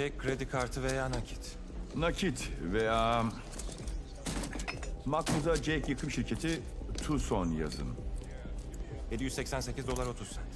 Çek, kredi kartı veya nakit. Nakit veya makbuza Jake yıkım şirketi Tucson yazın. 788 dolar 30 sent.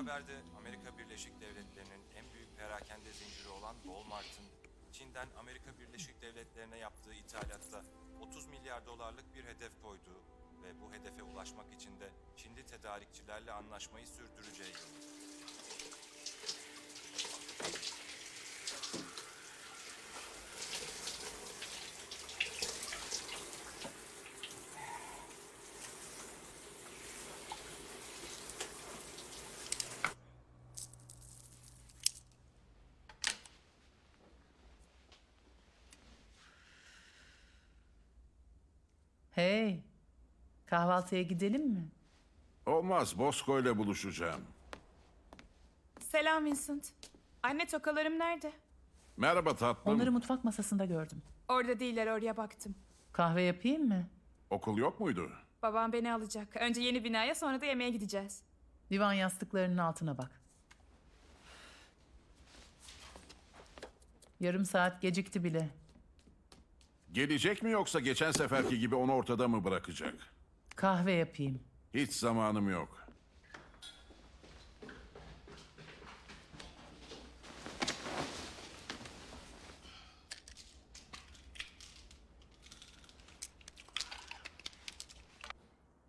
Haberde Amerika Birleşik Devletleri'nin en büyük perakende zinciri olan Walmart'ın Çin'den Amerika Birleşik Devletleri'ne yaptığı ithalatta 30 milyar dolarlık bir hedef koyduğu ve bu hedefe ulaşmak için de Çinli tedarikçilerle anlaşmayı sürdüreceği Hey, kahvaltıya gidelim mi? Olmaz, Bosco ile buluşacağım. Selam Vincent. Anne tokalarım nerede? Merhaba tatlım. Onları mutfak masasında gördüm. Orada değiller oraya baktım. Kahve yapayım mı? Okul yok muydu? Babam beni alacak. Önce yeni binaya sonra da yemeğe gideceğiz. Divan yastıklarının altına bak. Yarım saat gecikti bile. Gelecek mi yoksa geçen seferki gibi onu ortada mı bırakacak? Kahve yapayım. Hiç zamanım yok.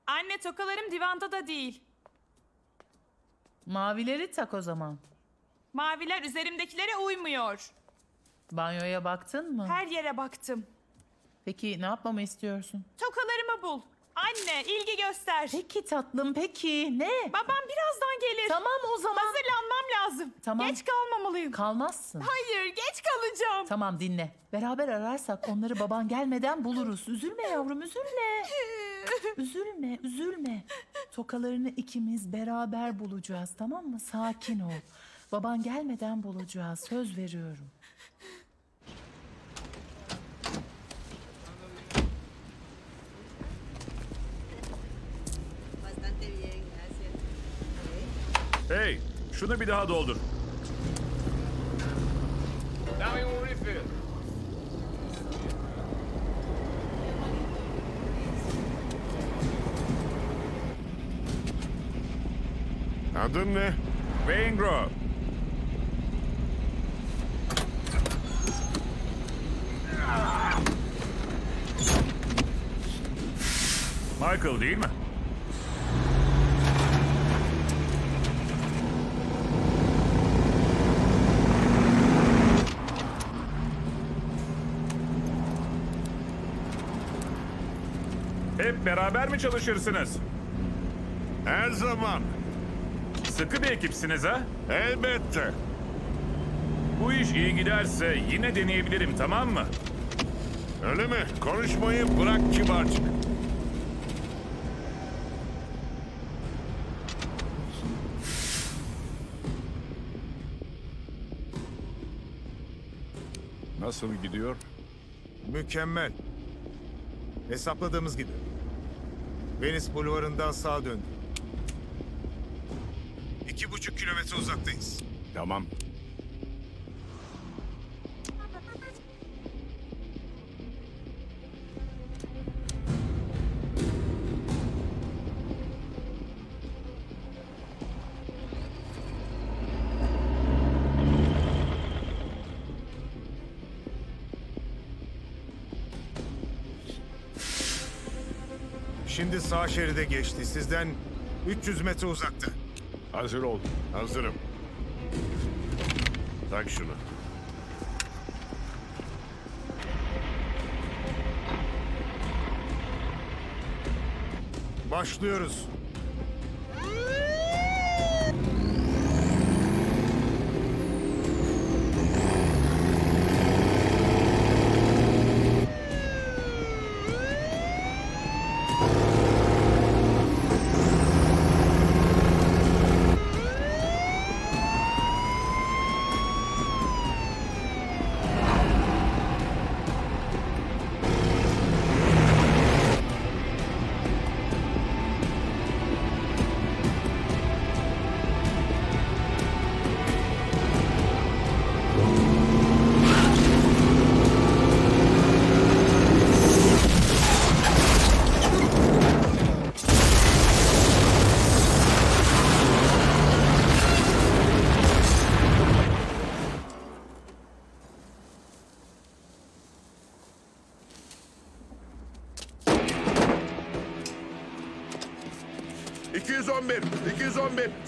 Anne tokalarım divanda da değil. Mavileri tak o zaman. Maviler üzerimdekilere uymuyor. Banyoya baktın mı? Her yere baktım. Peki ne yapmamı istiyorsun? Tokalarımı bul. Anne ilgi göster. Peki tatlım peki. Ne? Babam birazdan gelir. Tamam o zaman. Hazırlanmam lazım. Tamam. Geç kalmamalıyım. Kalmazsın. Hayır geç kalacağım. Tamam dinle. Beraber ararsak onları baban gelmeden buluruz. Üzülme yavrum üzülme. Üzülme üzülme. Tokalarını ikimiz beraber bulacağız tamam mı? Sakin ol. Baban gelmeden bulacağız. Söz veriyorum. Hey, şunu bir daha doldur. Adın ne? Waingro. Michael değil mi? Hep beraber mi çalışırsınız? Her zaman. Sıkı bir ekipsiniz ha? Elbette. Bu iş iyi giderse yine deneyebilirim tamam mı? Öyle mi? Konuşmayı bırak kibarcık. Nasıl gidiyor? Mükemmel. Hesapladığımız gibi. Venice Bulvarı'ndan sağa döndük. İki buçuk kilometre uzaktayız. Tamam. Sağ şeride geçti. Sizden 300 metre uzakta. Hazır ol. Hazırım. Tak şunu. Başlıyoruz.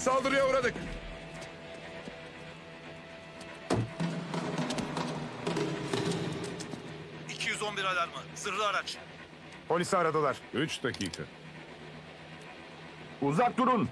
211 saldırıya uğradık. Polisi aradılar. Üç dakika. Uzak durun.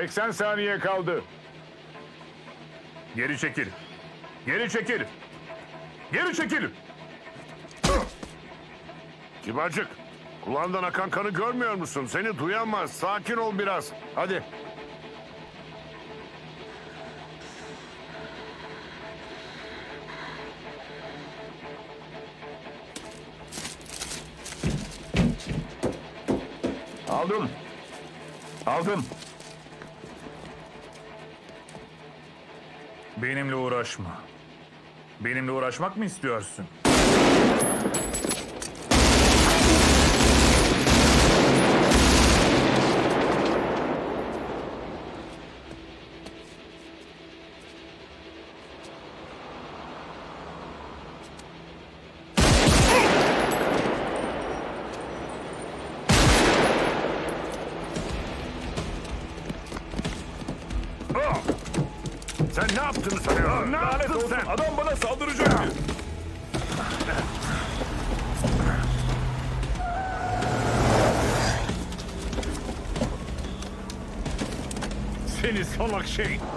...80 saniye kaldı. Geri çekil. Geri çekil. Geri çekil. Kibarcık, kulağından akan kanı görmüyor musun? Seni duyamaz. Sakin ol biraz. Hadi. Aldım. Aldım. Benimle uğraşma. Benimle uğraşmak mı istiyorsun? Salak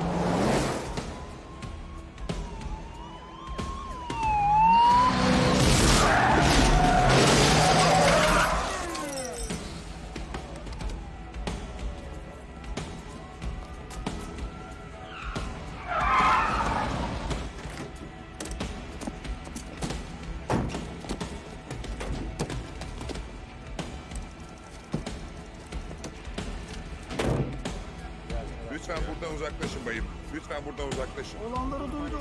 Olanları duydum.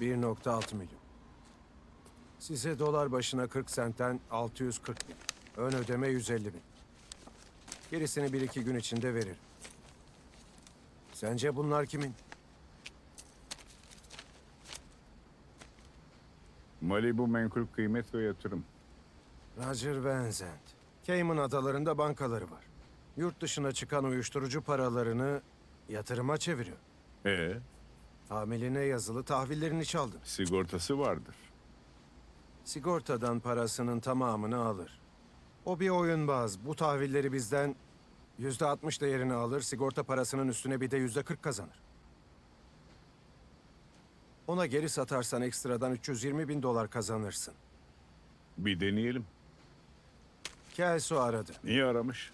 ...1.6 milyon. Size dolar başına 40 sentten 640 bin. Ön ödeme 150 bin. Gerisini bir iki gün içinde veririm. Sence bunlar kimin? Malibu Menkul Kıymet ve Yatırım. Roger Van Zandt. Cayman adalarında bankaları var. Yurt dışına çıkan uyuşturucu paralarını yatırıma çeviriyor. Ee, Hamiline yazılı tahvillerini çaldı. sigortası vardır. Sigortadan parasının tamamını alır. O bir oyunbaz. Bu tahvilleri bizden yüzde altmış değerini alır. Sigorta parasının üstüne bir de yüzde kırk kazanır. Ona geri satarsan ekstradan 320 bin dolar kazanırsın. Bir deneyelim. Kelso aradı. Niye aramış?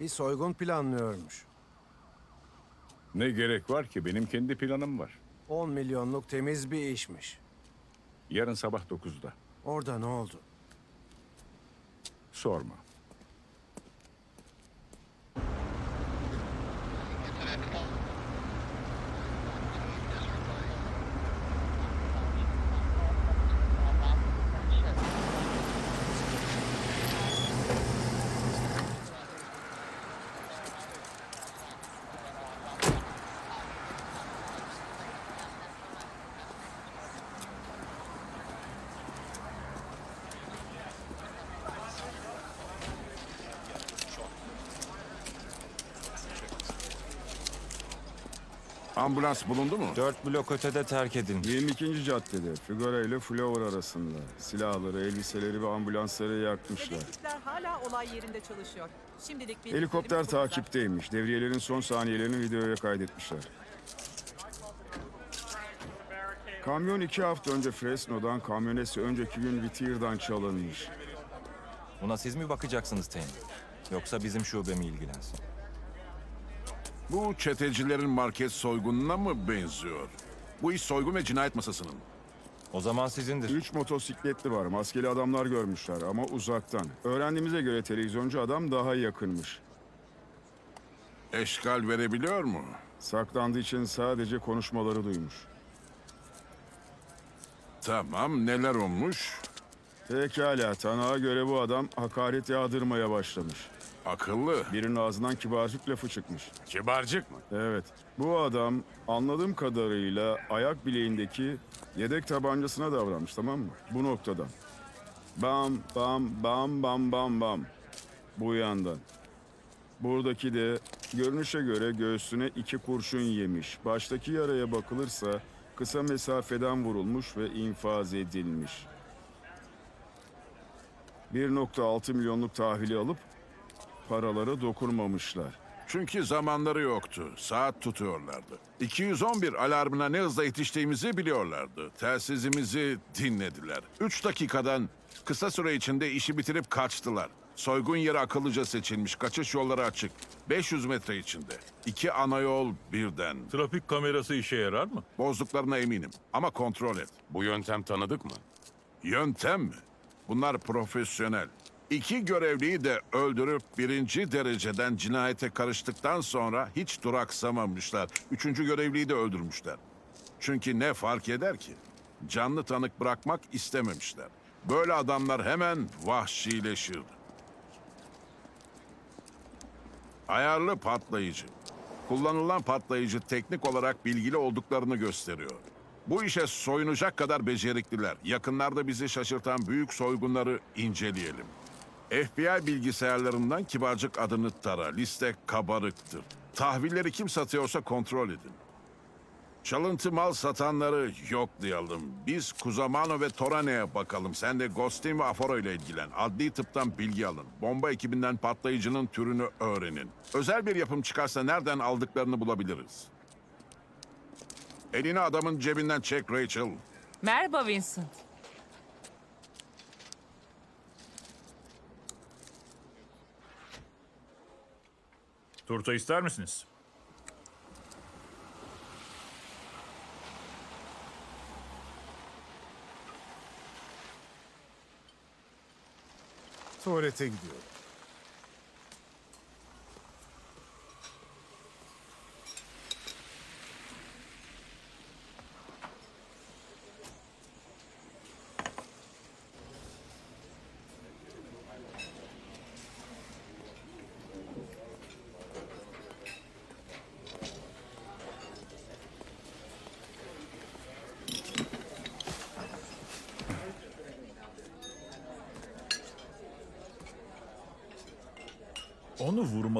Bir soygun planlıyormuş. Ne gerek var ki? Benim kendi planım var. 10 milyonluk temiz bir işmiş. Yarın sabah 9'da. Orada ne oldu? Sorma. Ambulans bulundu mu? Dört blok ötede terk edin. 22. caddede Figara ile Flower arasında silahları, elbiseleri ve ambulansları yakmışlar. Dedektifler hala olay yerinde çalışıyor. Şimdilik bir Helikopter takipteymiş. Devriyelerin son saniyelerini videoya kaydetmişler. Kamyon iki hafta önce Fresno'dan, kamyonesi önceki gün Whittier'dan çalınmış. Buna siz mi bakacaksınız Tane? Yoksa bizim şube mi ilgilensin? Bu çetecilerin market soygununa mı benziyor? Bu iş soygun ve cinayet masasının. O zaman sizindir. Üç motosikletli var. Maskeli adamlar görmüşler ama uzaktan. Öğrendiğimize göre televizyoncu adam daha yakınmış. Eşkal verebiliyor mu? Saklandığı için sadece konuşmaları duymuş. Tamam, neler olmuş? Pekala, tanığa göre bu adam hakaret yağdırmaya başlamış. Akıllı. Birinin ağzından kibarcık lafı çıkmış. Kibarcık mı? Evet, bu adam anladığım kadarıyla ayak bileğindeki yedek tabancasına davranmış tamam mı? Bu noktadan. Bam bam bam bam bam bam. Bu yandan. Buradaki de görünüşe göre göğsüne iki kurşun yemiş. Baştaki yaraya bakılırsa kısa mesafeden vurulmuş ve infaz edilmiş. 1.6 milyonluk tahvili alıp paralara dokunmamışlar. Çünkü zamanları yoktu. Saat tutuyorlardı. 211 alarmına ne hızla yetiştiğimizi biliyorlardı. Telsizimizi dinlediler. 3 dakikadan kısa süre içinde işi bitirip kaçtılar. Soygun yeri akıllıca seçilmiş. Kaçış yolları açık. 500 metre içinde. İki ana yol birden. Trafik kamerası işe yarar mı? Bozduklarına eminim. Ama kontrol et. Bu yöntem tanıdık mı? Yöntem mi? Bunlar profesyonel. İki görevliyi de öldürüp birinci dereceden cinayete karıştıktan sonra hiç duraksamamışlar. Üçüncü görevliyi de öldürmüşler. Çünkü ne fark eder ki? Canlı tanık bırakmak istememişler. Böyle adamlar hemen vahşileşir. Ayarlı patlayıcı. Kullanılan patlayıcı teknik olarak bilgili olduklarını gösteriyor. Bu işe soyunacak kadar becerikliler. Yakınlarda bizi şaşırtan büyük soygunları inceleyelim. FBI bilgisayarlarından kibarcık adını tara. Liste kabarıktır. Tahvilleri kim satıyorsa kontrol edin. Çalıntı mal satanları yoklayalım. Biz Kuzamano ve Torane'ye bakalım. Sen de Gostin ve Aforo ile ilgilen. Adli tıptan bilgi alın. Bomba ekibinden patlayıcının türünü öğrenin. Özel bir yapım çıkarsa nereden aldıklarını bulabiliriz. Elini adamın cebinden çek Rachel. Merhaba Vincent. Turta ister misiniz? Tuvalete gidiyorum.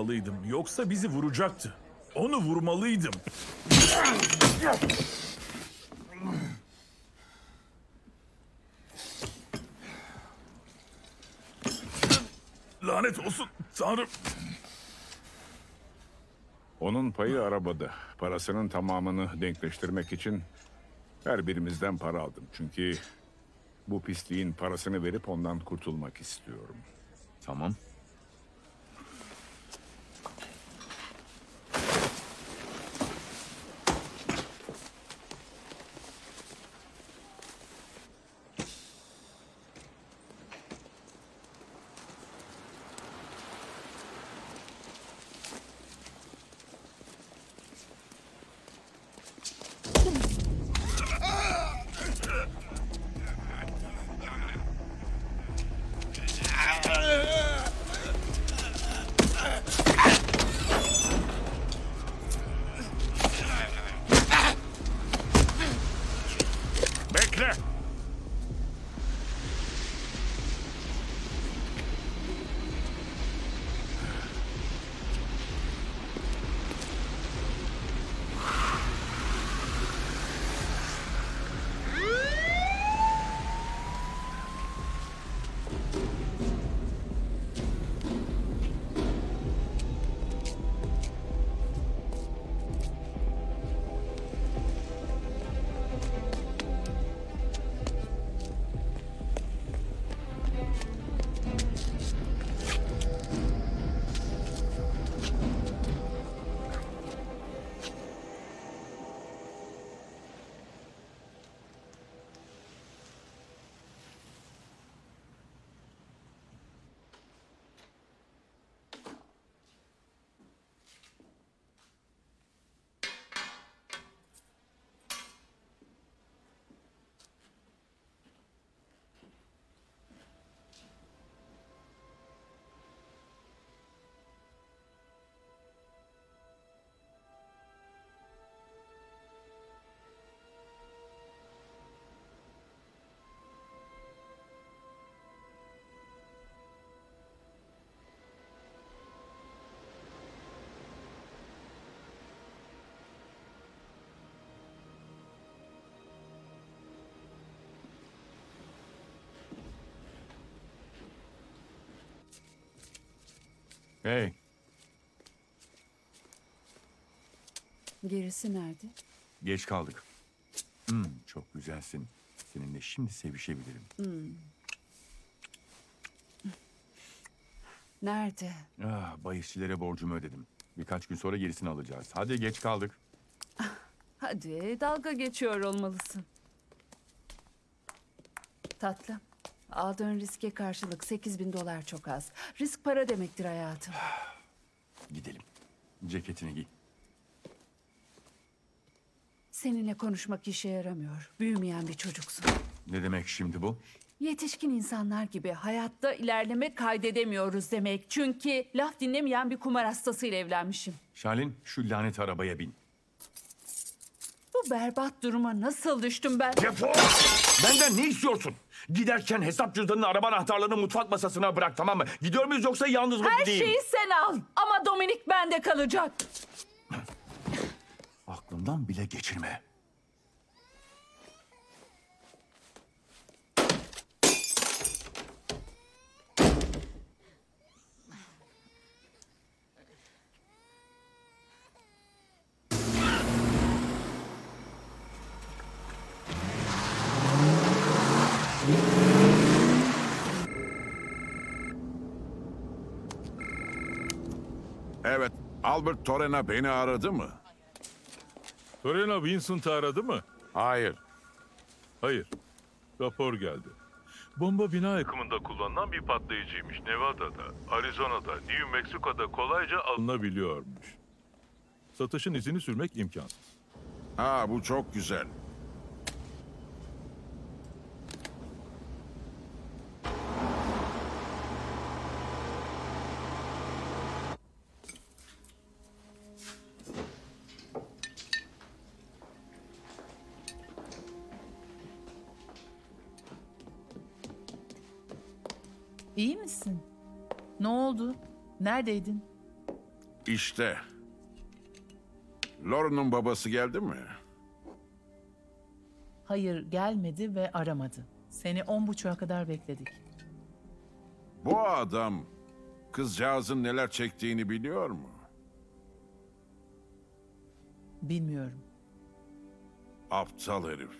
Onu vurmalıydım. Yoksa bizi vuracaktı. Onu vurmalıydım. Lanet olsun Tanrım. Onun payı arabada. Parasının tamamını denkleştirmek için her birimizden para aldım. Çünkü bu pisliğin parasını verip ondan kurtulmak istiyorum. Tamam. Hey, Gerisi nerede? geç kaldık. Hmm, çok güzelsin. Seninle şimdi sevişebilirim. Nerede? Ah, bahisçilere borcumu ödedim. Birkaç gün sonra gerisini alacağız. Hadi geç kaldık. Hadi dalga geçiyor olmalısın. Tatlım. Aldığın riske karşılık 8 bin dolar çok az. Risk para demektir hayatım. Gidelim. Ceketini giy. Seninle konuşmak işe yaramıyor. Büyümeyen bir çocuksun. Ne demek şimdi bu? Yetişkin insanlar gibi hayatta ilerleme kaydedemiyoruz demek. Çünkü laf dinlemeyen bir kumar hastasıyla evlenmişim. Şalin, şu lanet arabaya bin. Bu berbat duruma nasıl düştüm ben? Defol! Benden ne istiyorsun? Giderken hesap cüzdanını, araba anahtarlarını mutfak masasına bırak tamam mı? Gidiyor muyuz yoksa yalnız mı Her gideyim? şeyi sen al. Ama Dominik bende kalacak. Aklımdan bile geçirme. Evet, Albert Torena beni aradı mı? Torena Vincent'ı aradı mı? Hayır. Hayır. Rapor geldi. Bomba bina yakımında kullanılan bir patlayıcıymış. Nevada'da, Arizona'da, New Mexico'da kolayca alınabiliyormuş. Satışın izini sürmek imkansız. Ha bu çok güzel. Oldu? Neredeydin? İşte. Lauren'un babası geldi mi? Hayır gelmedi ve aramadı. Seni on buçuğa kadar bekledik. Bu adam kızcağızın neler çektiğini biliyor mu? Bilmiyorum. Aptal herif.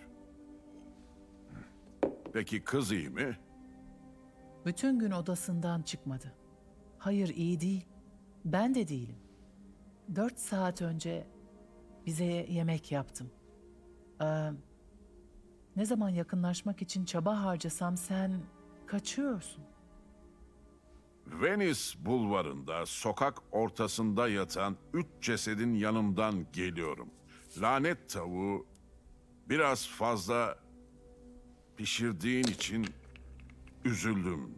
Peki kız iyi mi? Bütün gün odasından çıkmadı. Hayır iyi değil. Ben de değilim. Dört saat önce bize yemek yaptım. Ee, ne zaman yakınlaşmak için çaba harcasam sen kaçıyorsun. Venice bulvarında sokak ortasında yatan üç cesedin yanından geliyorum. Lanet tavuğu biraz fazla pişirdiğin için üzüldüm.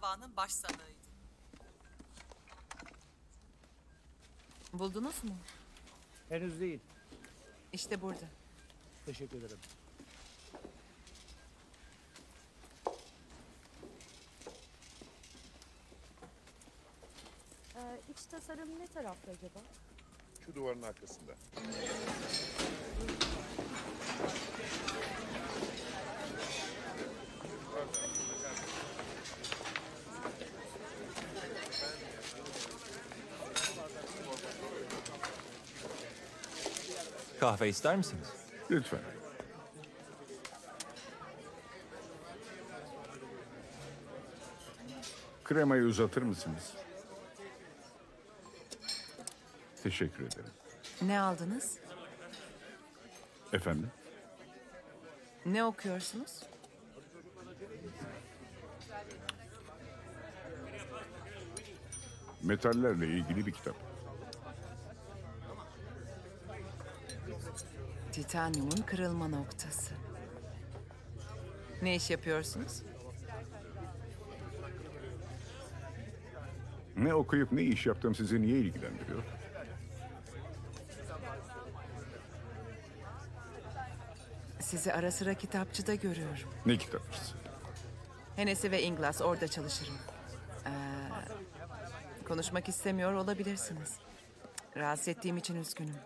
7 kişi davanın başsanığıydı. Buldunuz mu? Henüz değil. İşte burada. Teşekkür ederim. iç tasarım ne tarafta acaba? Şu duvarın arkasında. Kahve ister misiniz? Lütfen. Kremayı uzatır mısınız? Teşekkür ederim. Ne aldınız? Efendim? Ne okuyorsunuz? Metallerle ilgili bir kitap. Titanyumun kırılma noktası. Ne iş yapıyorsunuz? Ne okuyup ne iş yaptığım sizi niye ilgilendiriyor? Sizi ara sıra kitapçıda görüyorum. Ne kitapçısı? Hennessy ve Inglas orada çalışırım. Ee, konuşmak istemiyor olabilirsiniz. Rahatsız ettiğim için üzgünüm.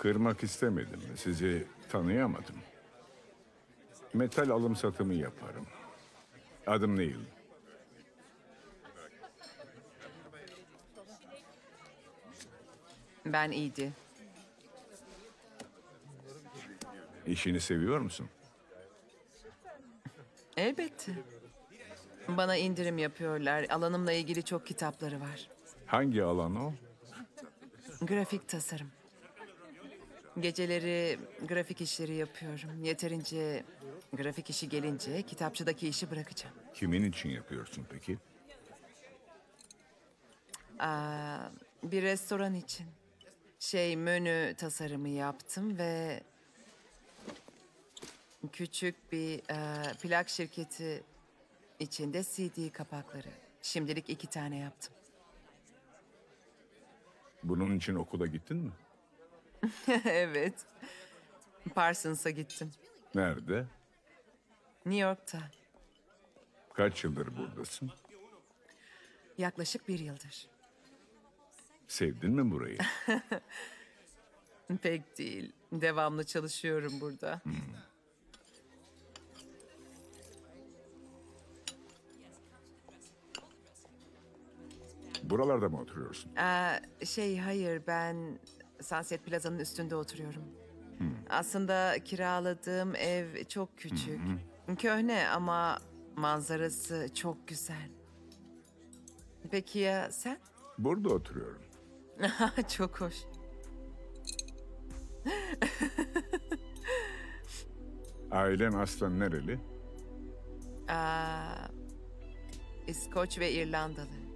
Kırmak istemedim. Sizi tanıyamadım. Metal alım satımı yaparım. Adım Neil. Ben iyiydi. İşini seviyor musun? Elbette. Bana indirim yapıyorlar. Alanımla ilgili çok kitapları var. Hangi alan o? Grafik tasarım. Geceleri grafik işleri yapıyorum. Yeterince grafik işi gelince kitapçıdaki işi bırakacağım. Kimin için yapıyorsun peki? Aa, bir restoran için. Şey menü tasarımı yaptım ve küçük bir e, plak şirketi içinde CD kapakları. Şimdilik iki tane yaptım. Bunun için okula gittin mi? evet. Parsons'a gittim. Nerede? New York'ta. Kaç yıldır buradasın? Yaklaşık bir yıldır. Sevdin mi burayı? Pek değil. Devamlı çalışıyorum burada. Buralarda mı oturuyorsun? Aa, şey hayır ben Sunset Plaza'nın üstünde oturuyorum. Aslında kiraladığım ev çok küçük. Köhne ama manzarası çok güzel. Peki ya sen? Burada oturuyorum. çok hoş. Ailen aslen nereli? Aa, İskoç ve İrlandalı.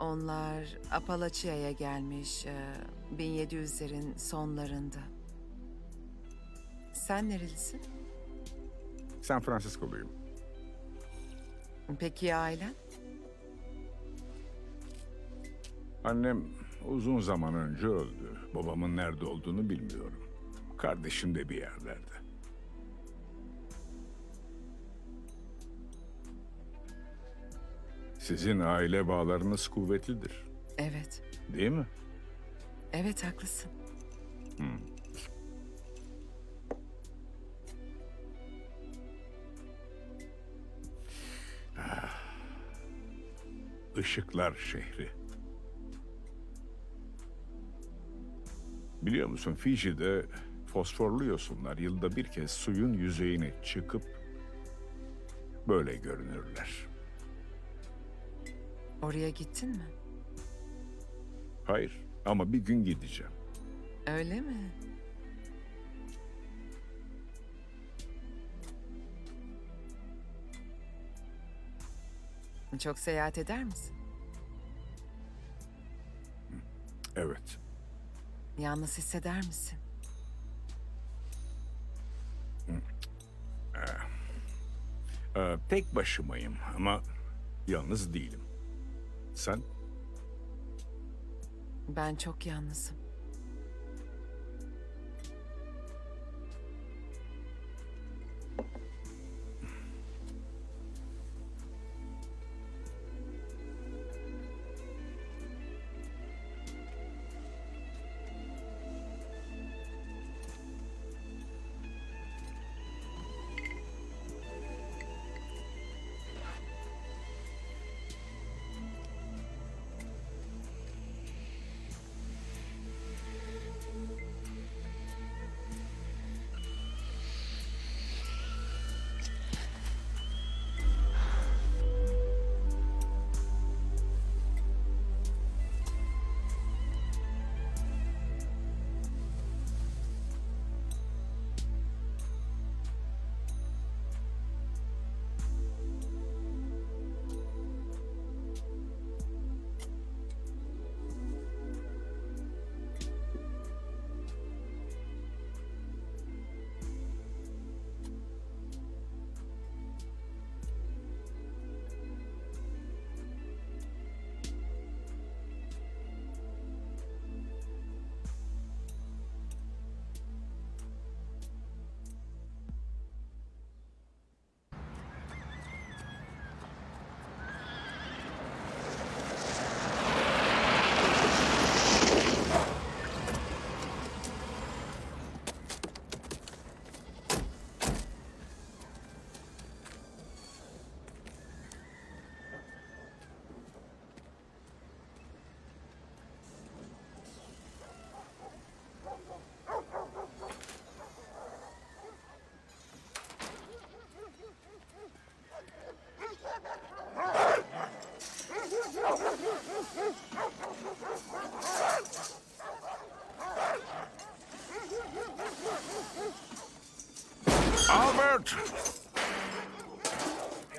Onlar Apalachia'ya gelmiş e, 1700'lerin sonlarında. Sen nerelisin? San Francisco'luyum. Peki ya ailen? Annem uzun zaman önce öldü. Babamın nerede olduğunu bilmiyorum. Kardeşim de bir yerlerde. Sizin aile bağlarınız kuvvetlidir, Evet, değil mi? evet haklısın. Işıklar şehri. Biliyor musun Fiji'de fosforlu yosunlar yılda bir kez suyun yüzeyine çıkıp böyle görünürler. Oraya gittin mi? Hayır ama bir gün gideceğim. Öyle mi? Çok seyahat eder misin? Evet. Yalnız hisseder misin? Ee, tek başımayım ama yalnız değilim. Sen? Ben çok yalnızım.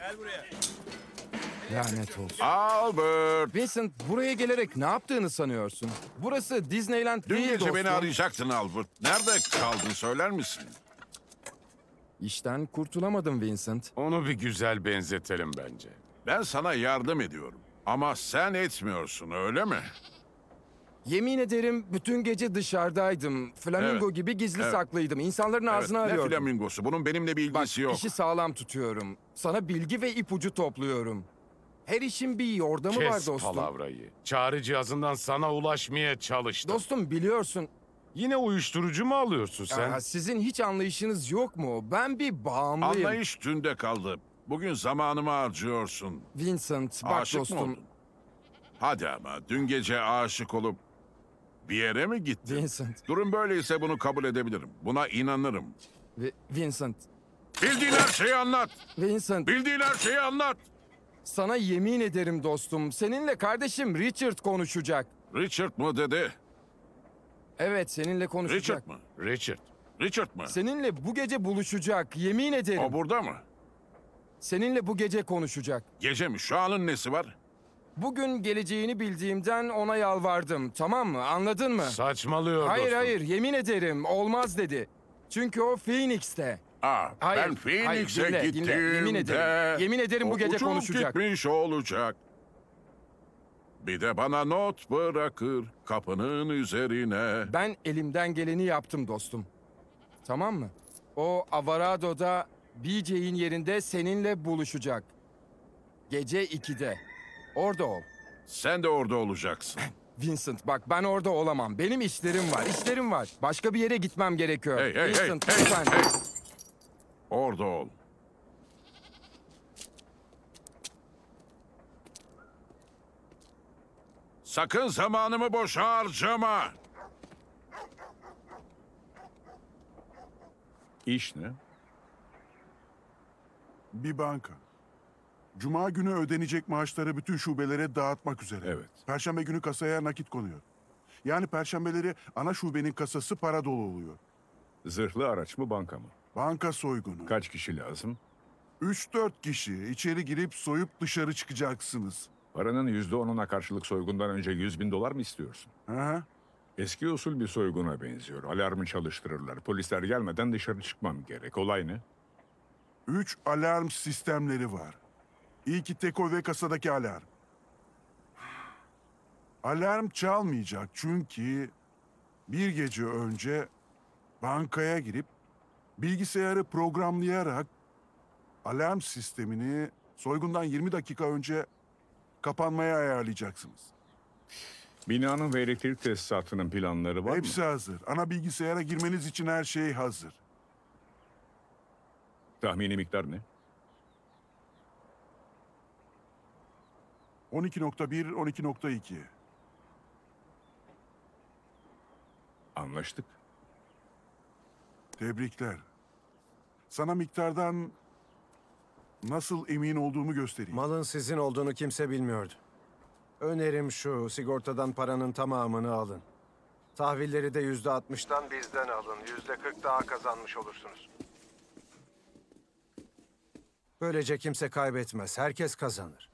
Albert! Lanet olsun. Albert! Vincent buraya gelerek ne yaptığını sanıyorsun? Burası Disneyland Dün değil gece dostum. beni arayacaktın Albert. Nerede kaldın söyler misin? İşten kurtulamadım Vincent. Onu bir güzel benzetelim bence. Ben sana yardım ediyorum. Ama sen etmiyorsun öyle mi? Yemin ederim bütün gece dışarıdaydım. Flamingo Evet. gibi gizli Evet. saklıydım. İnsanların ağzını evet, ne arıyordum. flamingosu? Bunun benimle bir ilgisi yok. İşi sağlam tutuyorum. Sana bilgi ve ipucu topluyorum. Her işin bir yordamı var Kes dostum. palavrayı. Çağrı cihazından sana ulaşmaya çalıştım. Dostum biliyorsun. Yine uyuşturucu mu alıyorsun sen? Aa, sizin hiç anlayışınız yok mu? Ben bir bağımlıyım. Anlayış dünde kaldı. Bugün zamanımı harcıyorsun. Vincent bak Aşık dostum. mı oldun? Hadi ama dün gece aşık olup bir yere mi gittin? Vincent. Durum böyleyse bunu kabul edebilirim. Buna inanırım. Vi- Vincent. Bildiğin her şeyi anlat. Vincent. Bildiğin her şeyi anlat. Sana yemin ederim dostum. Seninle kardeşim Richard konuşacak. Richard mı dedi? Evet seninle konuşacak. Richard mı? Richard. Richard mı? Seninle bu gece buluşacak. Yemin ederim. O burada mı? Seninle bu gece konuşacak. Gece mi? Şu anın nesi var? Bugün geleceğini bildiğimden ona yalvardım. Tamam mı? Anladın mı? Saçmalıyor Hayır dostum. hayır yemin ederim olmaz dedi. Çünkü o Phoenix'te. Aa, Hayır, ben hayır, Phoenix'e dinle, gittiğimde... dinle. Yemin ederim. Yemin ederim bu gece uçup konuşacak. gitmiş olacak. Bir de bana not bırakır kapının üzerine. Ben elimden geleni yaptım dostum. Tamam mı? O Avarado'da BJ'in yerinde seninle buluşacak. Gece 2'de. Orada ol. Sen de orada olacaksın. Vincent bak ben orada olamam. Benim işlerim var, işlerim var. Başka bir yere gitmem gerekiyor. Hey, hey, hey, Vincent hey, lütfen. hey. Orada ol. Sakın zamanımı boşa harcama. İş ne? Bir banka. Cuma günü ödenecek maaşları bütün şubelere dağıtmak üzere. Evet. Perşembe günü kasaya nakit konuyor. Yani perşembeleri ana şubenin kasası para dolu oluyor. Zırhlı araç mı banka mı? Banka soygunu. Kaç kişi lazım? 3-4 kişi içeri girip soyup dışarı çıkacaksınız. Paranın yüzde onuna karşılık soygundan önce 100 bin dolar mı istiyorsun? Hı? Eski usul bir soyguna benziyor. Alarmı çalıştırırlar. Polisler gelmeden dışarı çıkmam gerek. Olay ne? Üç alarm sistemleri var. İlki teko ve kasadaki alarm. Alarm çalmayacak çünkü bir gece önce bankaya girip bilgisayarı programlayarak alarm sistemini soygundan 20 dakika önce kapanmaya ayarlayacaksınız. Binanın ve elektrik tesisatının planları var Hepsi mı? hazır. Ana bilgisayara girmeniz için her şey hazır. Tahmini miktar ne? 12.1, 12.2. Anlaştık. Tebrikler. Sana miktardan nasıl emin olduğumu göstereyim. Malın sizin olduğunu kimse bilmiyordu. Önerim şu, sigortadan paranın tamamını alın. Tahvilleri de yüzde altmıştan bizden alın. Yüzde kırk daha kazanmış olursunuz. Böylece kimse kaybetmez, herkes kazanır.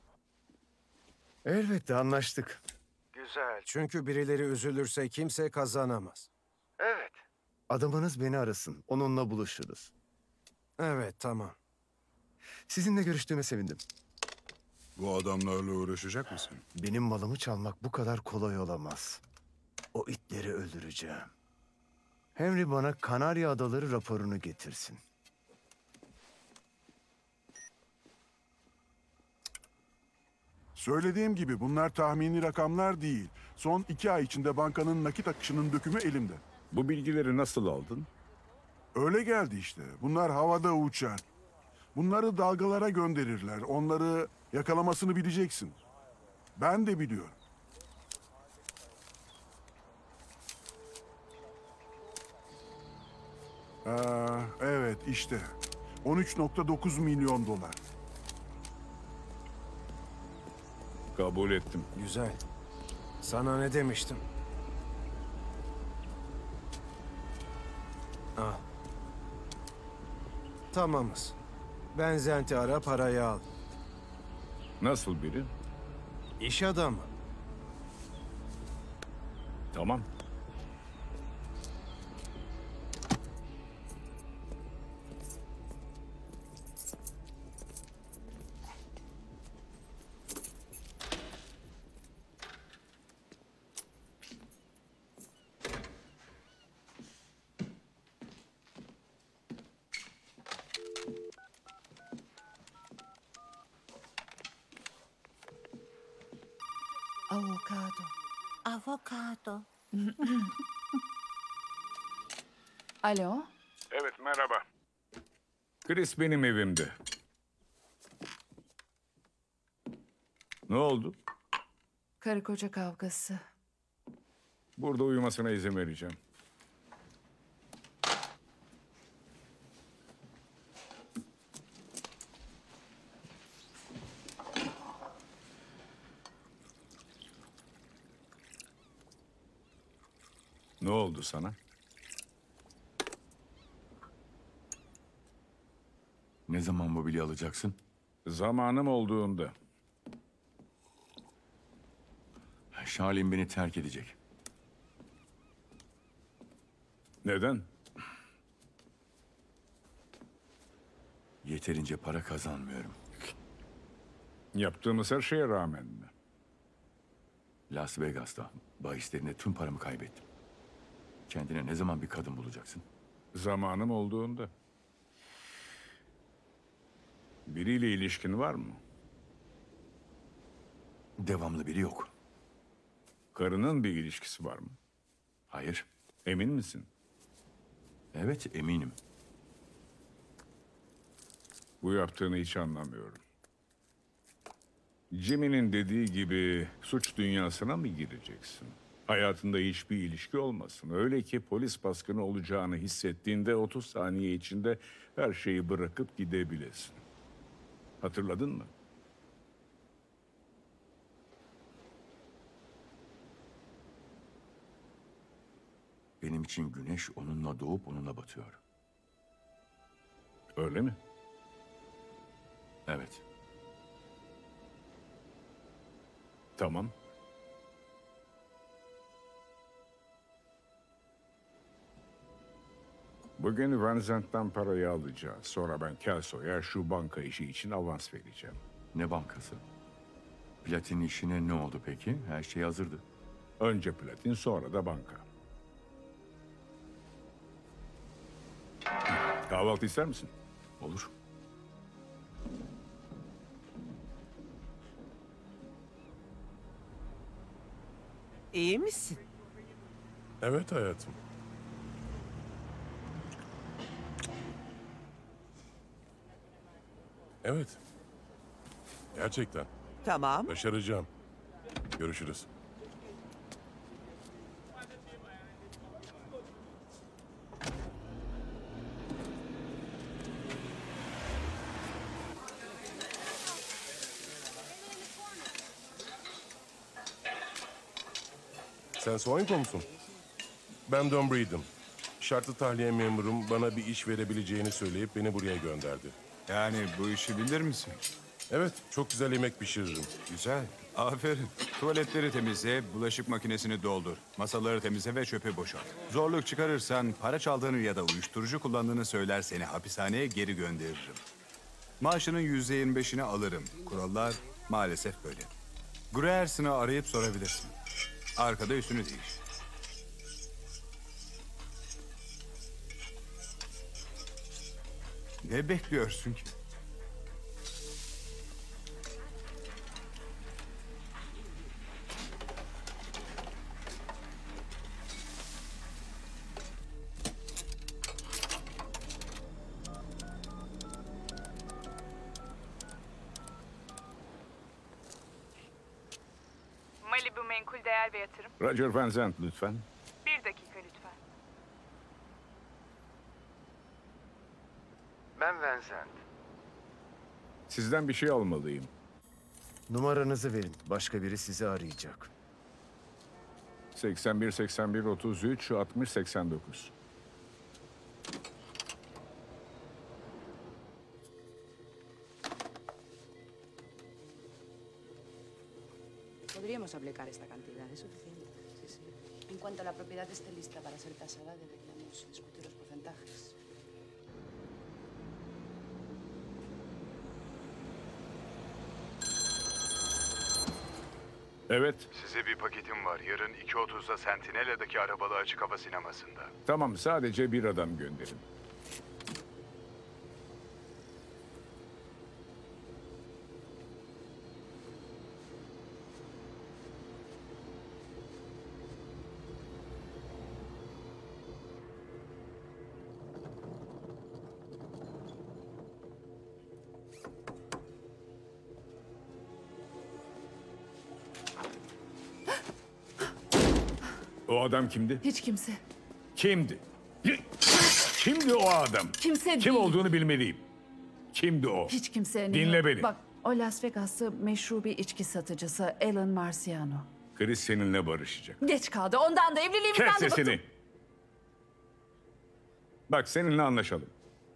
Elbette anlaştık. Güzel. Çünkü birileri üzülürse kimse kazanamaz. Evet. Adamınız beni arasın. Onunla buluşuruz. Evet, tamam. Sizinle görüştüğüme sevindim. Bu adamlarla uğraşacak mısın? Benim malımı çalmak bu kadar kolay olamaz. O itleri öldüreceğim. Henry bana Kanarya Adaları raporunu getirsin. Söylediğim gibi bunlar tahmini rakamlar değil. Son iki ay içinde bankanın nakit akışının dökümü elimde. Bu bilgileri nasıl aldın? Öyle geldi işte. Bunlar havada uçar. Bunları dalgalara gönderirler. Onları yakalamasını bileceksin. Ben de biliyorum. Aa, evet işte. 13.9 milyon dolar. Kabul ettim. Güzel. Sana ne demiştim? Al. Tamamız. Benzenti ara parayı al. Nasıl biri? İş adamı. Tamam. Alo? Evet merhaba. Chris benim evimde. Ne oldu? Karı koca kavgası. Burada uyumasına izin vereceğim. Ne oldu sana? Ne zaman mobilya alacaksın? Zamanım olduğunda. Şalim beni terk edecek. Neden? Yeterince para kazanmıyorum. Yaptığımız her şeye rağmen mi? Las Vegas'ta bahislerinde tüm paramı kaybettim. Kendine ne zaman bir kadın bulacaksın? Zamanım olduğunda. Biriyle ilişkin var mı? Devamlı biri yok. Karının bir ilişkisi var mı? Hayır. Emin misin? Evet, eminim. Bu yaptığını hiç anlamıyorum. Jimmy'nin dediği gibi suç dünyasına mı gireceksin? Hayatında hiçbir ilişki olmasın. Öyle ki polis baskını olacağını hissettiğinde 30 saniye içinde her şeyi bırakıp gidebilesin. Hatırladın mı? Benim için güneş onunla doğup onunla batıyor. Öyle mi? Evet. Tamam. Bugün Vincent'ten parayı alacağız. Sonra ben Kelso'ya şu banka işi için avans vereceğim. Ne bankası? Platin işine ne oldu peki? Her şey hazırdı. Önce platin sonra da banka. Kahvaltı ister misin? Olur. İyi misin? Evet hayatım. Evet. Gerçekten. Tamam. Başaracağım. Görüşürüz. Sen Soinko musun? Ben Don Breed'im. Şartlı tahliye memurum bana bir iş verebileceğini söyleyip beni buraya gönderdi. Yani bu işi bilir misin? Evet, çok güzel yemek pişiririm. Güzel. Aferin. Tuvaletleri temizle, bulaşık makinesini doldur. Masaları temizle ve çöpü boşalt. Zorluk çıkarırsan para çaldığını ya da uyuşturucu kullandığını söyler seni hapishaneye geri gönderirim. Maaşının yüzde yirmi beşini alırım. Kurallar maalesef böyle. Gruerson'ı arayıp sorabilirsin. Arkada üstünü değiş. Ne bekliyorsun ki? Malibu menkul değer ve yatırım. Roger Vincent lütfen. Bir dakika lütfen. Ben Vincent. Sizden bir şey almalıyım. Numaranızı verin. Başka biri sizi arayacak. 81 81 33 60 89. Podríamos aplicar esta cantidad, es suficiente. Sí, sí. En cuanto la propiedad esté lista para ser tasada, deberíamos discutir los porcentajes. Evet. Size bir paketim var. Yarın 2.30'da Sentinela'daki arabalı açık hava sinemasında. Tamam sadece bir adam gönderin. Adam kimdi? Hiç kimse. Kimdi? Kimdi o adam? Kimse Kim değil. olduğunu bilmeliyim. Kimdi o? Hiç kimsenin Dinle yok. beni. Bak o Las Vegaslı meşru bir içki satıcısı Alan Marciano. Chris seninle barışacak. Geç kaldı. Ondan da evliliğimizden Kes de sesini. bıktım. Bak seninle anlaşalım.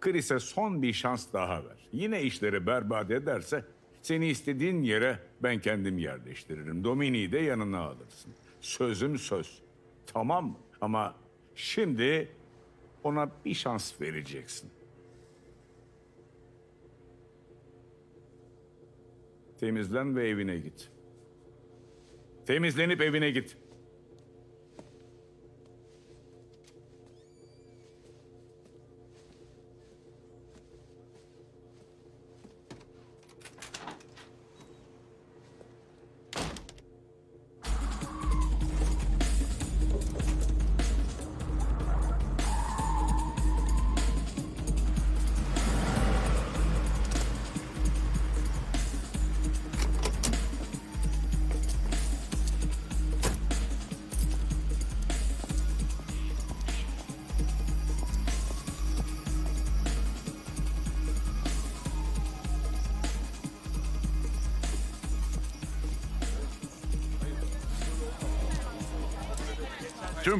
Chris'e son bir şans daha ver. Yine işleri berbat ederse seni istediğin yere ben kendim yerleştiririm. Domini'yi de yanına alırsın. Sözüm söz. Tamam? Ama şimdi ona bir şans vereceksin. Temizlen ve evine git. Temizlenip evine git.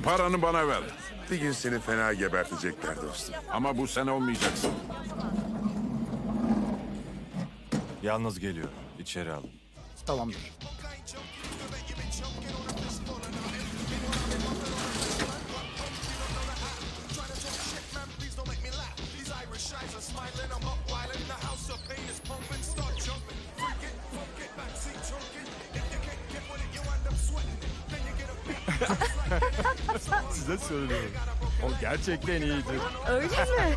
Paranı bana ver. Bir gün seni fena gebertecekler dostum. Ama bu sene olmayacaksın. Yalnız geliyor. İçeri alın. Tamamdır. Söylüyorum. O gerçekten iyidir. Öyle mi?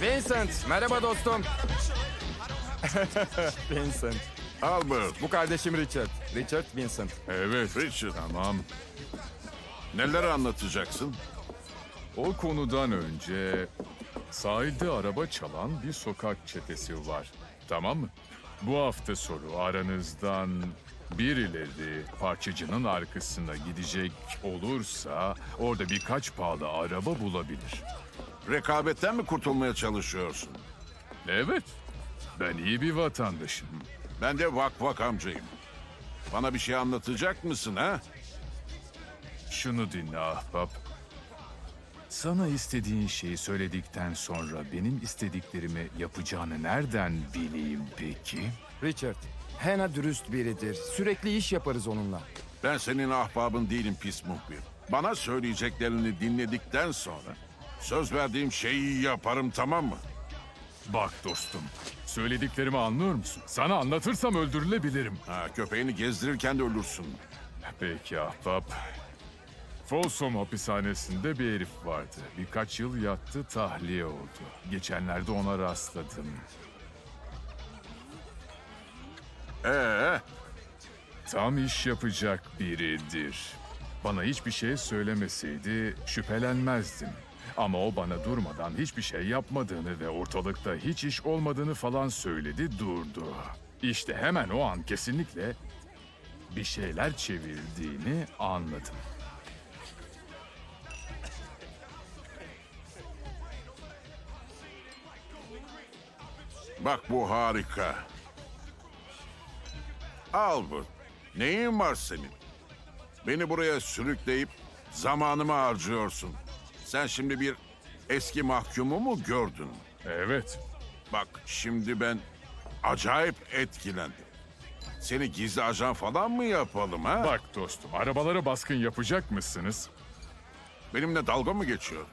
Vincent, merhaba dostum. Vincent. Albert. Bu kardeşim Richard. Richard Vincent. Evet. Richard. Tamam. Neler anlatacaksın? O konudan önce sahilde araba çalan bir sokak çetesi var. Tamam mı? Bu hafta sonu aranızdan birileri parçacının arkasına gidecek olursa orada birkaç pahalı araba bulabilir. Rekabetten mi kurtulmaya çalışıyorsun? Evet. Ben iyi bir vatandaşım. Ben de vak vak amcayım. Bana bir şey anlatacak mısın ha? Şunu dinle ahbap. Sana istediğin şeyi söyledikten sonra benim istediklerimi yapacağını nereden bileyim peki? Richard, Hena dürüst biridir. Sürekli iş yaparız onunla. Ben senin ahbabın değilim pis muhbir. Bana söyleyeceklerini dinledikten sonra söz verdiğim şeyi yaparım tamam mı? Bak dostum, söylediklerimi anlıyor musun? Sana anlatırsam öldürülebilirim. Ha, köpeğini gezdirirken de ölürsün. Peki ahbap. Folsom hapishanesinde bir herif vardı. Birkaç yıl yattı, tahliye oldu. Geçenlerde ona rastladım. Ee? Tam iş yapacak biridir. Bana hiçbir şey söylemeseydi şüphelenmezdim. Ama o bana durmadan hiçbir şey yapmadığını ve ortalıkta hiç iş olmadığını falan söyledi durdu. İşte hemen o an kesinlikle bir şeyler çevirdiğini anladım. Bak bu harika. Albert, neyin var senin? Beni buraya sürükleyip zamanımı harcıyorsun. Sen şimdi bir eski mahkumu mu gördün? Evet. Bak şimdi ben acayip etkilendim. Seni gizli ajan falan mı yapalım ha? Bak dostum, arabalara baskın yapacak mısınız? Benimle dalga mı geçiyor?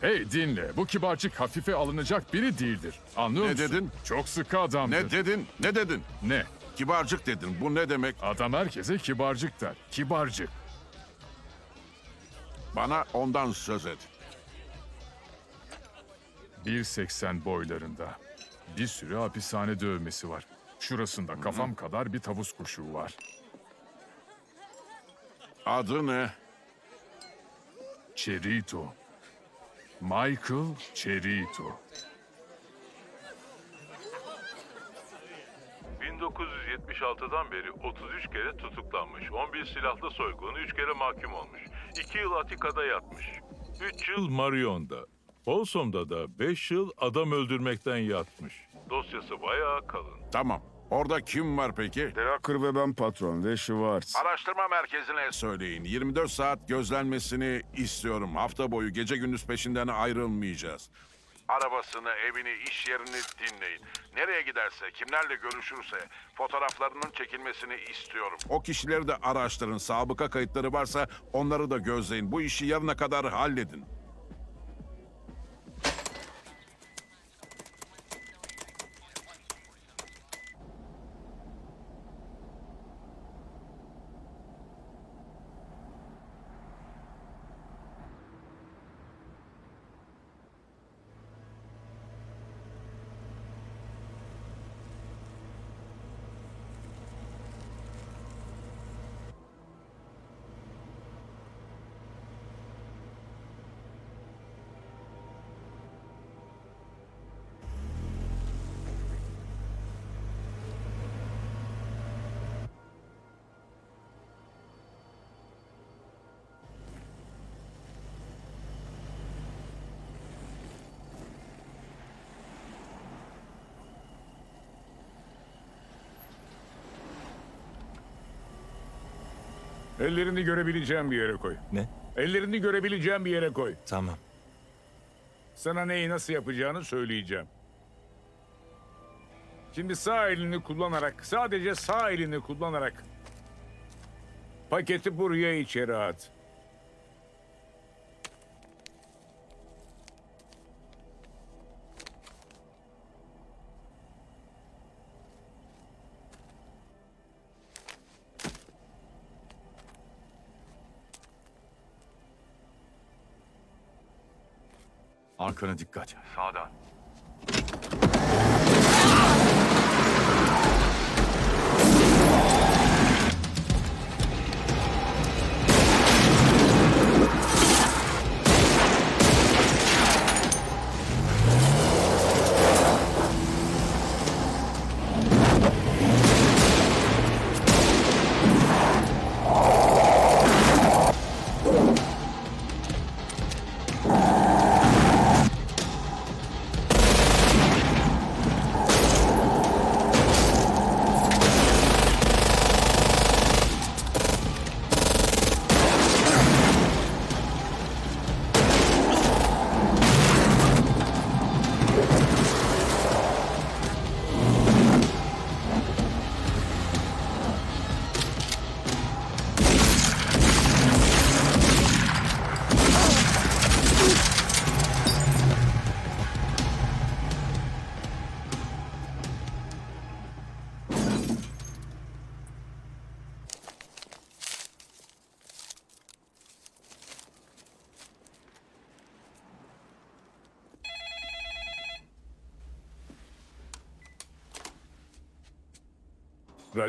Hey dinle, bu kibarcık hafife alınacak biri değildir. Anlıyor Ne musun? dedin? Çok sıkı adamdır. Ne dedin? Ne dedin? Ne? Kibarcık dedin. Bu ne demek? Adam herkese kibarcık der. Kibarcık. Bana ondan söz et. 1.80 boylarında. Bir sürü hapishane dövmesi var. Şurasında kafam kadar bir tavus kuşu var. Adı ne? Cherito. Michael Cherito. 1976'dan beri 33 kere tutuklanmış. 11 silahlı soygunu 3 kere mahkum olmuş. 2 yıl Atika'da yatmış. 3 yıl Marion'da. Folsom'da da 5 yıl adam öldürmekten yatmış. Dosyası bayağı kalın. Tamam. Orada kim var peki? Drucker ve ben patron ve Schwartz. Araştırma merkezine söyleyin. 24 saat gözlenmesini istiyorum. Hafta boyu gece gündüz peşinden ayrılmayacağız. Arabasını, evini, iş yerini dinleyin. Nereye giderse, kimlerle görüşürse fotoğraflarının çekilmesini istiyorum. O kişileri de araştırın. Sabıka kayıtları varsa onları da gözleyin. Bu işi yarına kadar halledin. Ellerini görebileceğim bir yere koy. Ne? Ellerini görebileceğim bir yere koy. Tamam. Sana neyi nasıl yapacağını söyleyeceğim. Şimdi sağ elini kullanarak, sadece sağ elini kullanarak paketi buraya içeri at. 跟着你干去。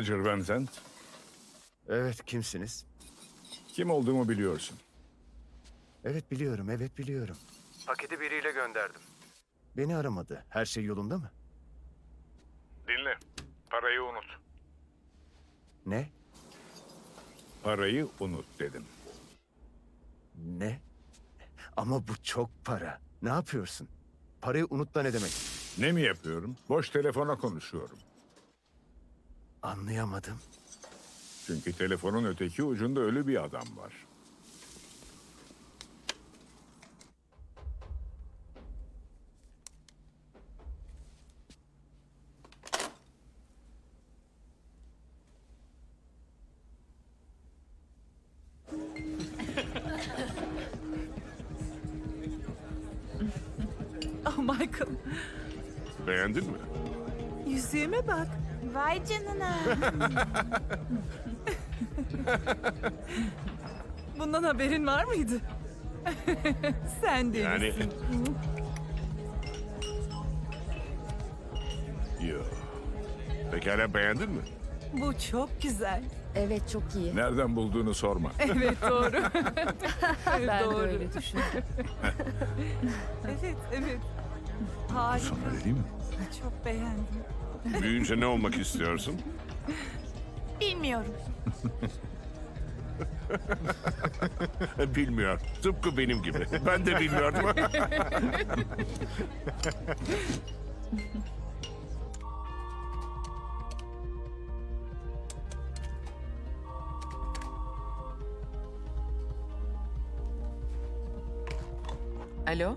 Roger Vincent, Evet, kimsiniz? kim olduğumu biliyorsun. Evet biliyorum, evet biliyorum. Paketi biriyle gönderdim. Beni aramadı. Her şey yolunda mı? Dinle, parayı unut. Ne? Parayı unut dedim. Ne? Ama bu çok para. Ne yapıyorsun? Parayı unut da ne demek? Ne mi yapıyorum? Boş telefona konuşuyorum. Anlayamadım. Çünkü telefonun öteki ucunda ölü bir adam var. Vay canına. Bundan haberin var mıydı? Sen delisin. Yani- Yo. Pekala beğendin mi? Bu çok güzel. Evet çok iyi. Nereden bulduğunu sorma. Evet doğru. Ben doğru. de öyle düşündüm. evet evet. Harika. Sonra değil mi? Çok beğendim. Büyüyünce ne olmak istiyorsun? Bilmiyorum. Bilmiyor. Tıpkı benim gibi. Ben de bilmiyordum. Alo,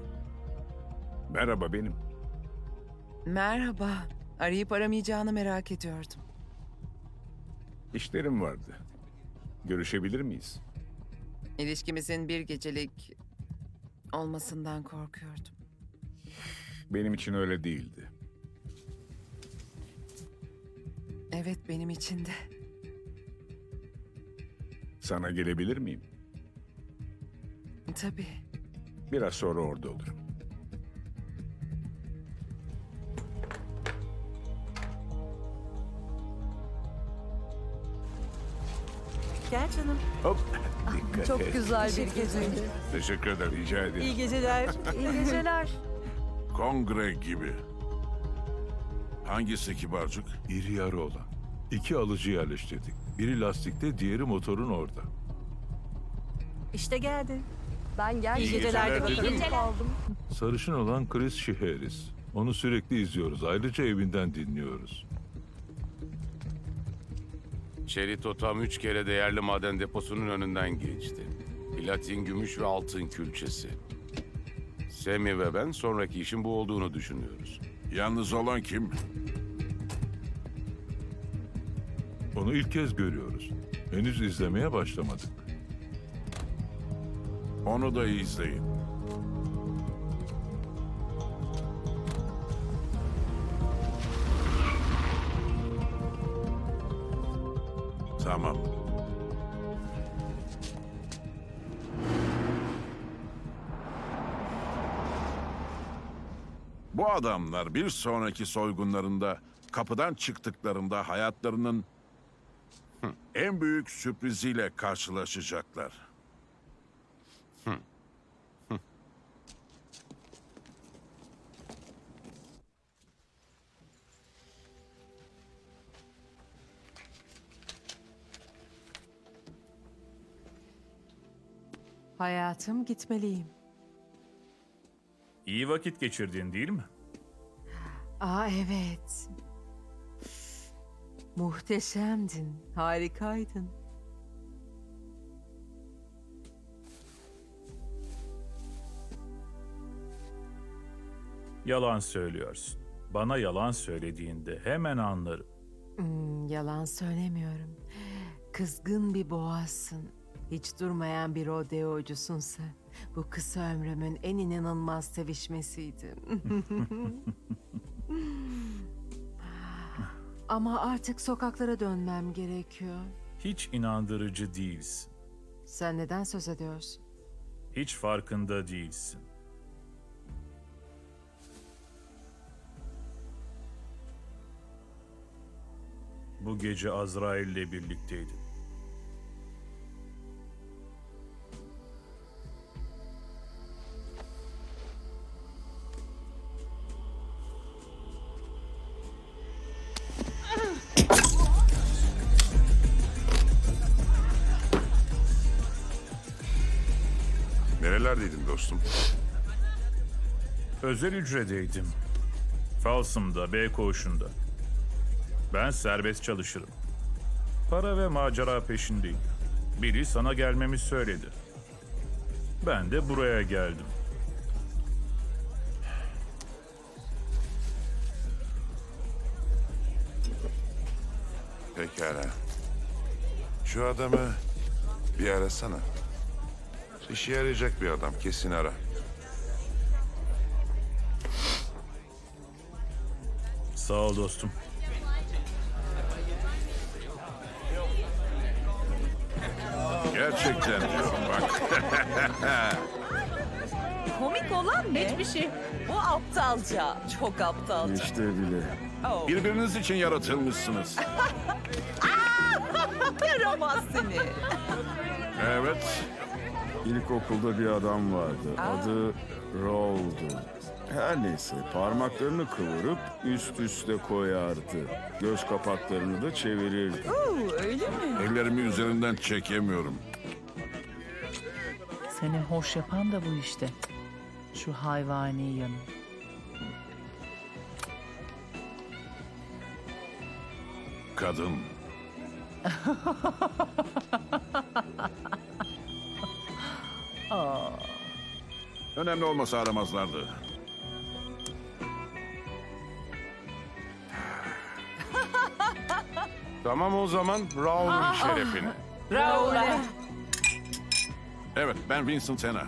Merhaba benim. merhaba. Arayıp aramayacağını merak ediyordum. İşlerim vardı. Görüşebilir miyiz? İlişkimizin bir gecelik olmasından korkuyordum. Benim için öyle değildi. Evet, benim için de. Sana gelebilir miyim? Tabii. Biraz sonra orada olurum. Gel canım. Hop. Çok güzel bir geceydi. Teşekkür ederim. Rica ederim. İyi geceler. İyi geceler. Kongre gibi. Hangisi kibarcık? İri yarı olan. İki alıcı yerleştirdik. Biri lastikte, diğeri motorun orada. İşte geldi. Ben gel. İyi İyi geceler geceler dedim. Sarışın olan Chris Shiheris. Onu sürekli izliyoruz. Ayrıca evinden dinliyoruz. Çerito tam üç kere değerli maden deposunun önünden geçti. Platin, gümüş ve altın külçesi. Semi ve ben sonraki işin bu olduğunu düşünüyoruz. Yalnız olan kim? Onu ilk kez görüyoruz. Henüz izlemeye başlamadık. Onu da izleyin. Adamlar bir sonraki soygunlarında kapıdan çıktıklarında hayatlarının en büyük sürpriziyle karşılaşacaklar. Hayatım gitmeliyim. İyi vakit geçirdin değil mi? Aa evet. Muhteşemdin, harikaydın. Yalan söylüyorsun. Bana yalan söylediğinde hemen anlarım. Hmm, yalan söylemiyorum. Kızgın bir boğazsın. Hiç durmayan bir rodeocusun sen. Bu kısa ömrümün en inanılmaz sevişmesiydi. Ama artık sokaklara dönmem gerekiyor. Hiç inandırıcı değilsin. Sen neden söz ediyorsun? Hiç farkında değilsin. Bu gece Azrail'le birlikteydim. Nerelerdeydin dostum? Özel hücredeydim. Falsım'da, B koğuşunda. Ben serbest çalışırım. Para ve macera peşindeyim. Biri sana gelmemi söyledi. Ben de buraya geldim. Pekala. Şu adamı bir arasana. İşe yarayacak bir adam. Kesin ara. Sağ ol dostum. Gerçekten diyorum bak. Komik olan ne? Hiçbir şey. Bu aptalca. Çok aptalca. İşte bile. Oh. Birbiriniz için yaratılmışsınız. Yaramaz seni. Evet. İlkokulda bir adam vardı. Adı Rawl'du. Her neyse parmaklarını kıvırıp üst üste koyardı. Göz kapaklarını da çevirirdi. Oo, öyle mi? Ellerimi üzerinden çekemiyorum. Seni hoş yapan da bu işte. Şu hayvani yanı. Kadın. Aa, Önemli olmasa aramazlardı. Tamam o zaman Raul'un şerefine. Raul'e. Evet, ben Vincent Sena.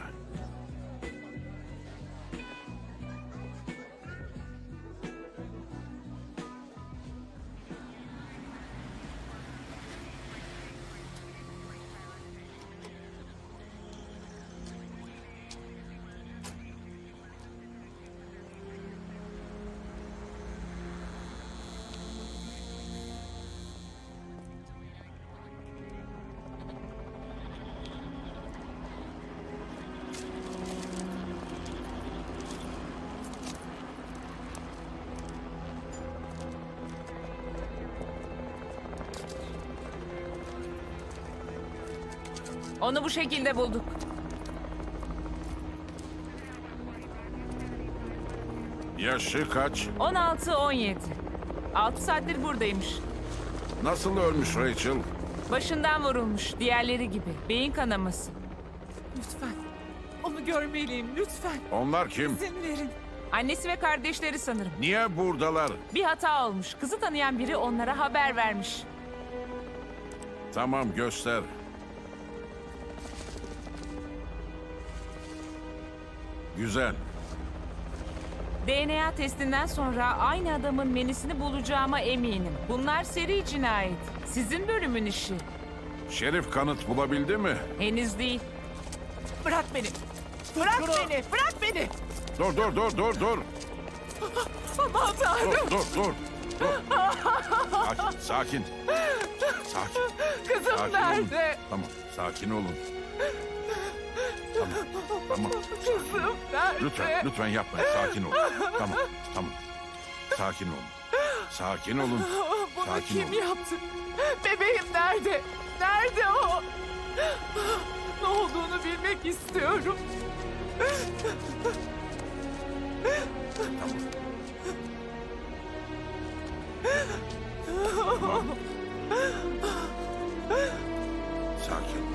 Bu şekilde bulduk. Yaşı kaç? 16-17. 6 saattir buradaymış. Nasıl ölmüş Rachel? Başından vurulmuş. Diğerleri gibi. Beyin kanaması. Lütfen. Onu görmeliyim lütfen. Onlar kim? İzin verin. Annesi ve kardeşleri sanırım. Niye buradalar? Bir hata olmuş. Kızı tanıyan biri onlara haber vermiş. Tamam göster. Güzel. DNA testinden sonra aynı adamın menisini bulacağıma eminim. Bunlar seri cinayet. Sizin bölümün işi. Şerif kanıt bulabildi mi? Henüz değil. Bırak beni. Bırak beni. Bırak beni. Dur dur dur dur dur. Aman Dur tanrım. dur dur. dur. Sakin sakin. Sakin. Kızım Sakin nerede? olun. Tamam sakin olun. Tamam tamam. Kızım nerede? Lütfen lütfen yapmayın sakin olun. Tamam tamam. Sakin olun. Sakin olun. Bunu Sakin kim olun. yaptı? Bebeğim nerede? Nerede o? Ne olduğunu bilmek istiyorum. Tamam. Sakin.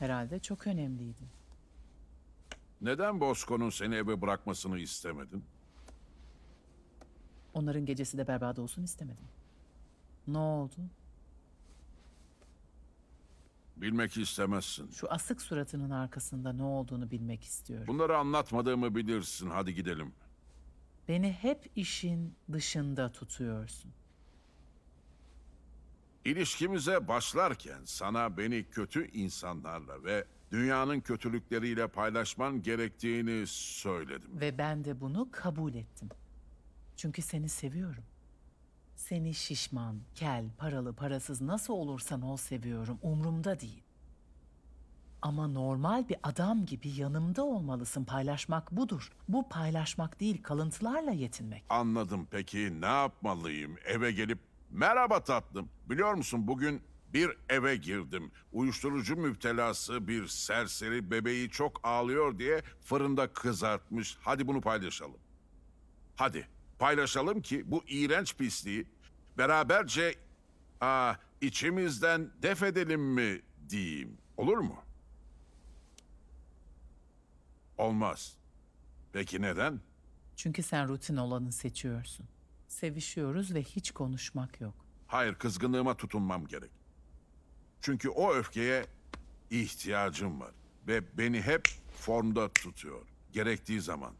Herhalde çok önemliydi. Neden Bosco'nun seni eve bırakmasını istemedin? Onların gecesi de berbat olsun istemedim. Ne oldu? Bilmek istemezsin. Şu asık suratının arkasında ne olduğunu bilmek istiyorum. Bunları anlatmadığımı bilirsin. Hadi gidelim. Beni hep işin dışında tutuyorsun. İlişkimize başlarken sana beni kötü insanlarla ve dünyanın kötülükleriyle paylaşman gerektiğini söyledim. Ve ben de bunu kabul ettim. Çünkü seni seviyorum. Seni şişman, kel, paralı, parasız nasıl olursan ol seviyorum. Umrumda değil. Ama normal bir adam gibi yanımda olmalısın. Paylaşmak budur. Bu paylaşmak değil, kalıntılarla yetinmek. Anladım. Peki ne yapmalıyım? Eve gelip merhaba tatlım. Biliyor musun bugün bir eve girdim. Uyuşturucu müptelası bir serseri bebeği çok ağlıyor diye fırında kızartmış. Hadi bunu paylaşalım. Hadi paylaşalım ki bu iğrenç pisliği beraberce aa, içimizden def edelim mi diyeyim. Olur mu? Olmaz. Peki neden? Çünkü sen rutin olanı seçiyorsun. Sevişiyoruz ve hiç konuşmak yok. Hayır, kızgınlığıma tutunmam gerek. Çünkü o öfkeye ihtiyacım var ve beni hep formda tutuyor gerektiği zaman.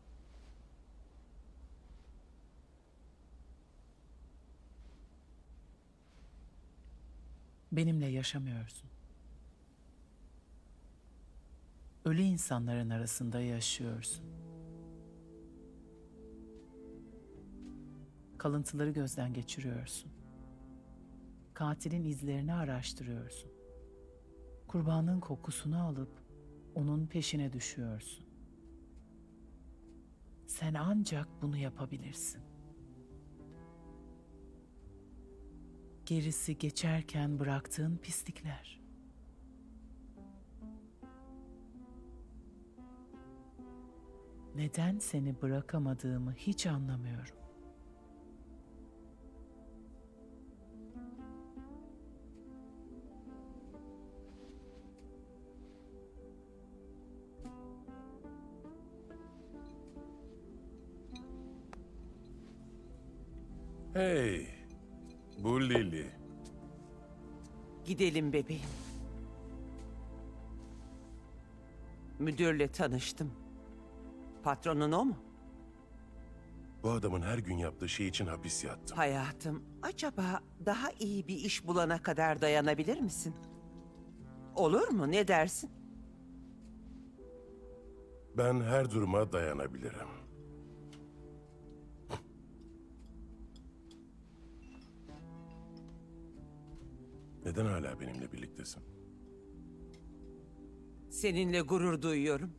Benimle yaşamıyorsun. Ölü insanların arasında yaşıyorsun. Kalıntıları gözden geçiriyorsun. Katilin izlerini araştırıyorsun. Kurbanın kokusunu alıp onun peşine düşüyorsun. Sen ancak bunu yapabilirsin. Gerisi geçerken bıraktığın pislikler. Neden seni bırakamadığımı hiç anlamıyorum. Hey, bu Lili. Gidelim bebeğim. Müdürle tanıştım. Patronun o mu? Bu adamın her gün yaptığı şey için hapis yattım. Hayatım, acaba daha iyi bir iş bulana kadar dayanabilir misin? Olur mu? Ne dersin? Ben her duruma dayanabilirim. Neden hala benimle birliktesin? Seninle gurur duyuyorum.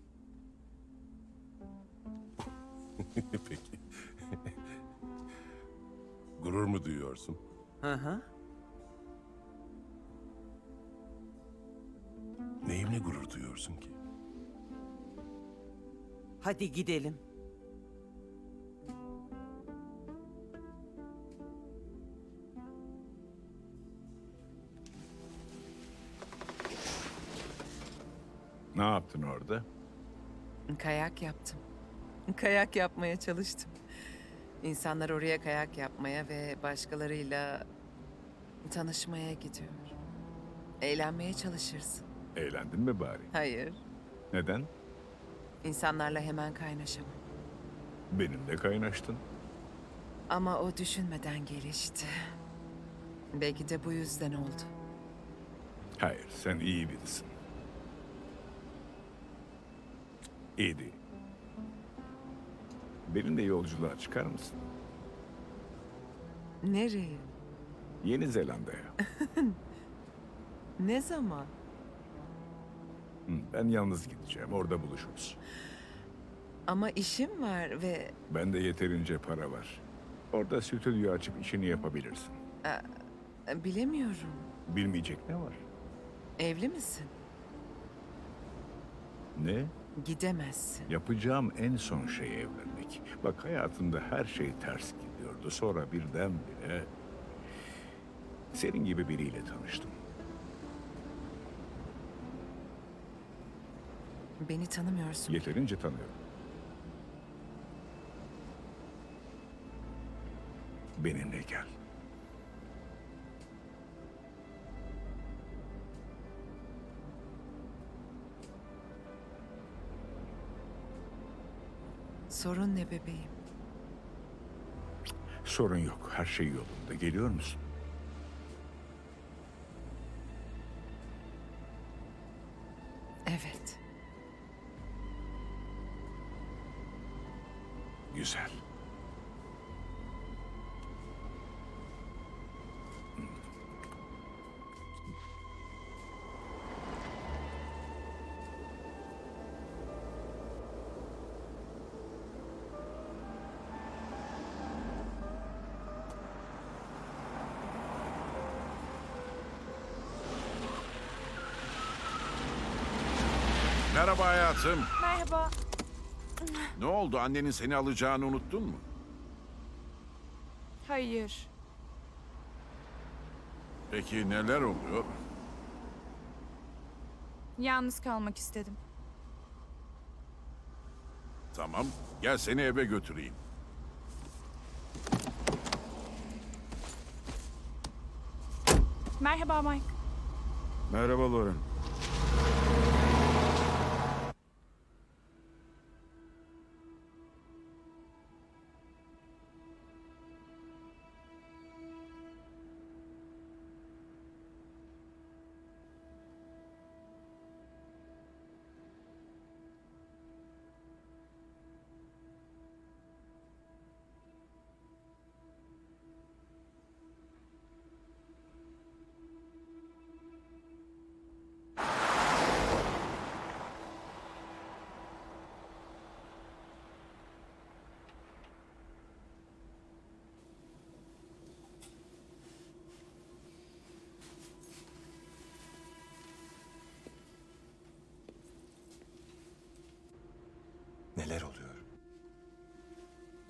Peki. Gurur mu duyuyorsun? Hı hı. Neyimle gurur duyuyorsun ki? Hadi gidelim. Ne yaptın orada? Kayak yaptım. Kayak yapmaya çalıştım. İnsanlar oraya kayak yapmaya ve başkalarıyla tanışmaya gidiyor. Eğlenmeye çalışırsın. Eğlendin mi bari? Hayır, Neden? insanlarla hemen kaynaşamam. Benimle kaynaştın. Ama o düşünmeden gelişti. Belki de bu yüzden oldu. Hayır, sen iyi birisin. Değil. Benimle yolculuğa çıkar mısın? Nereye? Yeni Zelanda'ya. Ne zaman? Hı, Ben yalnız gideceğim, orada buluşuruz. Ama işim var ve Bende yeterince para var. Orada stüdyo açıp işini yapabilirsin. e, bilemiyorum. Bilmeyecek ne var? Evli misin? Ne? Gidemezsin. Yapacağım en son şey evlenmek. Bak hayatımda her şey ters gidiyordu. Sonra birdenbire senin gibi biriyle tanıştım. Beni tanımıyorsun. Yeterince tanıyorum. Benimle gel. Sorun ne bebeğim? Sorun yok. Her şey yolunda. Geliyor musun? Evet. Merhaba hayatım. Merhaba. Ne oldu? Annenin seni alacağını unuttun mu? Hayır. Peki neler oluyor? Yalnız kalmak istedim. Tamam. Gel seni eve götüreyim. Merhaba Mike. Merhaba Lauren.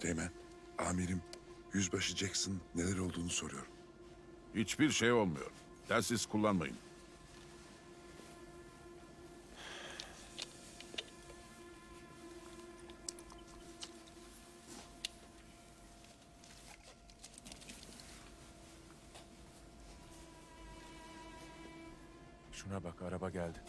Teğmen, amirim Yüzbaşı Jackson neler olduğunu soruyor. Hiçbir şey olmuyor. Telsiz kullanmayın. Şuna bak araba geldi.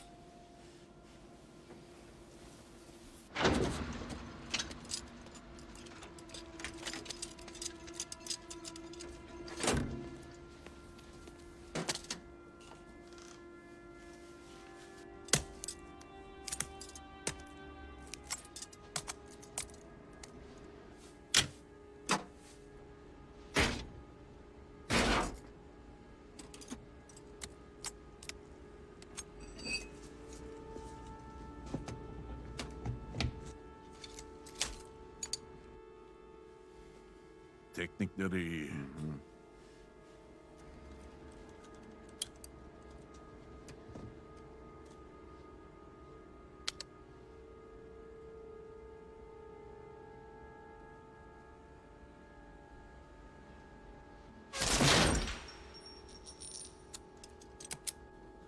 Teknikleri iyi.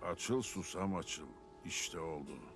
Açıl susam açıl. İşte oldu.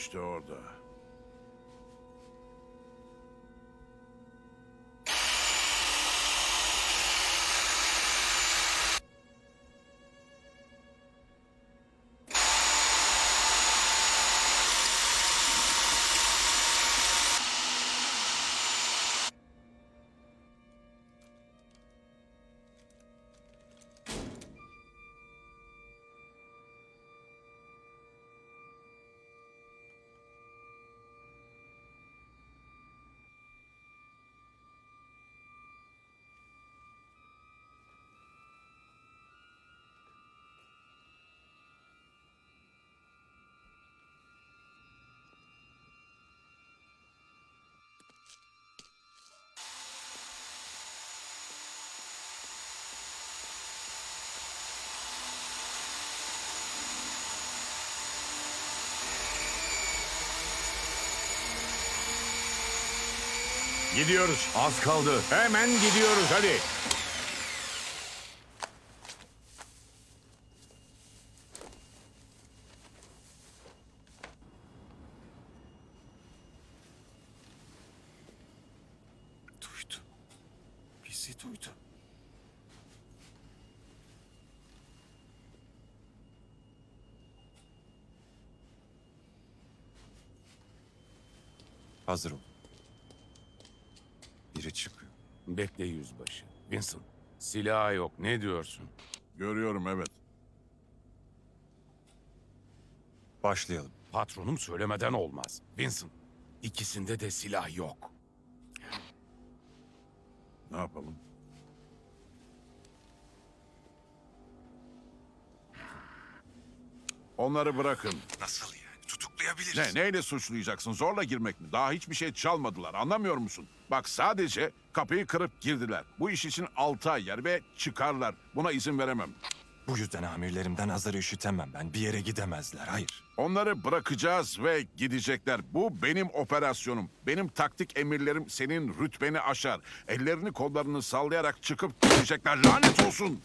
İşte orada. Gidiyoruz. Az kaldı. Hemen gidiyoruz hadi. Duydu. Bizi duydu. Hazır ol. Biri çıkıyor. Bekle yüzbaşı. Vincent, silah yok. Ne diyorsun? Görüyorum evet. Başlayalım. Patronum söylemeden olmaz. Vincent, ikisinde de silah yok. Ne yapalım? Onları bırakın. Nasıl yani? Tutuklayabiliriz. Ne, neyle suçlayacaksın? Zorla girmek mi? Daha hiçbir şey çalmadılar. Anlamıyor musun? Bak sadece kapıyı kırıp girdiler. Bu iş için altı ay yer ve çıkarlar. Buna izin veremem. Bu yüzden amirlerimden azarı üşütemem ben. Bir yere gidemezler. Hayır. Onları bırakacağız ve gidecekler. Bu benim operasyonum. Benim taktik emirlerim senin rütbeni aşar. Ellerini kollarını sallayarak çıkıp gidecekler. Lanet olsun.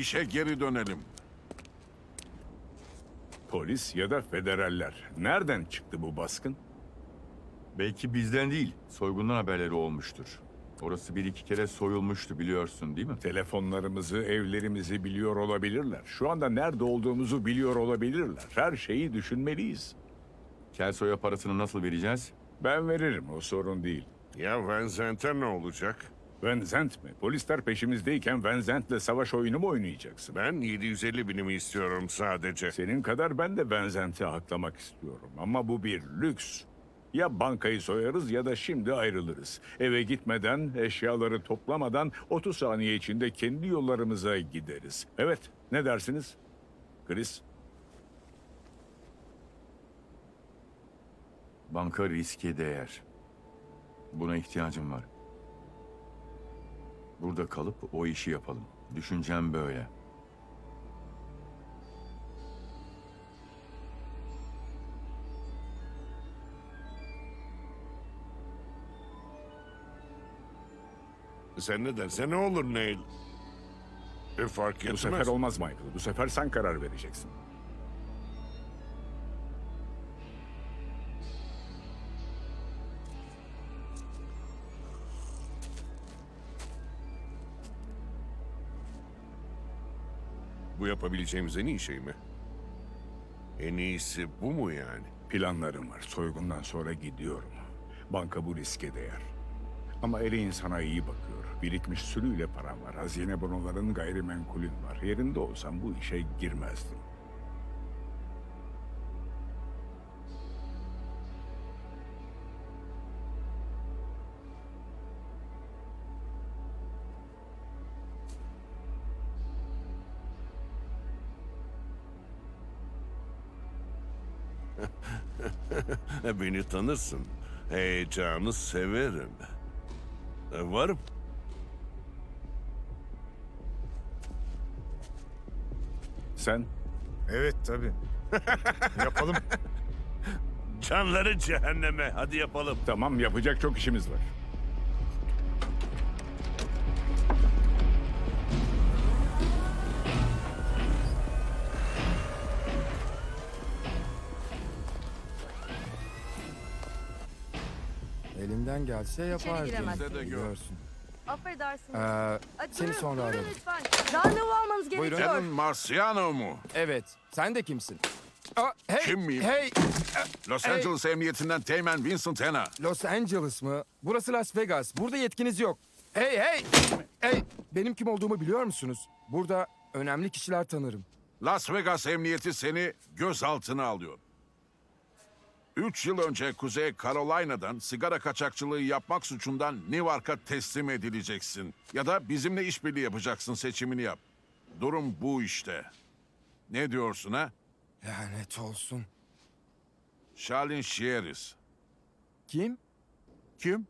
İşe geri dönelim. Polis ya da federaller. Nereden çıktı bu baskın? Belki bizden değil, soygundan haberleri olmuştur. Orası bir iki kere soyulmuştu biliyorsun değil mi? Telefonlarımızı, evlerimizi biliyor olabilirler. Şu anda nerede olduğumuzu biliyor olabilirler. Her şeyi düşünmeliyiz. Kelsoy'a parasını nasıl vereceğiz? Ben veririm, o sorun değil. Ya Vincent'e ne olacak? Vincent mi? Polisler peşimizdeyken Vincent'le savaş oyunu mu oynayacaksın? Ben 750 binimi istiyorum sadece. Senin kadar ben de Vincent'i aklamak istiyorum. Ama bu bir lüks. Ya bankayı soyarız ya da şimdi ayrılırız. Eve gitmeden, eşyaları toplamadan 30 saniye içinde kendi yollarımıza gideriz. Evet, ne dersiniz? Chris? Banka riske değer. Buna ihtiyacım var. Burada kalıp o işi yapalım. Düşüncem böyle. Sen ne dersen ne olur Neil. E, fark Bu etmez. sefer olmaz Michael. Bu sefer sen karar vereceksin. Yapabileceğimiz en iyi şey mi? En iyisi bu mu yani? Planlarım var. Soygundan sonra gidiyorum. Banka bu riske değer. Ama Eriğin sana iyi bakıyor. Birikmiş sürüyle param var. Hazine bonoların gayrimenkulün var. Yerinde olsam bu işe girmezdim. Beni tanırsın. Heyecanı severim. E, varım. Sen? Evet tabii. Yapalım. Canları cehenneme. Hadi yapalım. Tamam yapacak çok işimiz var. Elimden gelse yapardım. giremezsin. Biliyorsun. Affedersiniz. Ee, Aa, seni durun, sonra durun ararım. lütfen. Randevu almanız Buyurun. gerekiyor. Senin Marciano mu? Evet. Sen de kimsin? Aa, hey, Kim miyim? Hey. Los Hey. Angeles Emniyetinden Teğmen Vincent Hanna. Los Angeles mı? Burası Las Vegas. Burada yetkiniz yok. Hey hey. Hey. Benim kim olduğumu biliyor musunuz? Burada önemli kişiler tanırım. Las Vegas Emniyeti seni gözaltına alıyor. Üç yıl önce Kuzey Carolina'dan sigara kaçakçılığı yapmak suçundan Newark'a teslim edileceksin. Ya da bizimle işbirliği yapacaksın seçimini yap. Durum bu işte. Ne diyorsun ha? Lanet olsun. Charlene Shearis. Kim? Kim?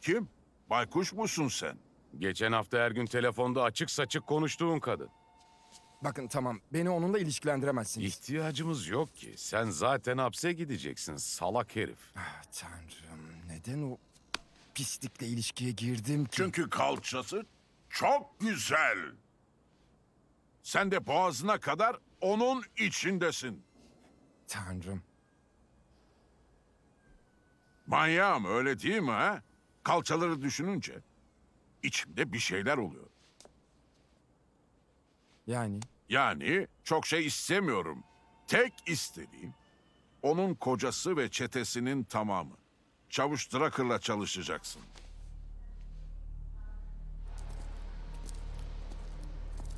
Kim? Baykuş musun sen? Geçen hafta her gün telefonda açık saçık konuştuğun kadın. Bakın tamam. Beni onunla ilişkilendiremezsiniz. İhtiyacımız yok ki. Sen zaten hapse gideceksin salak herif. Ah, Tanrım. Neden o pislikle ilişkiye girdim ki? Çünkü kalçası çok güzel. Sen de boğazına kadar onun içindesin. Tanrım. Manyağım öyle değil mi ha? Kalçaları düşününce içimde bir şeyler oluyor. Yani Yani çok şey istemiyorum. Tek istediğim onun kocası ve çetesinin tamamı. Çavuş Drakır'la çalışacaksın.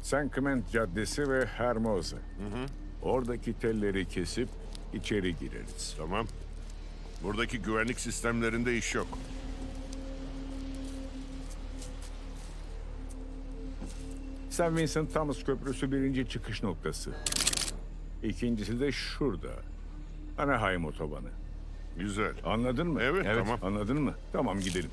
San Clement Caddesi ve Hermosa. Oradaki telleri kesip içeri gireriz. Tamam. Buradaki güvenlik sistemlerinde iş yok. St. Vincent Thomas Köprüsü birinci çıkış noktası. İkincisi de şurada. Anaheim otobanı. Güzel. Anladın mı? Evet, tamam. Anladın mı? Tamam gidelim.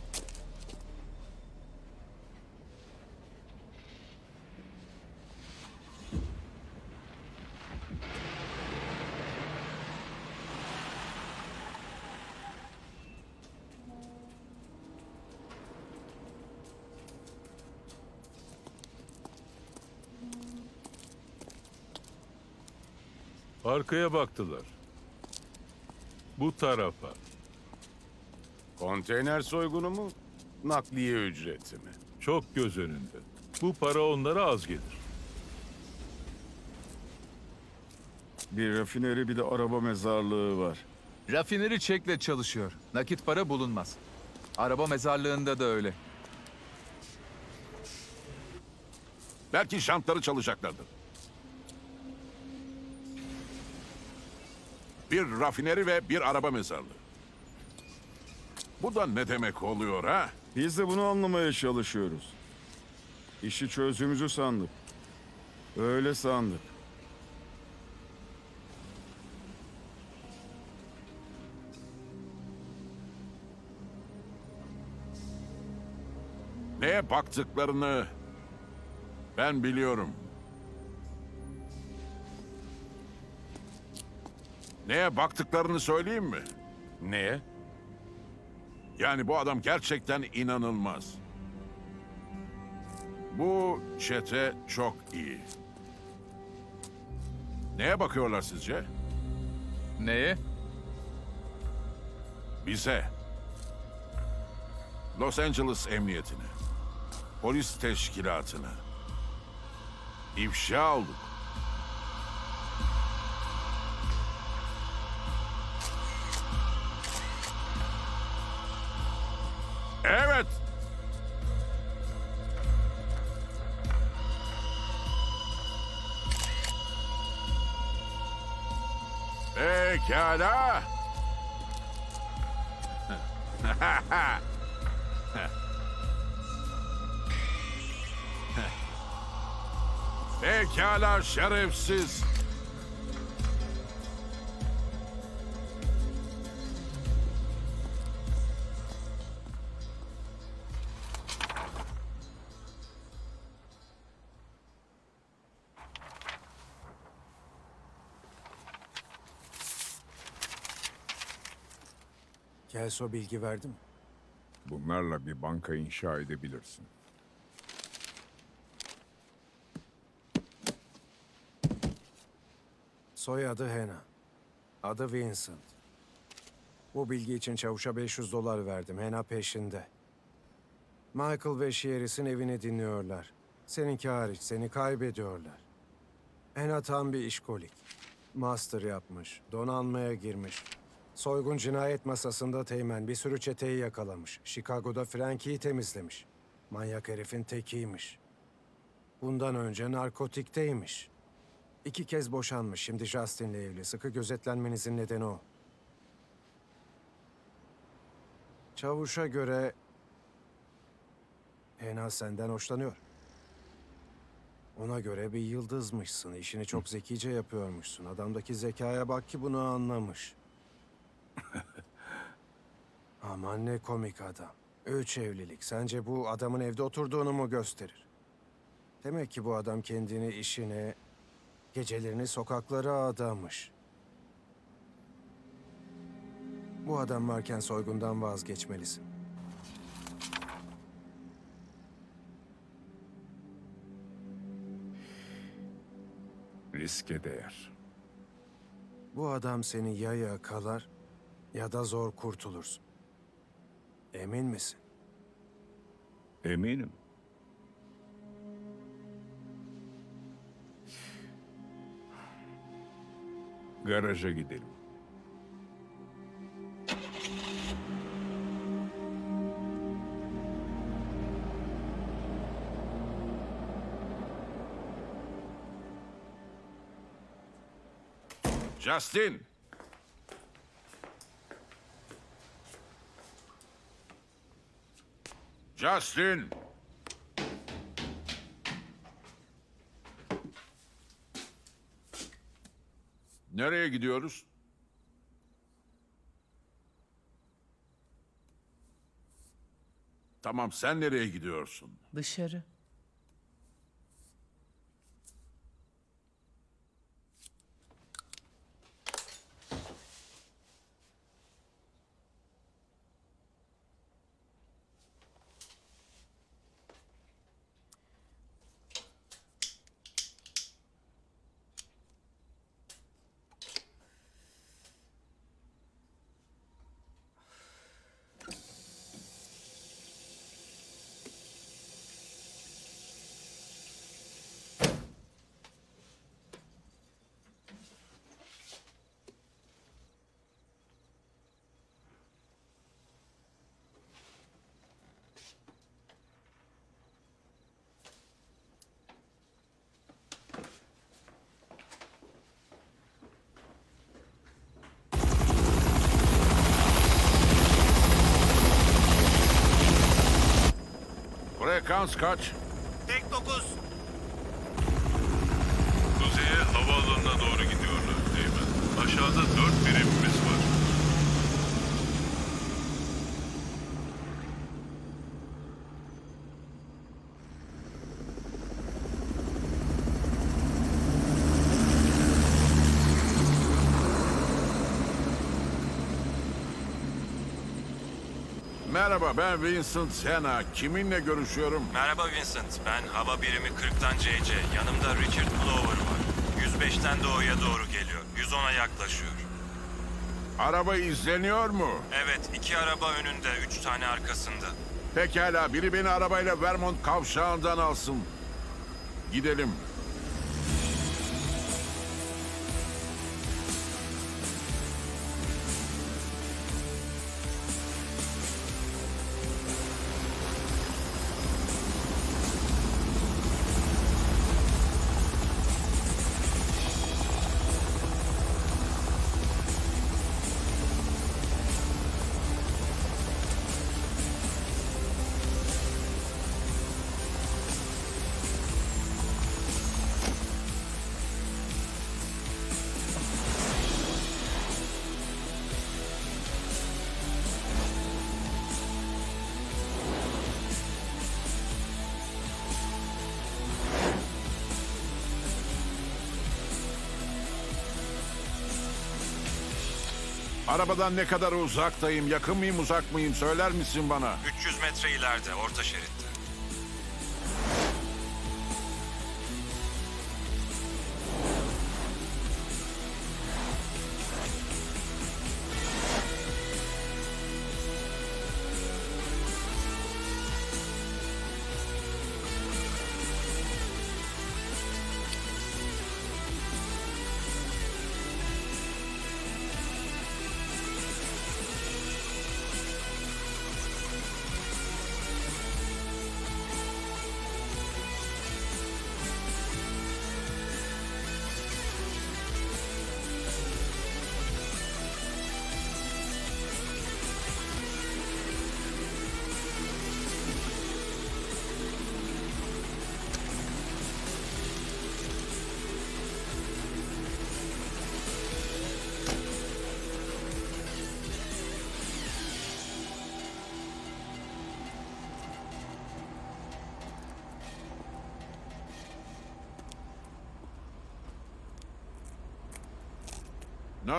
Arkaya baktılar. Bu tarafa. Konteyner soygunu mu? Nakliye ücreti mi? Çok göz önünde. Bu para onlara az gelir. Bir rafineri bir de araba mezarlığı var. Rafineri çekle çalışıyor. Nakit para bulunmaz. Araba mezarlığında da öyle. Belki jantları çalacaklardır. Bir rafineri ve bir araba mezarlığı. Bu da ne demek oluyor ha? Biz de bunu anlamaya çalışıyoruz. İşi çözdüğümüzü sandık. Öyle sandık. Neye baktıklarını ben biliyorum. Neye baktıklarını söyleyeyim mi? Neye? Yani bu adam gerçekten inanılmaz. Bu çete çok iyi. Neye bakıyorlar sizce? Neye? Bize. Los Angeles Emniyetine. Polis teşkilatına. İfşa olduk. Pekala. Pekala şerefsiz. Kelso bilgi verdi mi? Bunlarla bir banka inşa edebilirsin. Soyadı Hena. Adı Vincent. Bu bilgi için çavuşa 500 dolar verdim. Hena peşinde. Michael ve Sherris'in evini dinliyorlar. Seninki hariç seni kaybediyorlar. Hena tam bir işkolik. Master yapmış. Donanmaya girmiş. Soygun cinayet masasında teğmen bir sürü çeteyi yakalamış. Chicago'da Frankie'yi temizlemiş. Manyak herifin tekiymiş. Bundan önce narkotikteymiş. İki kez boşanmış. Şimdi Justin'le evli. Sıkı gözetlenmenizin nedeni o. Çavuşa göre... Hena senden hoşlanıyor. Ona göre bir yıldızmışsın. İşini çok zekice yapıyormuşsun. Adamdaki zekaya bak ki bunu anlamış. Aman ne komik adam. Üç evlilik. Sence bu adamın evde oturduğunu mu gösterir? Demek ki bu adam kendini işine, gecelerini sokaklara adamış. Bu adam varken soygundan vazgeçmelisin. Riske değer. Bu adam seni ya yakalar ya da zor kurtulursun. Emin misin? Eminim. Garaja gidelim. Justin. Justin. Nereye gidiyoruz? Tamam sen nereye gidiyorsun? Dışarı. Frekans kaç? Tek 9. Kuzeye havaalanına doğru gidiyorlar Teğmen. Aşağıda dört birimimiz var. Merhaba ben Vincent Sena. Kiminle görüşüyorum? Merhaba Vincent, ben hava birimi 40'tan CC. Yanımda Richard Glover var. 105'ten doğuya doğru geliyor. 110'a yaklaşıyor. Araba izleniyor mu? Evet, iki araba önünde, üç tane arkasında. Pekala biri beni arabayla Vermont kavşağından alsın. Gidelim. Arabadan ne kadar uzaktayım, yakın mıyım, uzak mıyım söyler misin bana? 300 metre ileride, orta şeritte.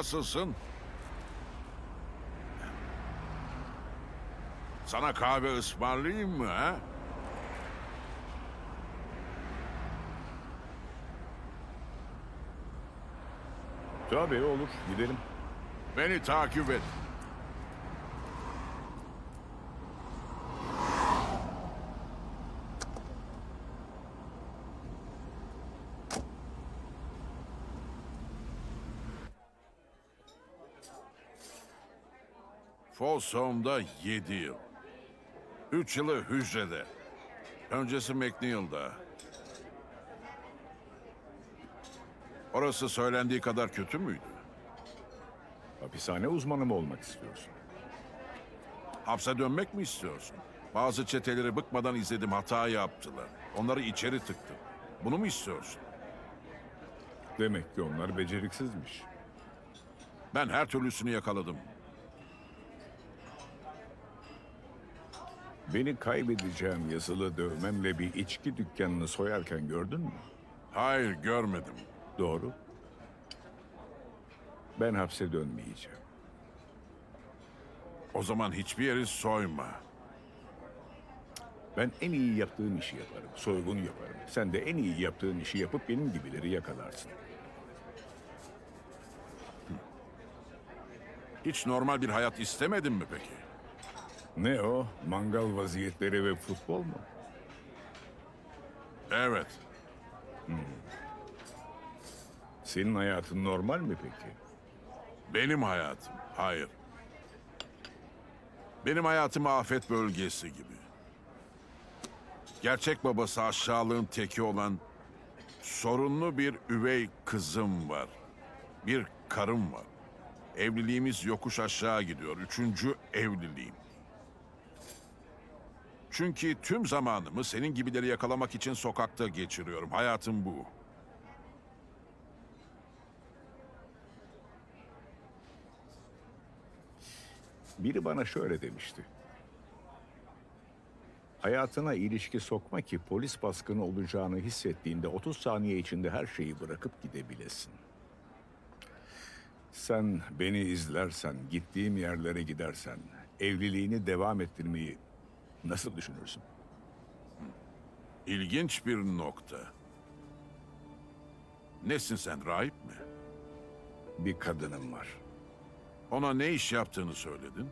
Nasılsın? Sana kahve ısmarlayayım mı ha? Tabii olur. Gidelim. Beni takip et. Folsom'da 7 yıl. 3 yılı hücrede. Öncesi McNeil'da. Orası söylendiği kadar kötü müydü? Hapishane uzmanı mı olmak istiyorsun? Hapse dönmek mi istiyorsun? Bazı çeteleri bıkmadan izledim hata yaptılar. Onları içeri tıktım. Bunu mu istiyorsun? Demek ki onlar beceriksizmiş. Ben her türlüsünü yakaladım. Beni kaybedeceğim yazılı dövmemle bir içki dükkanını soyarken gördün mü? Hayır görmedim. Doğru. Ben hapse dönmeyeceğim. O zaman hiçbir yeri soyma. Ben en iyi yaptığın işi yaparım. Soygun yaparım. Sen de en iyi yaptığın işi yapıp benim gibileri yakalarsın. Hiç normal bir hayat istemedin mi peki? Ne o? Mangal vaziyetleri ve futbol mu? Evet. Senin hayatın normal mi peki? Benim hayatım. Hayır. Benim hayatım afet bölgesi gibi. Gerçek babası aşağılığın teki olan sorunlu bir üvey kızım var. Bir karım var. Evliliğimiz yokuş aşağı gidiyor. Üçüncü evliliğim. Çünkü tüm zamanımı senin gibileri yakalamak için sokakta geçiriyorum. Hayatım bu. Biri bana şöyle demişti. Hayatına ilişki sokma ki polis baskını olacağını hissettiğinde 30 saniye içinde her şeyi bırakıp gidebilesin. Sen beni izlersen, gittiğim yerlere gidersen, evliliğini devam ettirmeyi nasıl düşünürsün? İlginç bir nokta. Nesin sen, rahip mi? Bir kadınım var. Ona ne iş yaptığını söyledin?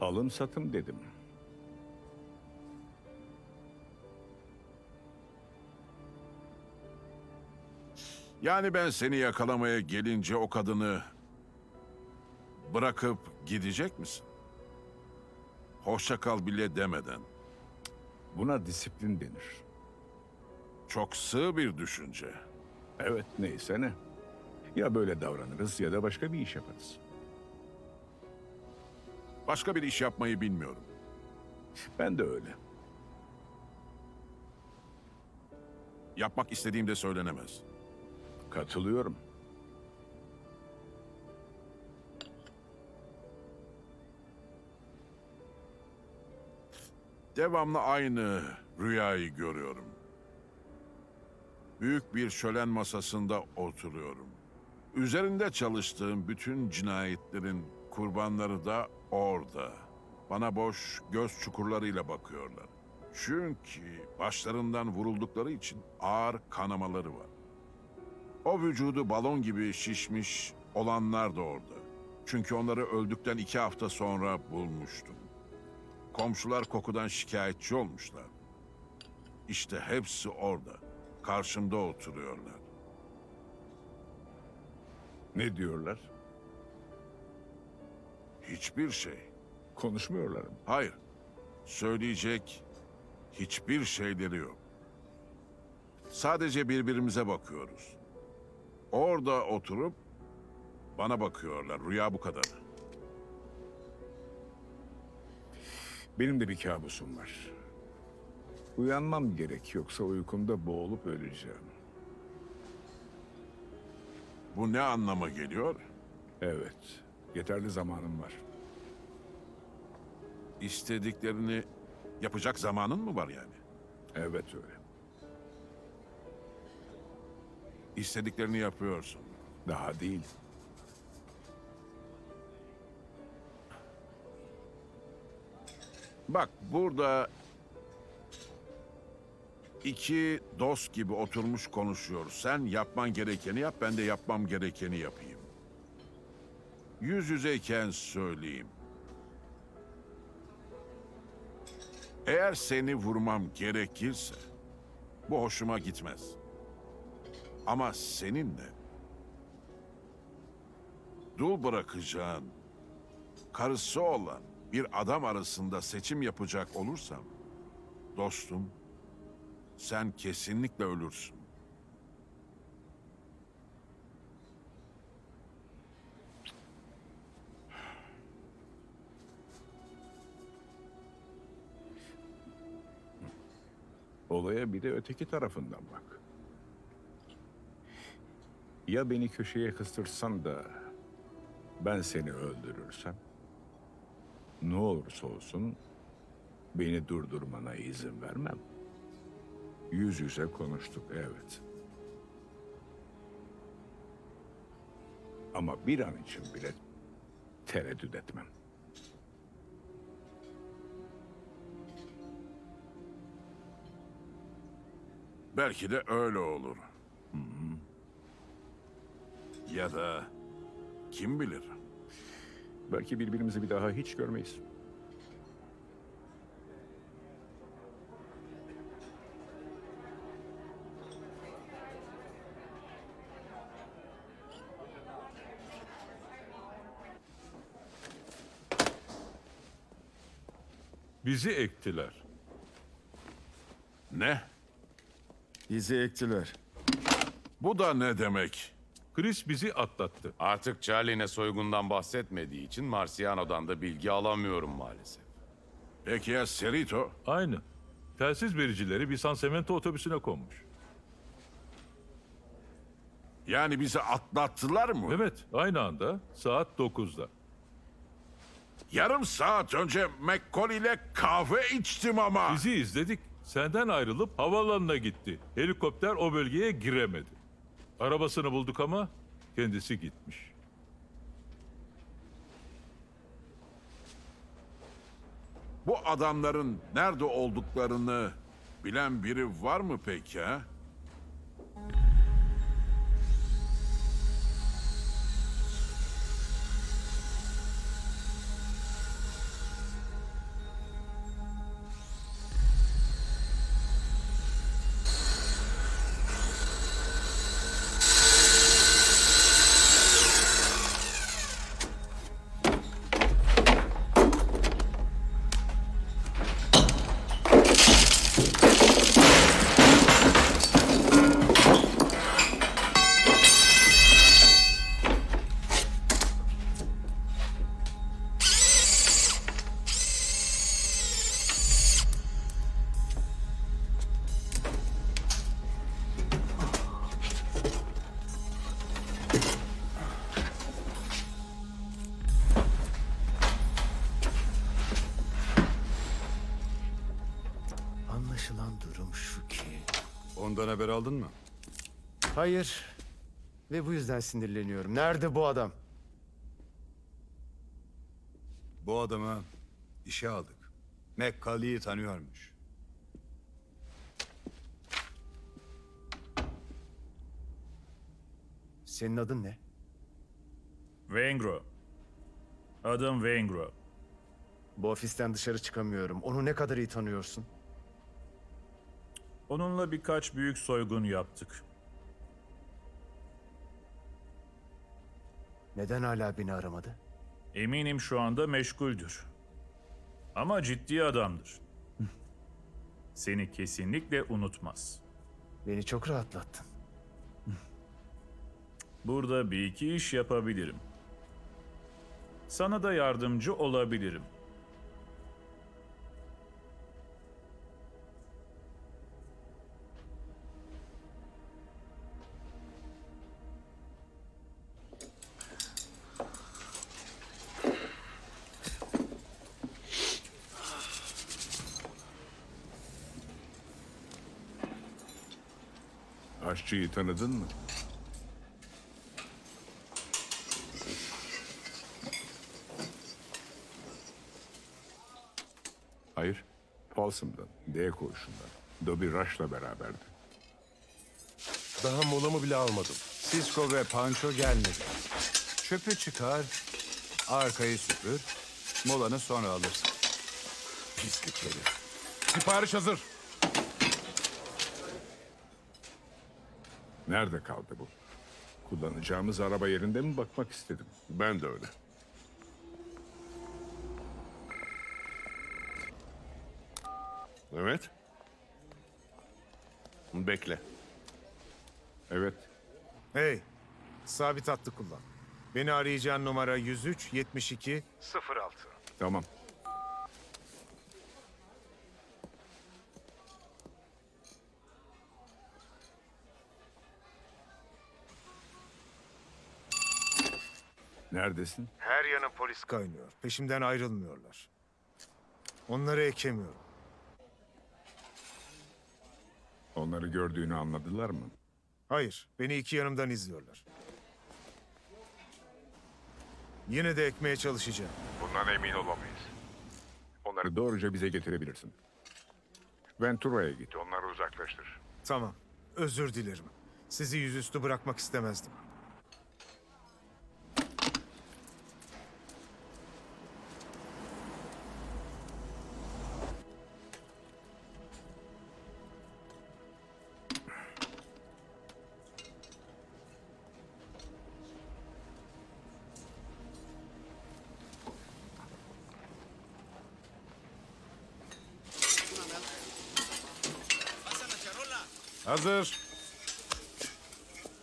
Alım satım dedim. Yani ben seni yakalamaya gelince o kadını bırakıp gidecek misin? Hoşça kal bile demeden. Buna disiplin denir. Çok sığ bir düşünce. Evet neyse ne. Ya böyle davranırız ya da başka bir iş yaparız. Başka bir iş yapmayı bilmiyorum. Ben de öyle. Yapmak istediğimde söylenemez. Katılıyorum. Devamlı aynı rüyayı görüyorum. Büyük bir şölen masasında oturuyorum. Üzerinde çalıştığım bütün cinayetlerin kurbanları da orada. Bana boş göz çukurlarıyla bakıyorlar. Çünkü başlarından vuruldukları için ağır kanamaları var. O vücudu balon gibi şişmiş olanlar da orada. Çünkü onları öldükten iki hafta sonra bulmuştum. Komşular kokudan şikayetçi olmuşlar. İşte hepsi orada. Karşımda oturuyorlar. Ne diyorlar? Hiçbir şey. Konuşmuyorlar mı? Hayır. Söyleyecek hiçbir şeyleri yok. Sadece birbirimize bakıyoruz. Orada oturup bana bakıyorlar. Rüya bu kadar. Benim de bir kabusum var. Uyanmam gerek yoksa uykumda boğulup öleceğim. Bu ne anlama geliyor? Evet, yeterli zamanım var. İstediklerini yapacak zamanın mı var yani? Evet öyle. İstediklerini yapıyorsun. Daha değil. Bak burada iki dost gibi oturmuş konuşuyoruz. Sen yapman gerekeni yap, ben de yapmam gerekeni yapayım. Yüz yüzeyken söyleyeyim. Eğer seni vurmam gerekirse bu hoşuma gitmez. Ama seninle dul bırakacağın karısı olan bir adam arasında seçim yapacak olursam dostum sen kesinlikle ölürsün. Olaya bir de öteki tarafından bak. Ya beni köşeye kıstırsan da ben seni öldürürsem? Ne olursa olsun beni durdurmana izin vermem. Yüz yüze konuştuk evet. Ama bir an için bile tereddüt etmem. Belki de öyle olur. Ya da kim bilir? Belki birbirimizi bir daha hiç görmeyiz. Bizi ektiler. Ne? Bizi ektiler. Bu da ne demek? Chris bizi atlattı. Artık Charlie'ne soygundan bahsetmediği için Marciano'dan da bilgi alamıyorum maalesef. Peki ya Serito? Aynı. Telsiz vericileri bir San Cemento otobüsüne konmuş. Yani bizi atlattılar mı? Evet, aynı anda saat 9'da. Yarım saat önce McCall ile kahve içtim ama. Bizi izledik. Senden ayrılıp havaalanına gitti. Helikopter o bölgeye giremedi. Arabasını bulduk ama kendisi gitmiş. Bu adamların nerede olduklarını bilen biri var mı peki ha? Ve bu yüzden sinirleniyorum. Nerede bu adam? Bu adamı işe aldık. McCally'yi tanıyormuş. Senin adın ne? Vengro. Adım Vengro. Bu ofisten dışarı çıkamıyorum. Onu ne kadar iyi tanıyorsun? Onunla birkaç büyük soygun yaptık. Neden hala beni aramadı? Eminim şu anda meşguldür. Ama ciddi adamdır. Seni kesinlikle unutmaz. Beni çok rahatlattın. Burada bir iki iş yapabilirim. Sana da yardımcı olabilirim. Aşçıyı tanıdın mı? Hayır. Folsom'dan, D koğuşundan. Dobby Rush'la beraberdi. Daha molamı bile almadım. Cisco ve Pancho gelmedi. Çöpü çıkar, arkayı süpür, molanı sonra alırsın. Pislik herif. Sipariş hazır. Nerede kaldı bu? Kullanacağımız araba yerinde mi bakmak istedim. Ben de öyle. Evet. Bekle. Evet. Hey, sabit hattı kullan. Beni arayacağın numara 103 72 06. Tamam. Neredesin? Her yanın polis kaynıyor. Peşimden ayrılmıyorlar. Onları ekemiyorum. Onları gördüğünü anladılar mı? Hayır, beni iki yanımdan izliyorlar. Yine de ekmeye çalışacağım. Bundan emin olamayız. Onları doğruca bize getirebilirsin. Ventura'ya git, onları uzaklaştır. Tamam, özür dilerim. Sizi yüzüstü bırakmak istemezdim. Hazır.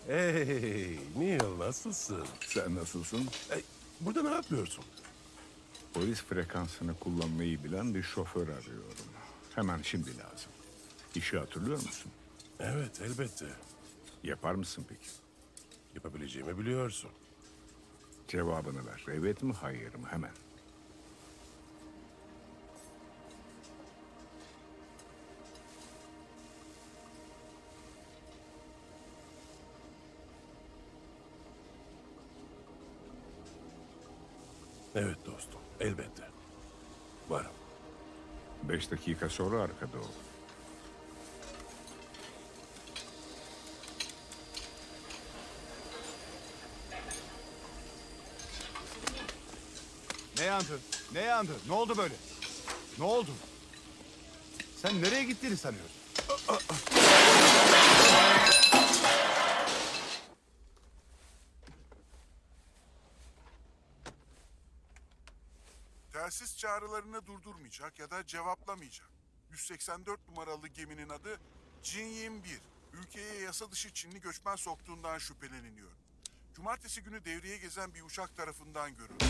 Hey, Neil nasılsın? Sen nasılsın? Hey, burada ne yapıyorsun? Polis frekansını kullanmayı bilen bir şoför arıyorum. Hemen şimdi lazım. İşi hatırlıyor musun? Evet, elbette. Yapar mısın peki? Yapabileceğimi biliyorsun. Cevabını ver. Evet mi, hayır mı? Hemen. Beş dakika sonra arkada ol. Ne yandı? Ne yandı? Ne oldu böyle? Ne oldu? Sen nereye gittiğini sanıyorsun? Telsiz çağrılarını durdurmayacak ya da cevaplamayacak. 184 numaralı geminin adı Jinyim 1. Ülkeye yasa dışı Çinli göçmen soktuğundan şüpheleniyor. Cumartesi günü devreye gezen bir uçak tarafından görüldü.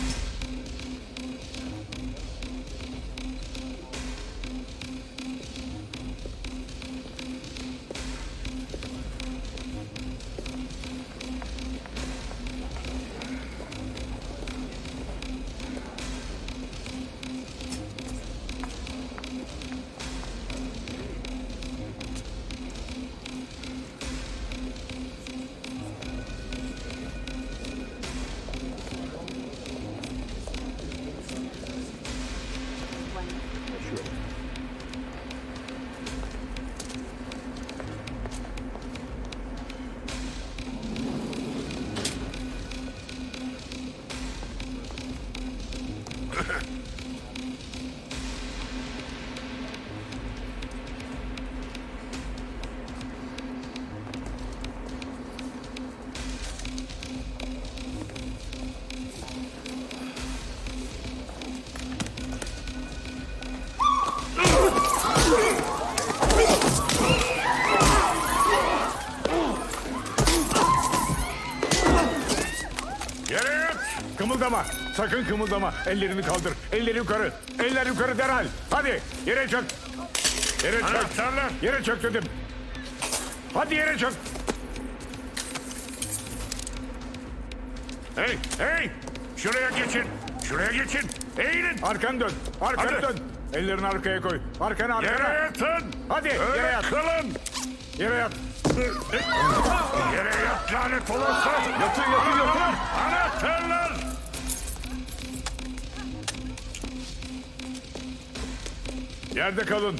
Sakın kımıldama! Ellerini kaldır! Elleri yukarı! Eller yukarı derhal! Hadi! Yere çök! Yere çök! Anahtarlar! Yere çök dedim! Hadi yere çök! Hey, hey! Şuraya geçin! Şuraya geçin! Eğilin! Arkan dön! Arkanı Hadi. dön! Ellerini arkaya koy! Arkana arkana! Yere yatın! Hadi! Öyle yere yat! kılın! Yere yat! Yere yat lanet olursa! Yatın yatın yatın! Anahtarlar! Yerde kalın.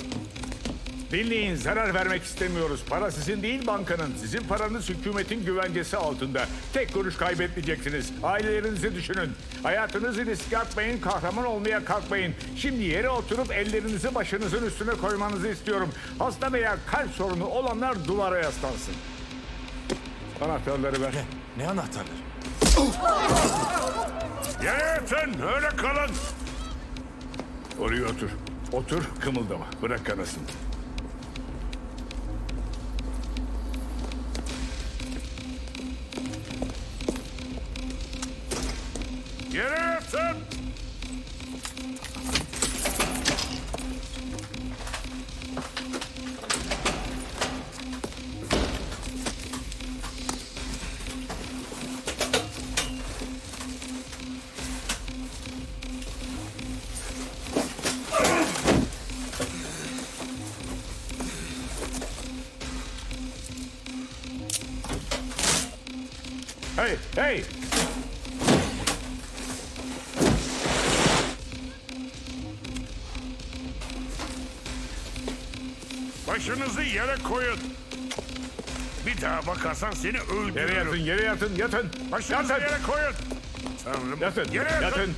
Dinleyin zarar vermek istemiyoruz. Para sizin değil bankanın. Sizin paranız hükümetin güvencesi altında. Tek kuruş kaybetmeyeceksiniz. Ailelerinizi düşünün. Hayatınızı riske atmayın, kahraman olmaya kalkmayın. Şimdi yere oturup ellerinizi başınızın üstüne koymanızı istiyorum. Hasta veya kalp sorunu olanlar duvara yaslansın. Anahtarları ver. Ne, ne anahtarları? Yere yatın! Öyle kalın! Oraya otur. Otur, kımıldama. Bırak kanasın. Yere yatın! Yere koyun! Bir daha bakarsan seni öldürürüm. Yere yatın, yere yatın, yatın. Başınızı yere koyun! Tanrım. Yatın, Yere yatın! yatın.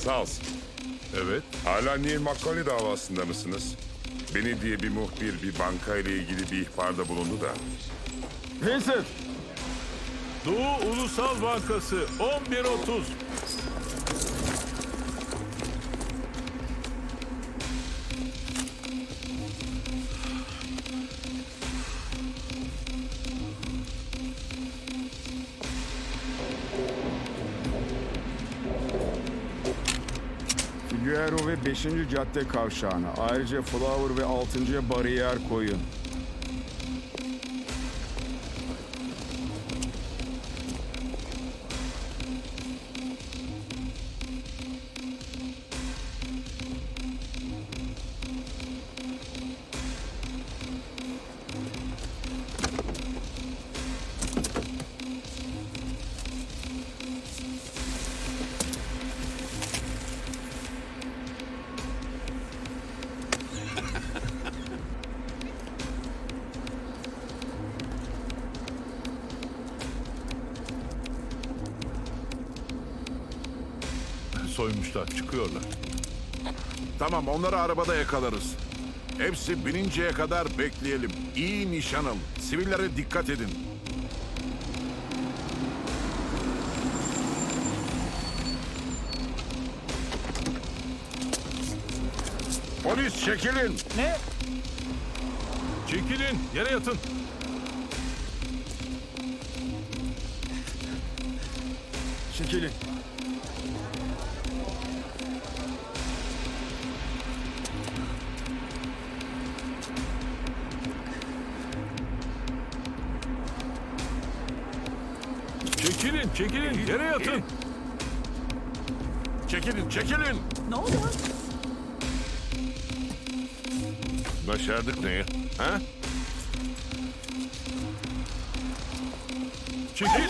Hey Casals. Evet. Hala Neil McCauley davasında mısınız? Beni diye bir muhbir bir banka ile ilgili bir ihbarda bulundu da. Vincent, Doğu Ulusal Bankası 11.30. 5. cadde kavşağına. Ayrıca Flower ve 6. bariyer koyun. Soymuşlar, çıkıyorlar. Tamam onları arabada yakalarız. Hepsi bininceye kadar bekleyelim. İyi nişan alın. Sivillere dikkat edin. Polis çekilin. Ne? Çekilin, yere yatın. Çekilin. Çekilin, çekilin, yere yatın. Çekilin, çekilin. Ne oldu? Başardık neyi? Ha? Çekil.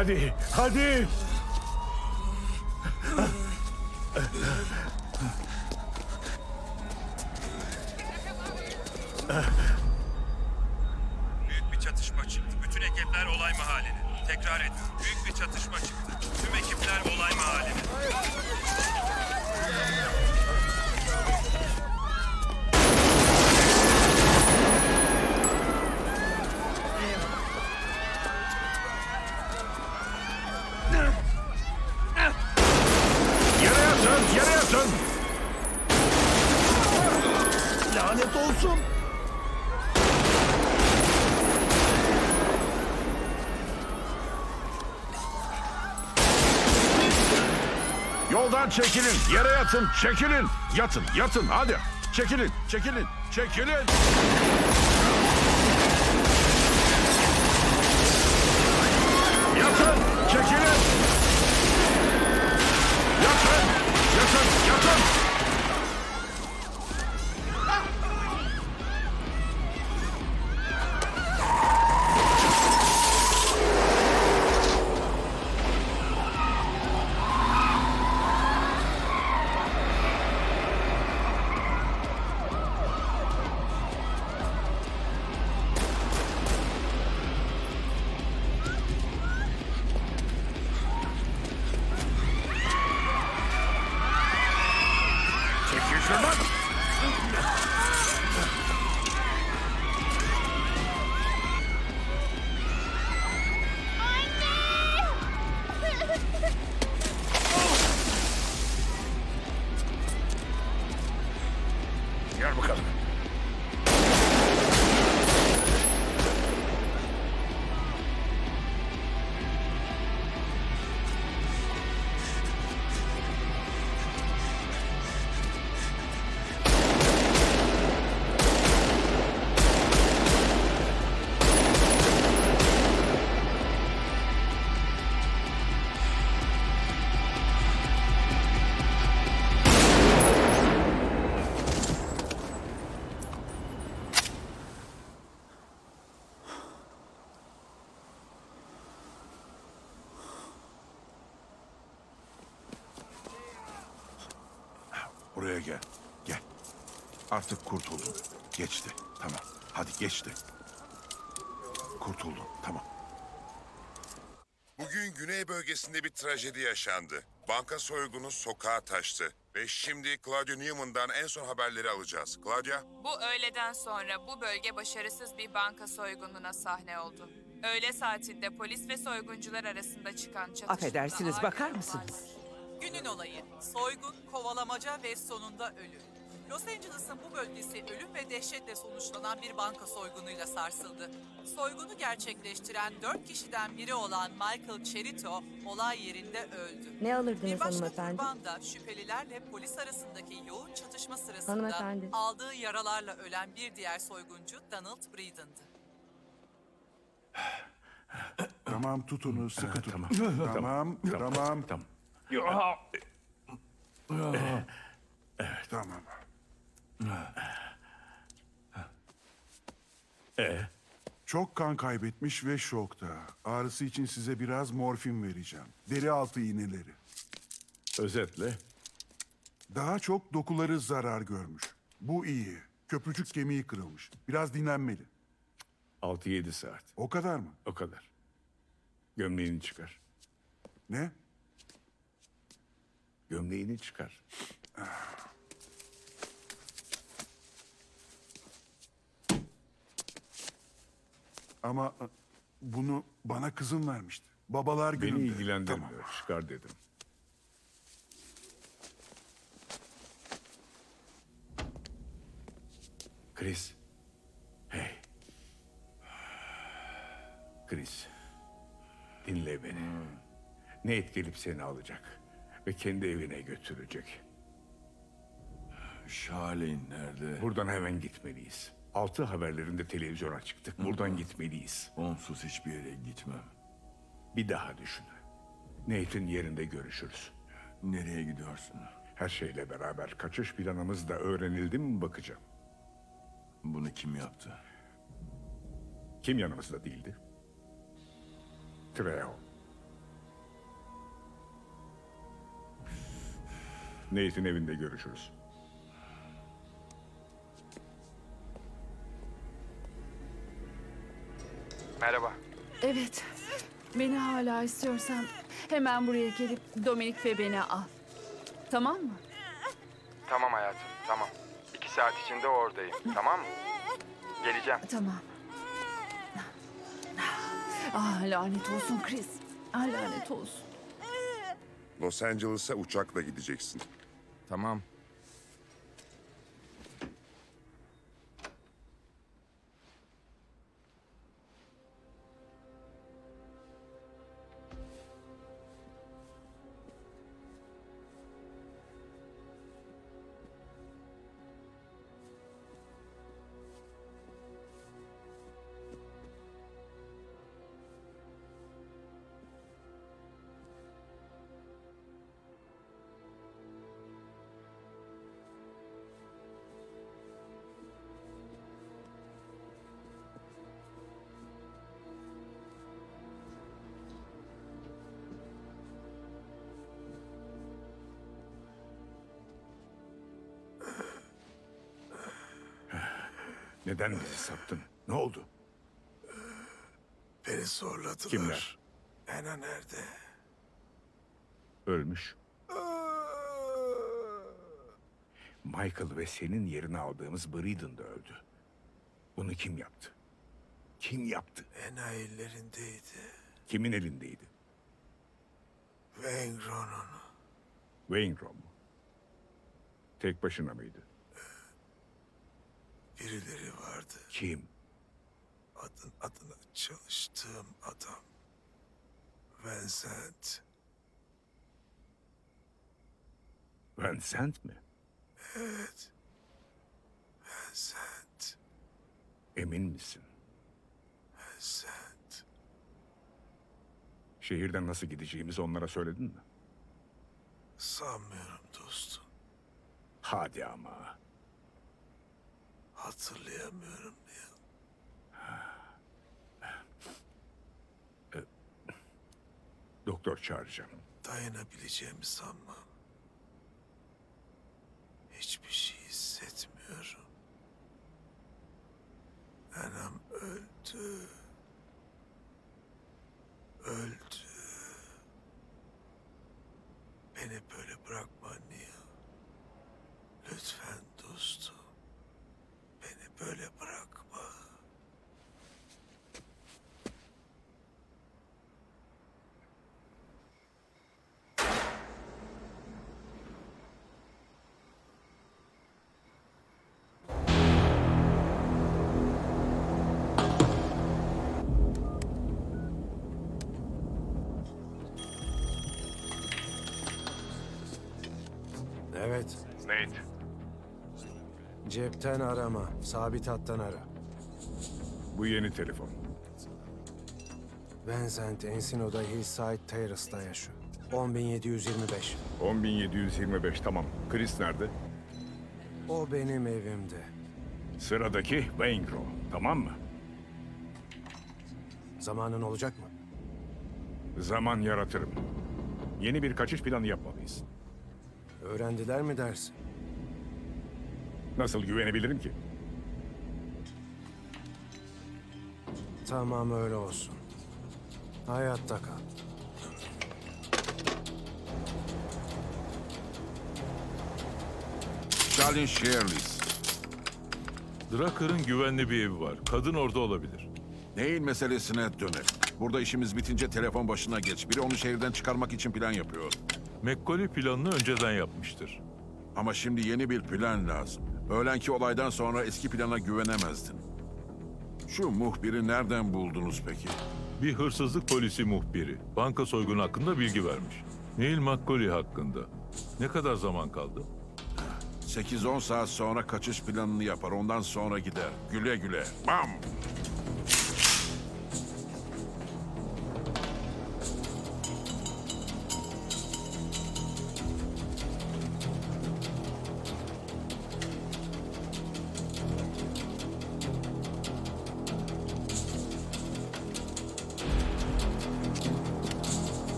Hadi, hadi. Yoldan çekilin. Yere yatın. Çekilin. Yatın. Yatın. Hadi. Çekilin. Çekilin. Çekilin. Artık kurtuldun. Geçti. Tamam. Hadi geçti. Kurtuldun. Tamam. Bugün güney bölgesinde bir trajedi yaşandı. Banka soygunu sokağa taştı. Ve şimdi Claudia Newman'dan en son haberleri alacağız. Claudia? Bu öğleden sonra bu bölge başarısız bir banka soygununa sahne oldu. Öğle saatinde polis ve soyguncular arasında çıkan çatışmada... Affedersiniz ağır bakar mısınız? Günün olayı. Soygun, kovalamaca ve sonunda ölüm. Los Angeles'ın bu bölgesi ölüm ve dehşetle sonuçlanan bir banka soygunuyla sarsıldı. Soygunu gerçekleştiren dört kişiden biri olan Michael Cherito olay yerinde öldü. Ne alırdınız bir başka hanımefendi? kurban da şüphelilerle polis arasındaki yoğun çatışma sırasında Hanımefendi. aldığı yaralarla ölen bir diğer soyguncu Donald Breeden'dı. Tamam tutunuz, sıkı tutun. tamam. Tamam, Tamam. tamam. Tamam. Ee? Çok kan kaybetmiş ve şokta. Ağrısı için size biraz morfin vereceğim. Deri altı iğneleri. Özetle Daha çok dokuları zarar görmüş. Bu iyi. Köprücük kemiği kırılmış. Biraz dinlenmeli. 6-7 saat. O kadar mı? O kadar. Gömleğini çıkar. Ne? Gömleğini çıkar. Ama e, bunu bana kızım vermişti. Babalar Beni gününde. ilgilendirmiyor. Çıkar dedim. Chris. Hey. Chris. Dinle beni. Nate gelip seni alacak. Ve kendi evine götürecek. Şahin nerede? Buradan hemen gitmeliyiz. Altı haberlerinde televizyona çıktık. Buradan gitmeliyiz. Onsuz hiçbir yere gitmem. Bir daha düşün. Nate'in yerinde görüşürüz. Nereye gidiyorsun? Her şeyle beraber kaçış planımız da öğrenildi mi bakacağım. Bunu kim yaptı? Kim yanımızda değildi? Trejo. Nate'in evinde görüşürüz. Merhaba. Evet. Beni hala istiyorsan hemen buraya gelip Dominik ve beni al. Tamam mı? Tamam hayatım, tamam. İki saat içinde oradayım, tamam mı? Geleceğim. Tamam. Ah lanet olsun Chris. Ah lanet olsun. Los Angeles'a uçakla gideceksin. Tamam. Neden bizi sattın? Ne oldu? Beni zorladılar. Kimler? Ena nerede? Ölmüş. Michael ve senin yerini aldığımız Breeden de öldü. Bunu kim yaptı? Kim yaptı? Ena ellerindeydi. Kimin elindeydi? Wengro'nun. Waingro mu? Tek başına mıydı? Birileri vardı. Kim? Adın adına çalıştığım adam. Vincent. Vincent mi? Evet. Vincent. Emin misin? Vincent. Şehirden nasıl gideceğimizi onlara söyledin mi? Sanmıyorum dostum. Hadi ama. Hatırlayamıyorum Neil. Doktor çağıracağım. Dayanabileceğimi sanmam. Hiçbir şey hissetmiyorum. Anam öldü. Öldü. Beni böyle bırakma Neil. Lütfen dostum. Beni böyle Cepten arama. Sabit hattan ara. Bu yeni telefon. Vincent Encino'da Hillside Terrace'da yaşıyor. 10725. 10725 tamam. Chris nerede? O benim evimde. Sıradaki Waingro. Tamam mı? Zamanın olacak mı? Zaman yaratırım. Yeni bir kaçış planı yapmalıyız. Öğrendiler mi dersin? Nasıl güvenebilirim ki? Tamam öyle olsun. Hayatta kal. Charlie Sherlis. Drucker'ın güvenli bir evi var. Kadın orada olabilir. Neyin meselesine dönelim. Burada işimiz bitince telefon başına geç. Biri onu şehirden çıkarmak için plan yapıyor. McCauley planını önceden yapmıştır. Ama şimdi yeni bir plan lazım. Öğlenki olaydan sonra eski plana güvenemezdin. Şu muhbiri nereden buldunuz peki? Bir hırsızlık polisi muhbiri. Banka soygunu hakkında bilgi vermiş. Neil McCauley hakkında. Ne kadar zaman kaldı? 8-10 saat sonra kaçış planını yapar. Ondan sonra gider. Güle güle. Bam!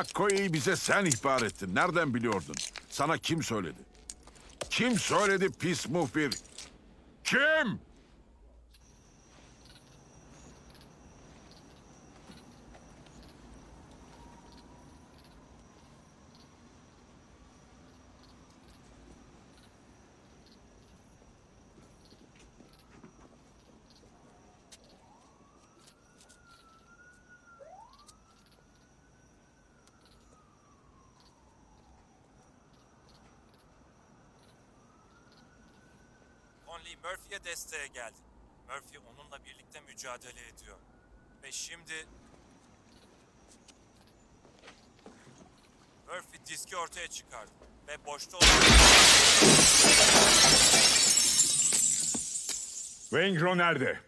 McCoy'yi bize sen ihbar ettin. Nereden biliyordun? Sana kim söyledi? Kim söyledi pis muhbir? Kim? Murphy'ye desteğe geldi. Murphy onunla birlikte mücadele ediyor. Ve şimdi... Murphy diski ortaya çıkardı. Ve boşta olan... Vengro nerede?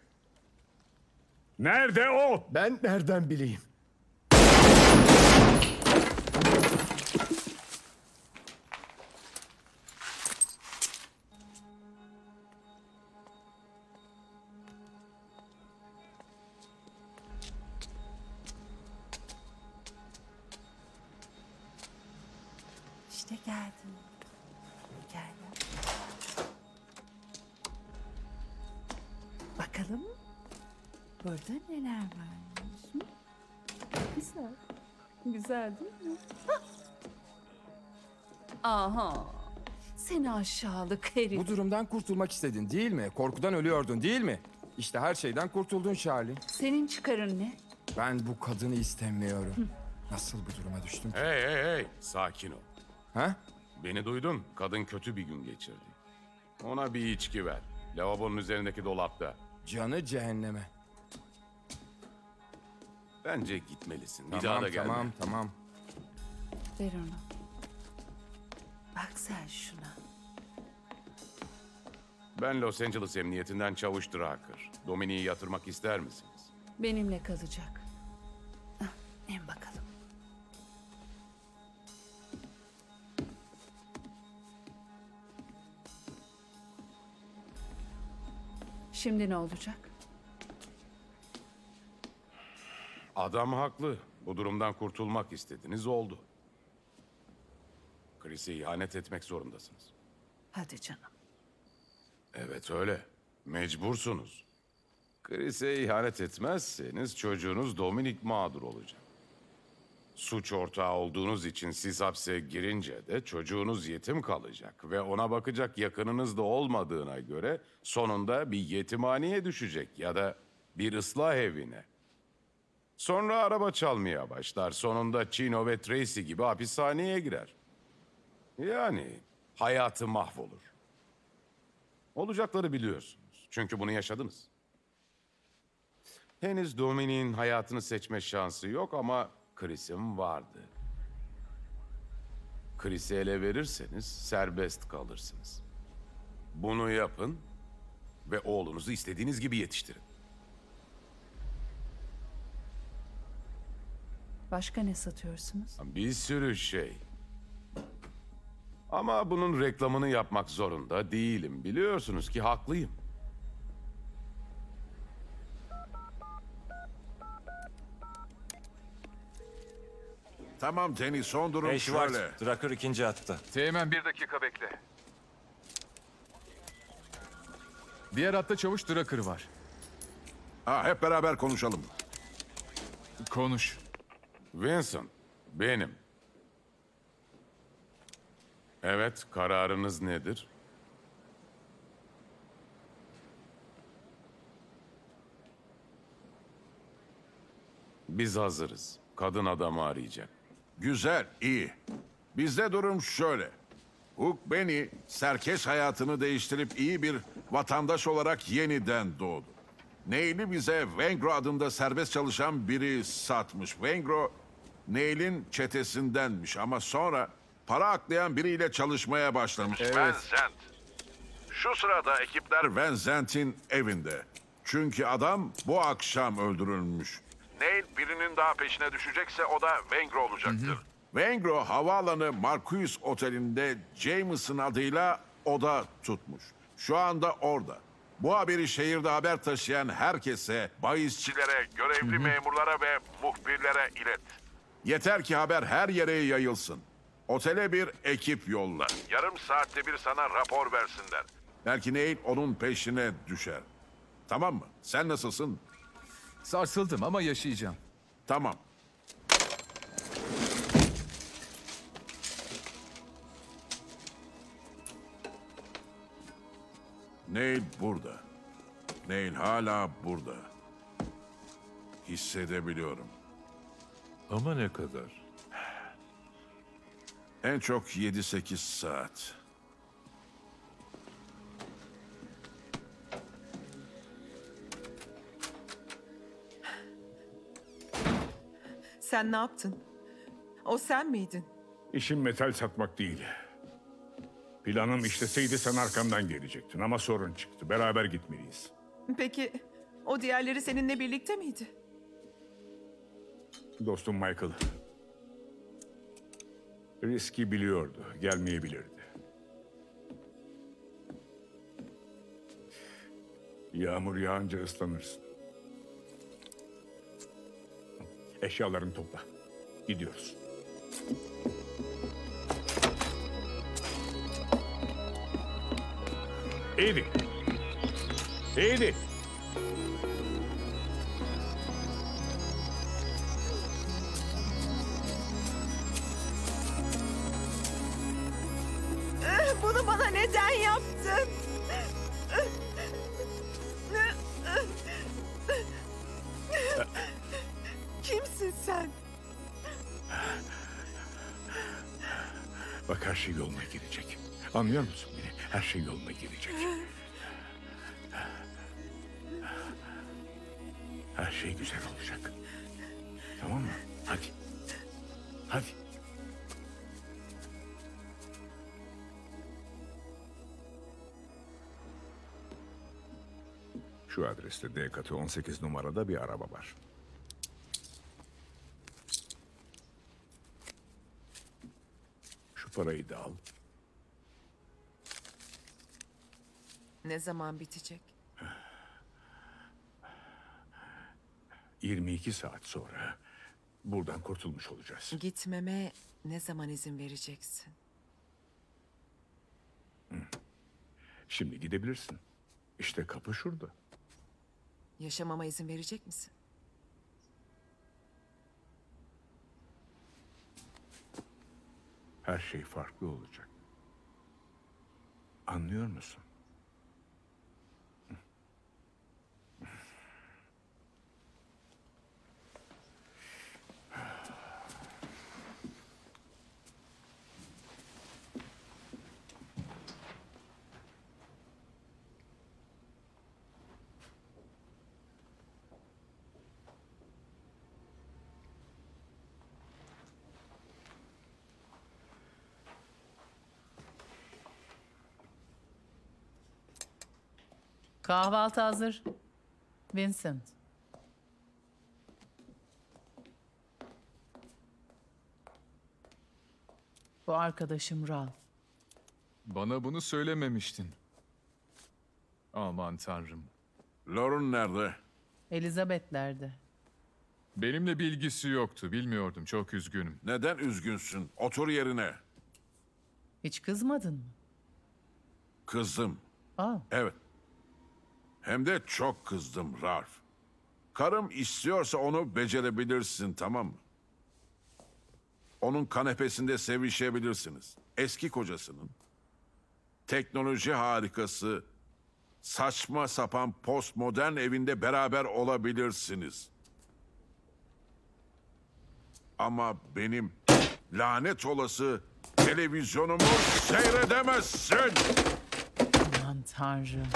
Nerede o? Ben nereden bileyim? Güzel değil mi? Aha. Seni aşağılık herif. Bu durumdan kurtulmak istedin değil mi? Korkudan ölüyordun değil mi? İşte her şeyden kurtuldun Charlie. Senin çıkarın ne? Ben bu kadını istemiyorum. Nasıl bu duruma düştüm? Hey hey hey sakin ol. Ha? Beni duydun. Kadın kötü bir gün geçirdi. Ona bir içki ver. Lavabonun üzerindeki dolapta. Canı cehenneme. Bence gitmelisin. Bir Tamam, daha da gelme. tamam, tamam. Ver onu. Bak sen şuna. Ben Los Angeles Emniyetinden Çavuş Drucker. Dominik'i yatırmak ister misiniz? Benimle kalacak. Ah, En bakalım. Şimdi ne olacak? Adam haklı. Bu durumdan kurtulmak istediniz oldu. Chris'e ihanet etmek zorundasınız. Hadi canım. Evet öyle. Mecbursunuz. Chris'e ihanet etmezseniz çocuğunuz Dominik mağdur olacak. Suç ortağı olduğunuz için siz hapse girince de çocuğunuz yetim kalacak ve ona bakacak yakınınız da olmadığına göre sonunda bir yetimhaneye düşecek ya da bir ıslah evine. Sonra araba çalmaya başlar. Sonunda Chino ve Tracy gibi hapishaneye girer. Yani hayatı mahvolur. Olacakları biliyorsunuz. Çünkü bunu yaşadınız. Henüz Dominik'in hayatını seçme şansı yok ama Chris'in vardı. Chris'i ele verirseniz serbest kalırsınız. Bunu yapın ve oğlunuzu istediğiniz gibi yetiştirin. Başka ne satıyorsunuz? Bir sürü şey. Ama bunun reklamını yapmak zorunda değilim. Biliyorsunuz ki haklıyım. Tamam Danny son durum Hey Schwartz, şöyle. Drucker ikinci hatta. Teğmen bir dakika bekle. Diğer hatta çavuş Drakır var. Ha, hep beraber konuşalım. Konuş. Vincent, benim. Evet, kararınız nedir? Biz hazırız. Kadın adamı arayacak. Güzel, iyi. Bizde durum şöyle. Hook Benny, serkeş hayatını değiştirip iyi bir vatandaş olarak yeniden doğdu. Neil'i bize Vengro adında serbest çalışan biri satmış. Vengro, Neil'in çetesindenmiş ama sonra para aklayan biriyle çalışmaya başlamış. Van Zandt. Şu sırada ekipler Van Zandt'in evinde. Çünkü adam bu akşam öldürülmüş. Neil birinin daha peşine düşecekse o da Vengro olacaktır. Vengro havaalanı Marcus Oteli'nde Jameson adıyla oda tutmuş. Şu anda orada. Bu haberi şehirde haber taşıyan herkese, bahisçilere, görevli memurlara ve muhbirlere ilet. Yeter ki haber her yere yayılsın. Otele bir ekip yolla. Yarım saatte bir sana rapor versinler. Belki Neil onun peşine düşer. Tamam mı? Sen nasılsın? Sarsıldım ama yaşayacağım. Tamam. Neil burada. Neil hala burada. Hissedebiliyorum. Ama ne kadar? En çok 7-8 saat. Sen ne yaptın? O sen miydin? İşim metal satmak değil. Planım işleseydi sen arkamdan gelecektin ama sorun çıktı. Beraber gitmeliyiz. Peki o diğerleri seninle birlikte miydi? Dostum Michael. Riski biliyordu. Gelmeyebilirdi. Yağmur yağınca ıslanırsın. Eşyalarını topla. Gidiyoruz. İyiydi. İyiydi. Bunu bana neden yaptın? Kimsin sen? Bak her şey yoluna girecek. Anlıyor musun beni? Her şey yoluna girecek. Her şey güzel olacak. Adreste D katı 18 numarada bir araba var. Şu parayı da al. Ne zaman bitecek? 22 saat sonra buradan kurtulmuş olacağız. Gitmeme ne zaman izin vereceksin? Şimdi gidebilirsin. İşte kapı şurada. Yaşamama izin verecek misin? Her şey farklı olacak. Anlıyor musun? Kahvaltı hazır. Vincent. Bu arkadaşım Ralph. Bana bunu söylememiştin. Aman tanrım. Lauren nerede? Elizabeth'lerde. Benimle bir ilgisi yoktu. Bilmiyordum. Çok üzgünüm. Neden üzgünsün? Otur yerine. Hiç kızmadın mı? Kızdım. Aa, Evet. Hem de çok kızdım Ralph. Karım istiyorsa onu becerebilirsin tamam mı? Onun kanepesinde sevişebilirsiniz. Eski kocasının. Teknoloji harikası. Saçma sapan postmodern evinde beraber olabilirsiniz. Ama benim lanet olası televizyonumu seyredemezsin. aman tanrım.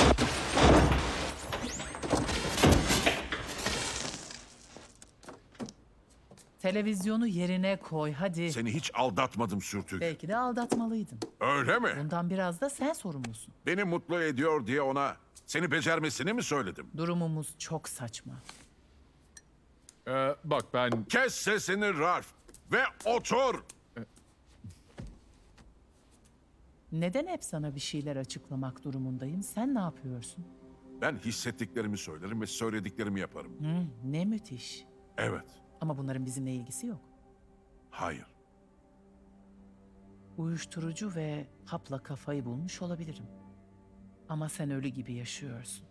Televizyonu yerine koy hadi. Seni hiç aldatmadım sürtük. Belki de aldatmalıydın. Öyle mi? Bundan biraz da sen sorumlusun. Beni mutlu ediyor diye ona seni becermesini mi söyledim? Durumumuz çok saçma. Ee, bak ben... Kes sesini Ralph ve otur. Neden hep sana bir şeyler açıklamak durumundayım? Sen ne yapıyorsun? Ben hissettiklerimi söylerim ve söylediklerimi yaparım. Hı, ne müthiş. Evet. Ama bunların bizimle ilgisi yok. Hayır. Uyuşturucu ve hapla kafayı bulmuş olabilirim. Ama sen ölü gibi yaşıyorsun.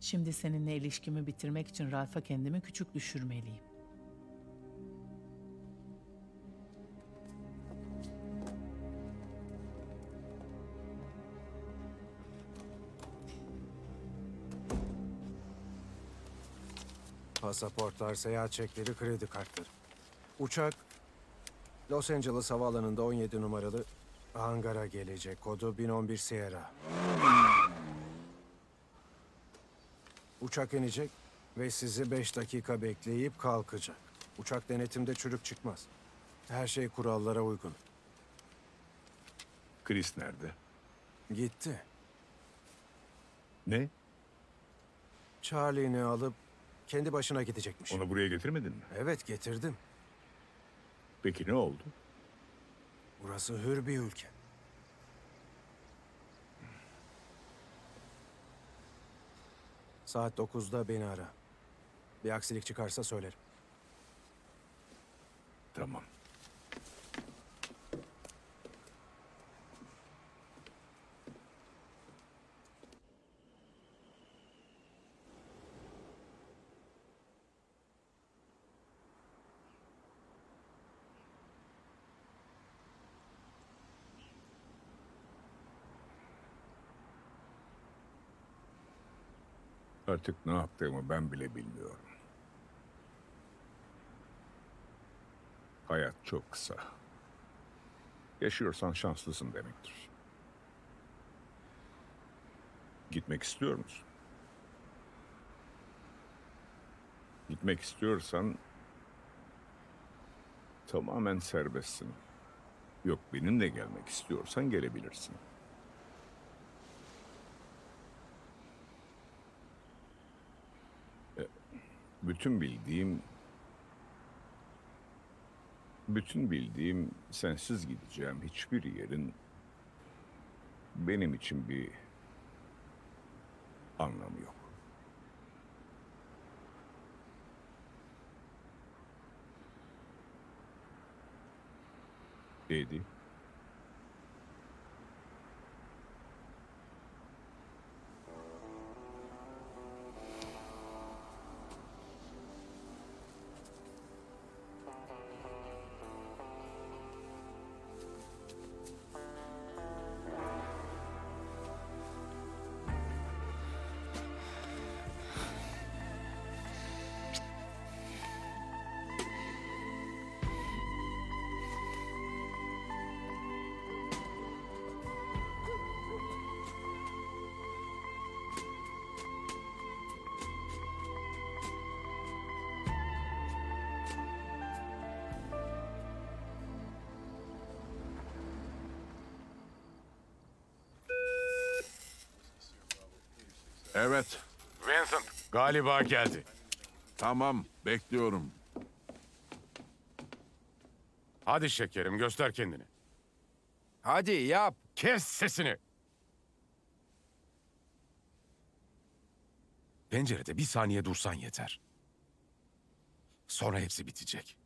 Şimdi seninle ilişkimi bitirmek için Ralph'a kendimi küçük düşürmeliyim. Pasaportlar, seyahat çekleri, kredi kartları. Uçak Los Angeles Havaalanı'nda 17 numaralı hangara gelecek. Kodu 1011 Sierra. Uçak inecek ve sizi 5 dakika bekleyip kalkacak. Uçak denetimde çürük çıkmaz. Her şey kurallara uygun. Chris nerede? Gitti. Ne? Charlie'ni alıp kendi başına gidecekmiş. Onu buraya getirmedin mi? Evet getirdim. Peki ne oldu? Burası hür bir ülke. Saat 9'da beni ara. Bir aksilik çıkarsa söylerim. Tamam. Artık ne yaptığımı ben bile bilmiyorum. Hayat çok kısa. Yaşıyorsan şanslısın demektir. Gitmek istiyor musun? Gitmek istiyorsan tamamen serbestsin. Yok benimle gelmek istiyorsan gelebilirsin. Bütün bildiğim bütün bildiğim sensiz gideceğim hiçbir yerin benim için bir anlamı yok. Eddie. Evet. Vincent galiba geldi. Tamam, bekliyorum. Hadi şekerim göster kendini. Hadi yap. Kes sesini. Pencerede bir saniye dursan yeter. Sonra hepsi bitecek.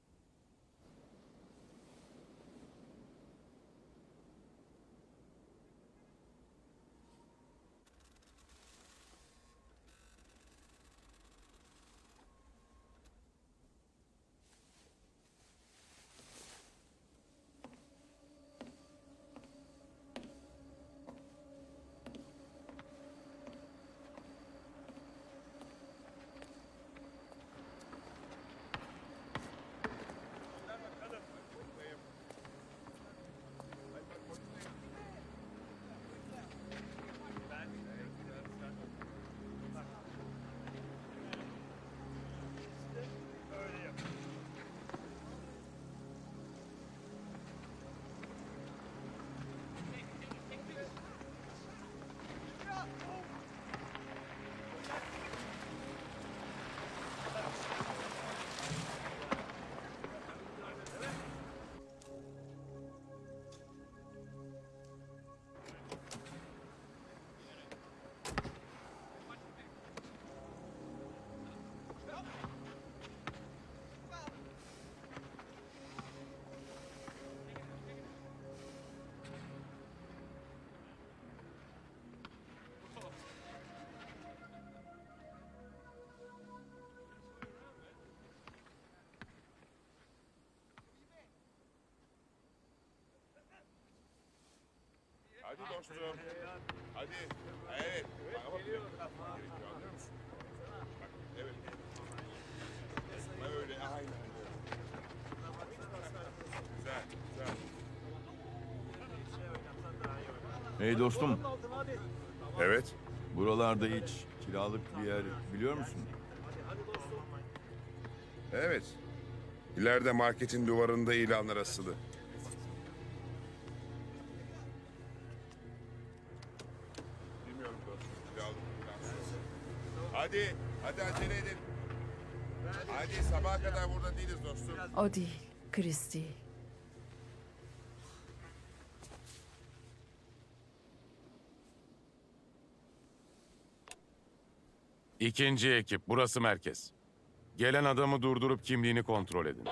Dostum. Hadi. Evet. Bak. Gerekiyor, anlıyor musun? Bak, evet. Öyle, aynen öyle. Güzel, güzel. Hey dostum. Evet. Buralarda hiç kiralık bir yer biliyor musun? Evet. İleride marketin duvarında ilanlar asılı. Hadi, hadi acele edin. Hadi sabaha kadar burada değiliz dostum. O değil. Chris değil. İkinci ekip, burası merkez. Gelen adamı durdurup kimliğini kontrol edin.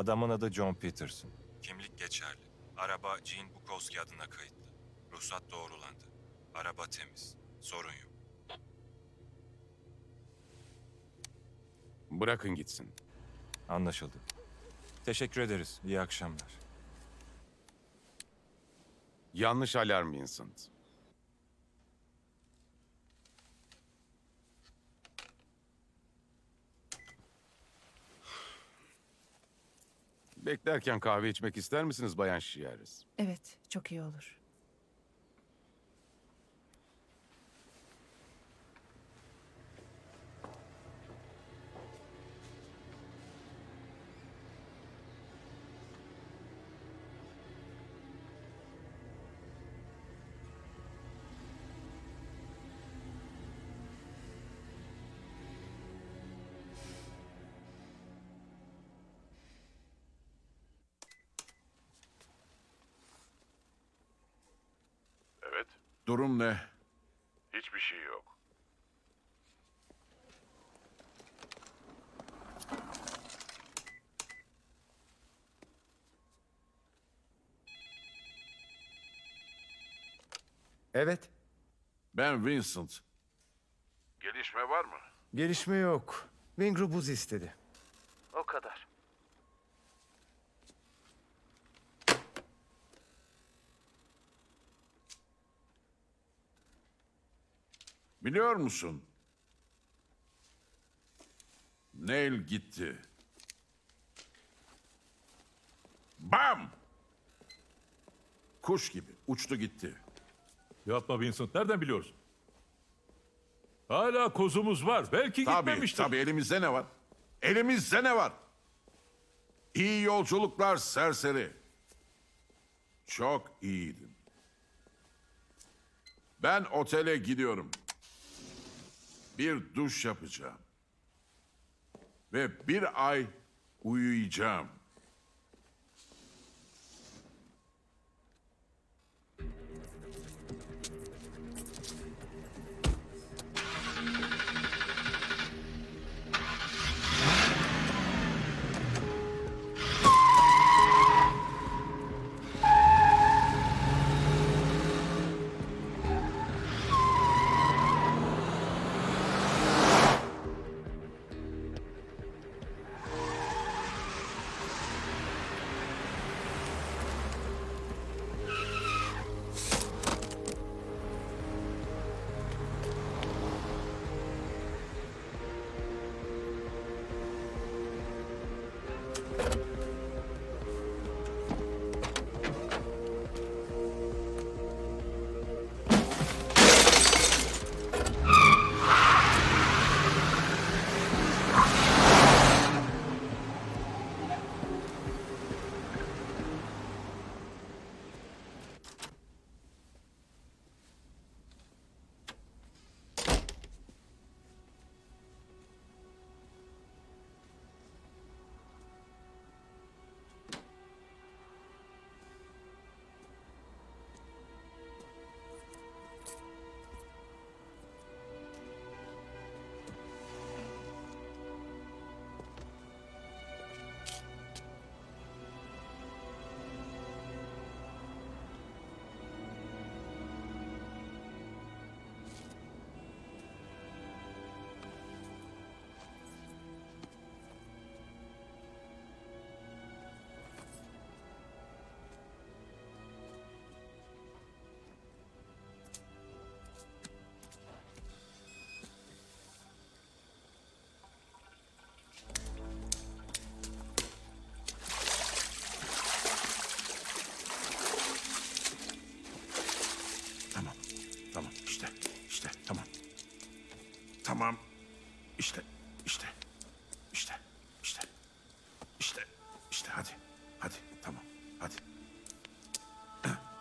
Adamın adı John Peterson. kimlik geçerli. Araba Jean Bukowski adına kayıtlı. Ruhsat doğrulandı. Araba temiz. Sorun yok. bırakın gitsin. Anlaşıldı. Teşekkür ederiz. İyi akşamlar. Yanlış alarm Vincent. Beklerken kahve içmek ister misiniz Bayan Şiyares? Evet, çok iyi olur. Durum ne? Hiçbir şey yok. Evet. Ben Vincent. Gelişme var mı? Gelişme yok. Wingru buz istedi. O kadar. Biliyor musun? Neil gitti. Bam! Kuş gibi uçtu gitti. Yapma Vincent. Nereden biliyorsun? Hala kozumuz var. Belki Tabii, gitmemiştir. tabii elimizde ne var? Elimizde ne var? İyi yolculuklar serseri. Çok iyiydin. Ben otele gidiyorum. Bir duş yapacağım. Ve bir ay uyuyacağım.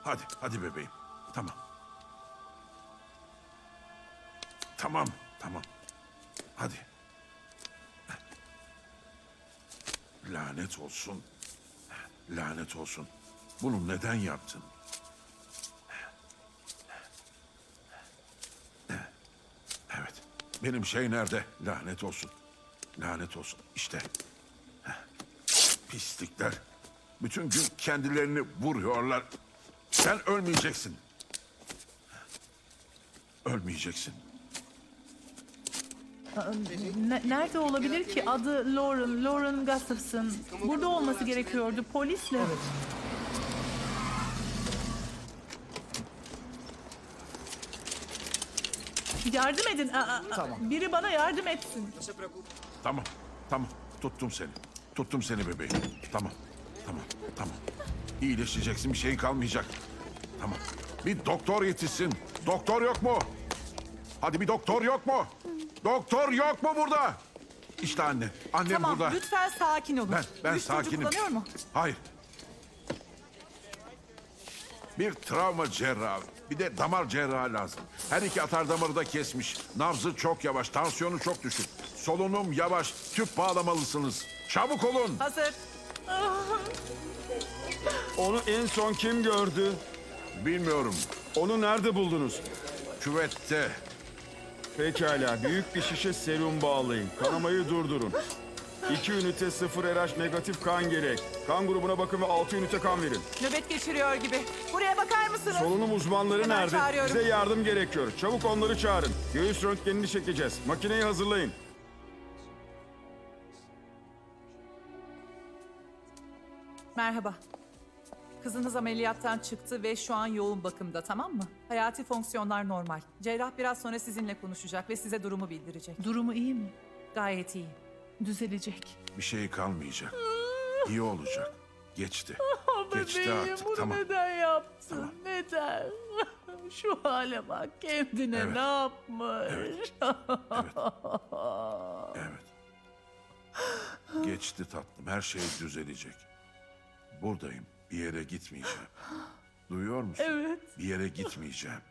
Hadi, hadi bebeğim. Tamam. Tamam, tamam. Hadi. Lanet olsun. Lanet olsun. Bunu neden yaptın? Evet. Benim şey nerede? Lanet olsun. Lanet olsun. İşte. Pislikler. Bütün gün kendilerini vuruyorlar. Sen ölmeyeceksin. Ölmeyeceksin. Ne- nerede olabilir ki? Adı Lauren, Lauren Gustafson. Burada olması gerekiyordu. Polisle. Yardım edin. Aa, aa, Biri bana yardım etsin. Tamam, tamam. Tuttum seni. Tuttum seni bebeğim. Tamam, tamam, tamam. İyileşeceksin, bir şeyin kalmayacak. Tamam. Bir doktor yetişsin. Doktor yok mu? Hadi bir doktor yok mu? Doktor yok mu burada? İşte anne. Annem tamam burada. lütfen sakin olun. Ben, ben Uyuşturucu sakinim. kullanıyor mu? Hayır. Bir travma cerrahı, bir de damar cerrahı lazım. Her iki atar damarı da kesmiş. Nabzı çok yavaş, tansiyonu çok düşük. Solunum yavaş, tüp bağlamalısınız. Çabuk olun. Hazır. Onu en son kim gördü? Bilmiyorum. Onu nerede buldunuz? Küvette. Pekala, büyük bir şişe serum bağlayın. Kanamayı durdurun. 2 ünite 0 RH negatif kan gerek. Kan grubuna bakın ve 6 ünite kan verin. Nöbet geçiriyor gibi. Buraya bakar mısınız? Solunum uzmanları Hemen nerede? çağırıyorum. Bize yardım gerekiyor. Çabuk onları çağırın. Göğüs röntgenini çekeceğiz. Makineyi hazırlayın. Merhaba. Kızınız ameliyattan çıktı ve şu an yoğun bakımda tamam mı? Hayati fonksiyonlar normal. Cerrah biraz sonra sizinle konuşacak ve size durumu bildirecek. Durumu iyi mi? Gayet iyi. Düzelecek. Bir şey kalmayacak. İyi olacak. Geçti. Ah, Geçti bebeğim, artık, bunu tamam. neden yaptın? Neden? Şu hale bak kendine Evet. ne yapmış? Evet. Geçti tatlım. Her şey düzelecek. Buradayım. Bir yere gitmeyeceğim. Duyuyor musun? Evet. Bir yere gitmeyeceğim.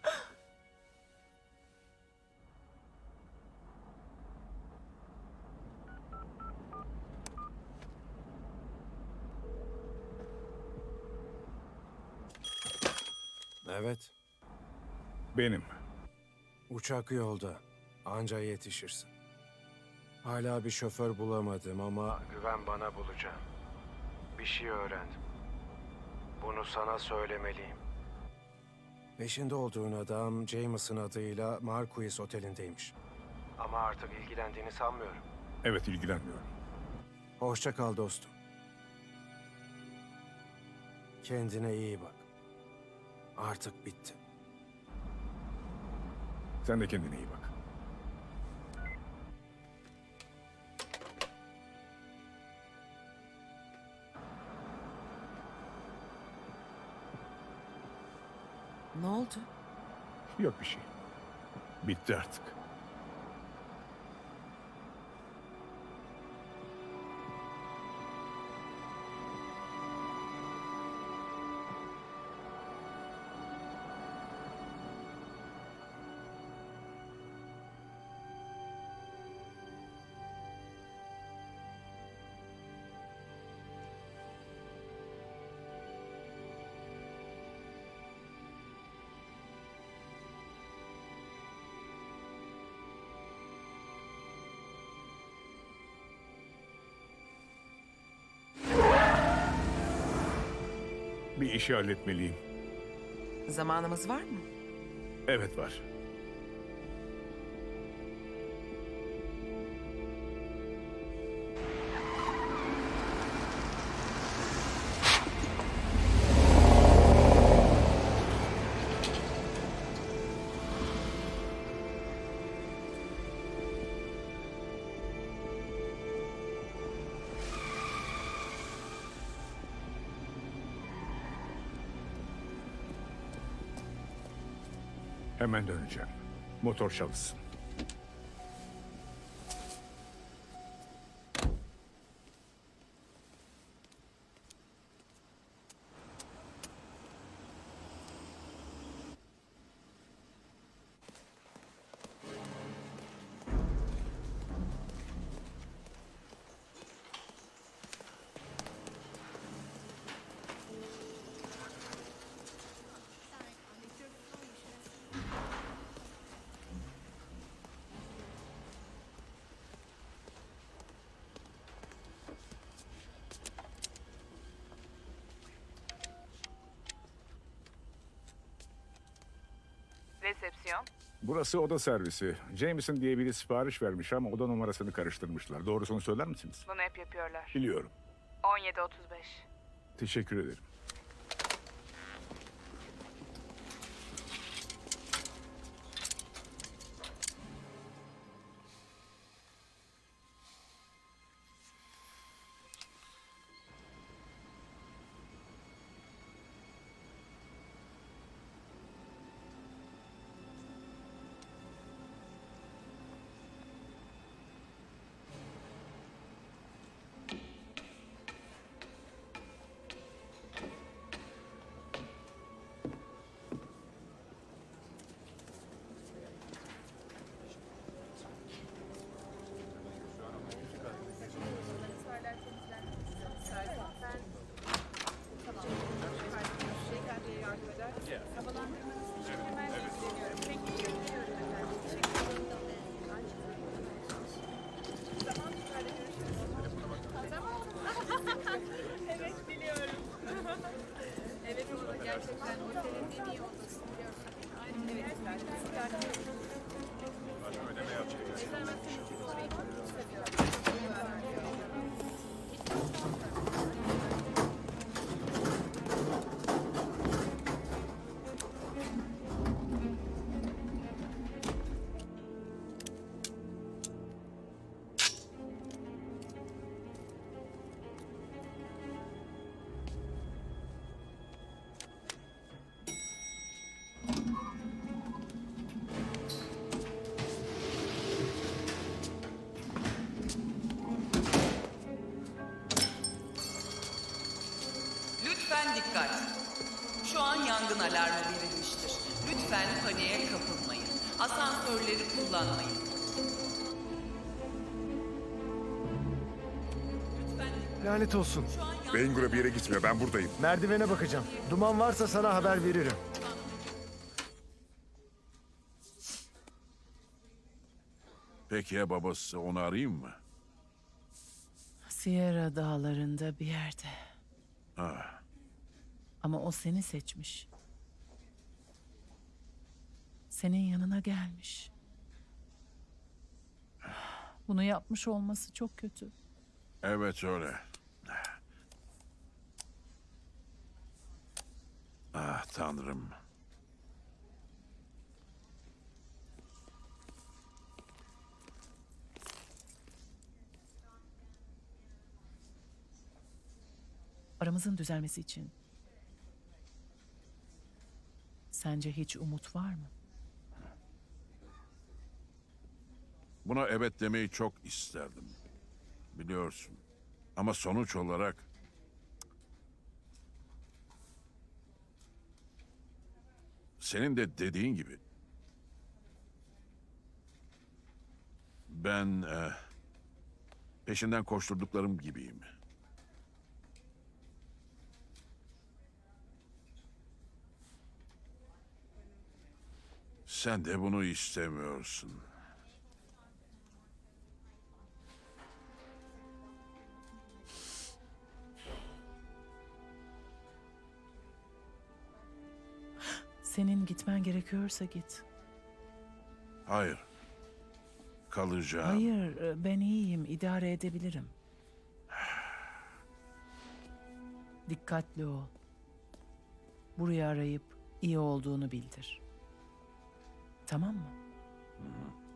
Evet. Benim. Uçak yolda. Anca yetişirsin. Hala bir şoför bulamadım ama güven bana bulacağım. Bir şey öğrendim. Bunu sana söylemeliyim. Peşinde olduğun adam Jameson adıyla Marquis Oteli'ndeymiş. Ama artık ilgilendiğini sanmıyorum. Evet ilgilenmiyorum. Hoşça kal dostum. Kendine iyi bak. Artık bitti. Sen de kendine iyi bak. Ne oldu? Yok bir şey. Bitti artık. İşi halletmeliyim. Zamanımız var mı? Evet var. Hemen döneceğim. Motor çalışsın. Resepsiyon. Burası oda servisi. Jameson diye biri sipariş vermiş ama oda numarasını karıştırmışlar. Doğrusunu söyler misiniz? Bunu hep yapıyorlar. Biliyorum. 17.35. Teşekkür ederim. Lanet olsun. Bengura bir yere gitmiyor. Ben buradayım. Merdivene bakacağım. Duman varsa sana haber veririm. Peki ya babası onu arayayım mı? Sierra dağlarında bir yerde. Ah, Ama o seni seçmiş. Senin yanına gelmiş. Bunu yapmış olması çok kötü. evet öyle. Ah tanrım. Aramızın düzelmesi için. Sence hiç umut var mı? Buna evet demeyi çok isterdim. Biliyorsun. Ama sonuç olarak senin de dediğin gibi ben eh, peşinden koşturduklarım gibiyim. Sen de bunu istemiyorsun. Senin gitmen gerekiyorsa git. Hayır. Kalacağım. Hayır, e, ben iyiyim, idare edebilirim. Dikkatli ol. Burayı arayıp iyi olduğunu bildir. Tamam mı? Evet.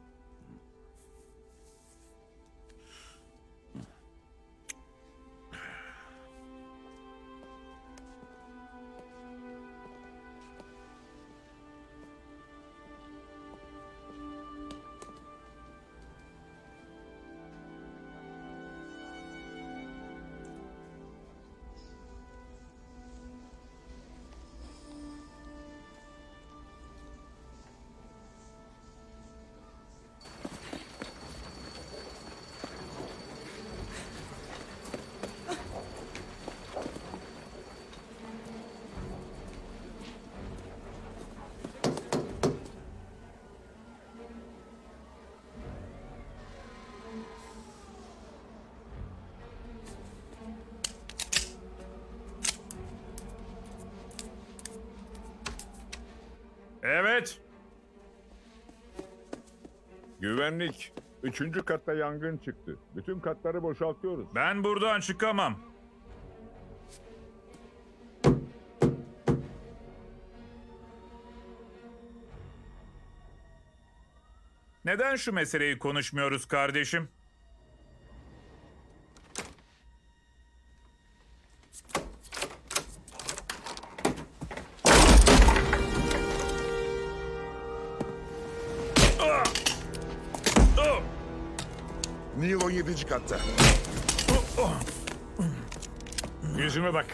Güvenlik. Üçüncü katta yangın çıktı. Bütün katları boşaltıyoruz. Ben buradan çıkamam. Neden şu meseleyi konuşmuyoruz kardeşim? 17. katta. Yüzüme bak.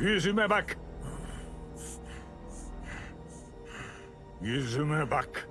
Yüzüme bak. Yüzüme bak.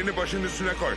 Ellerini başının üstüne koy.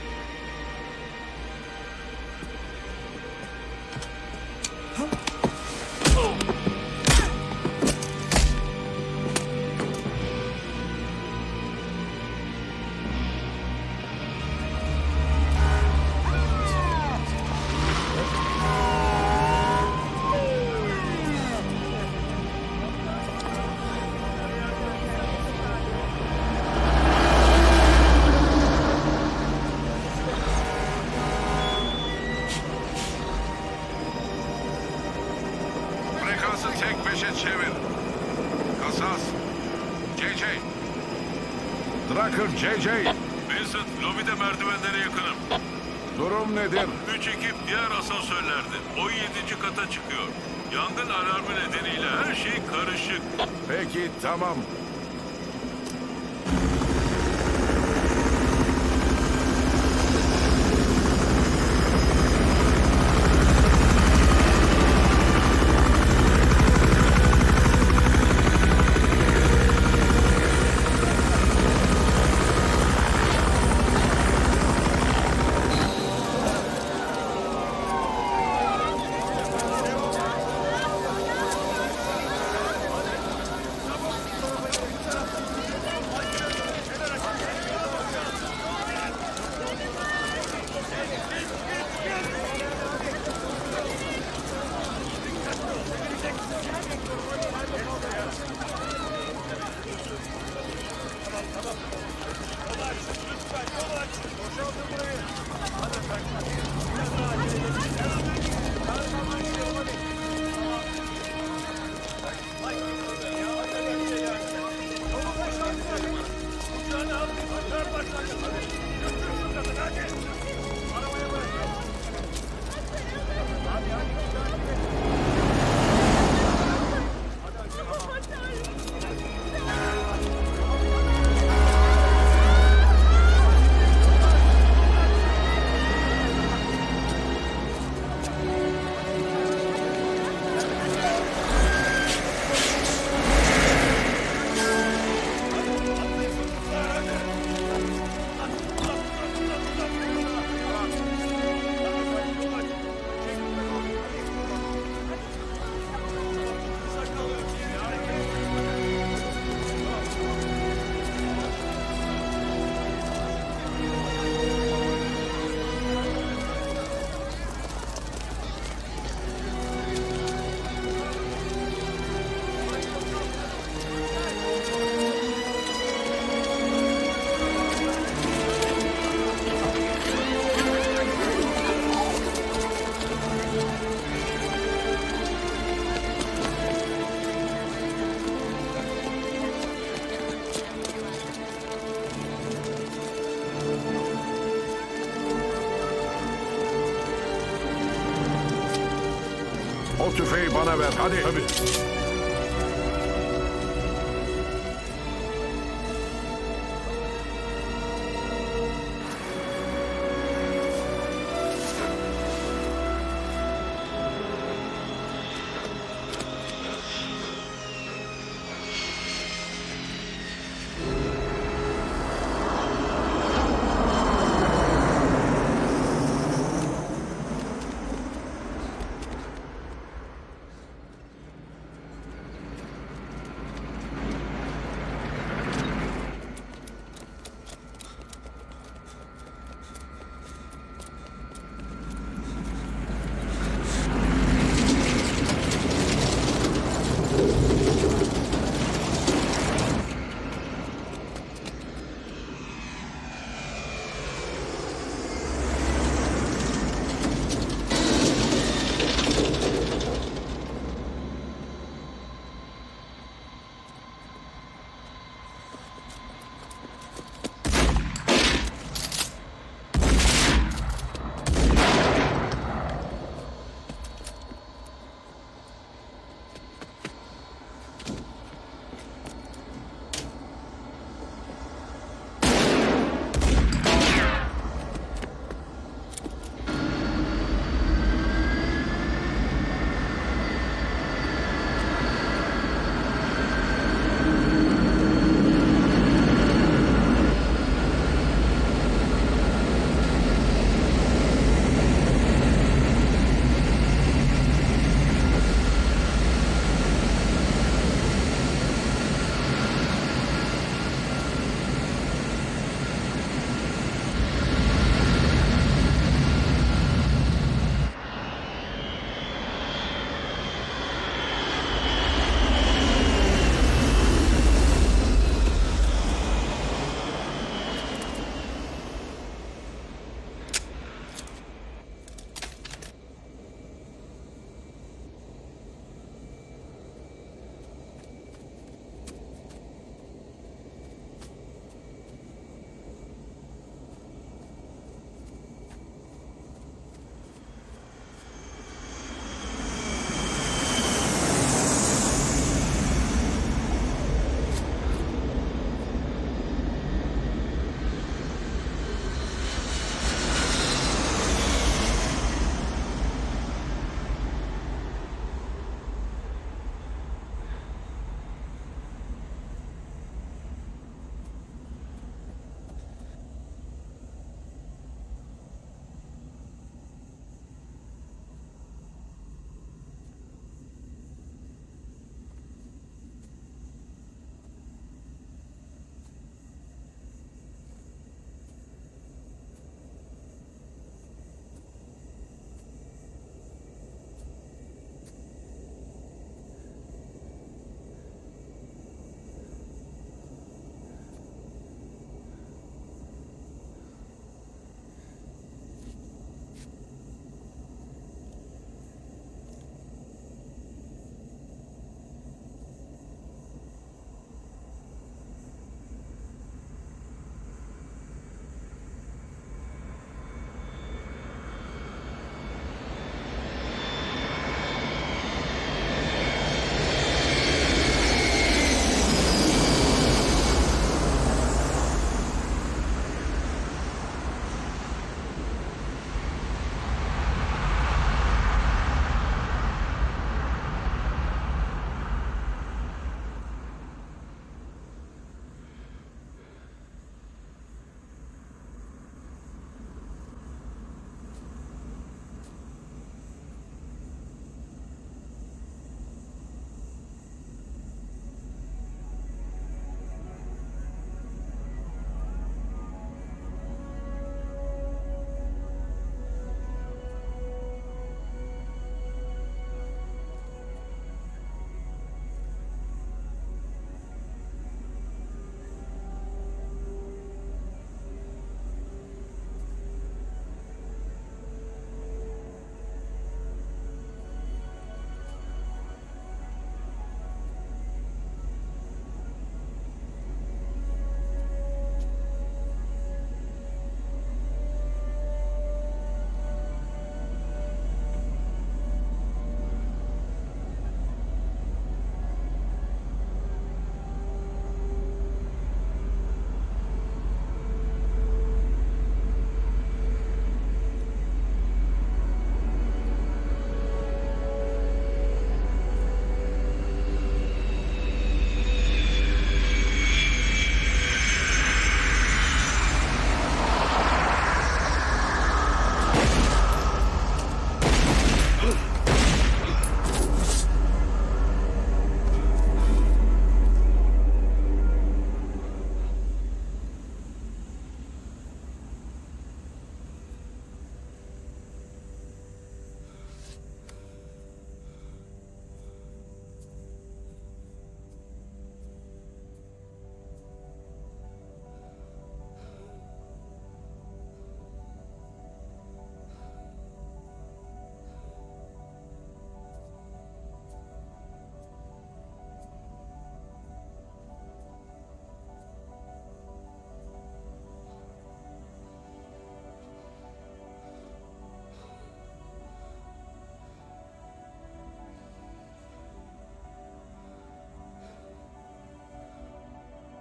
Tüfeği bana ver hadi. Tabii.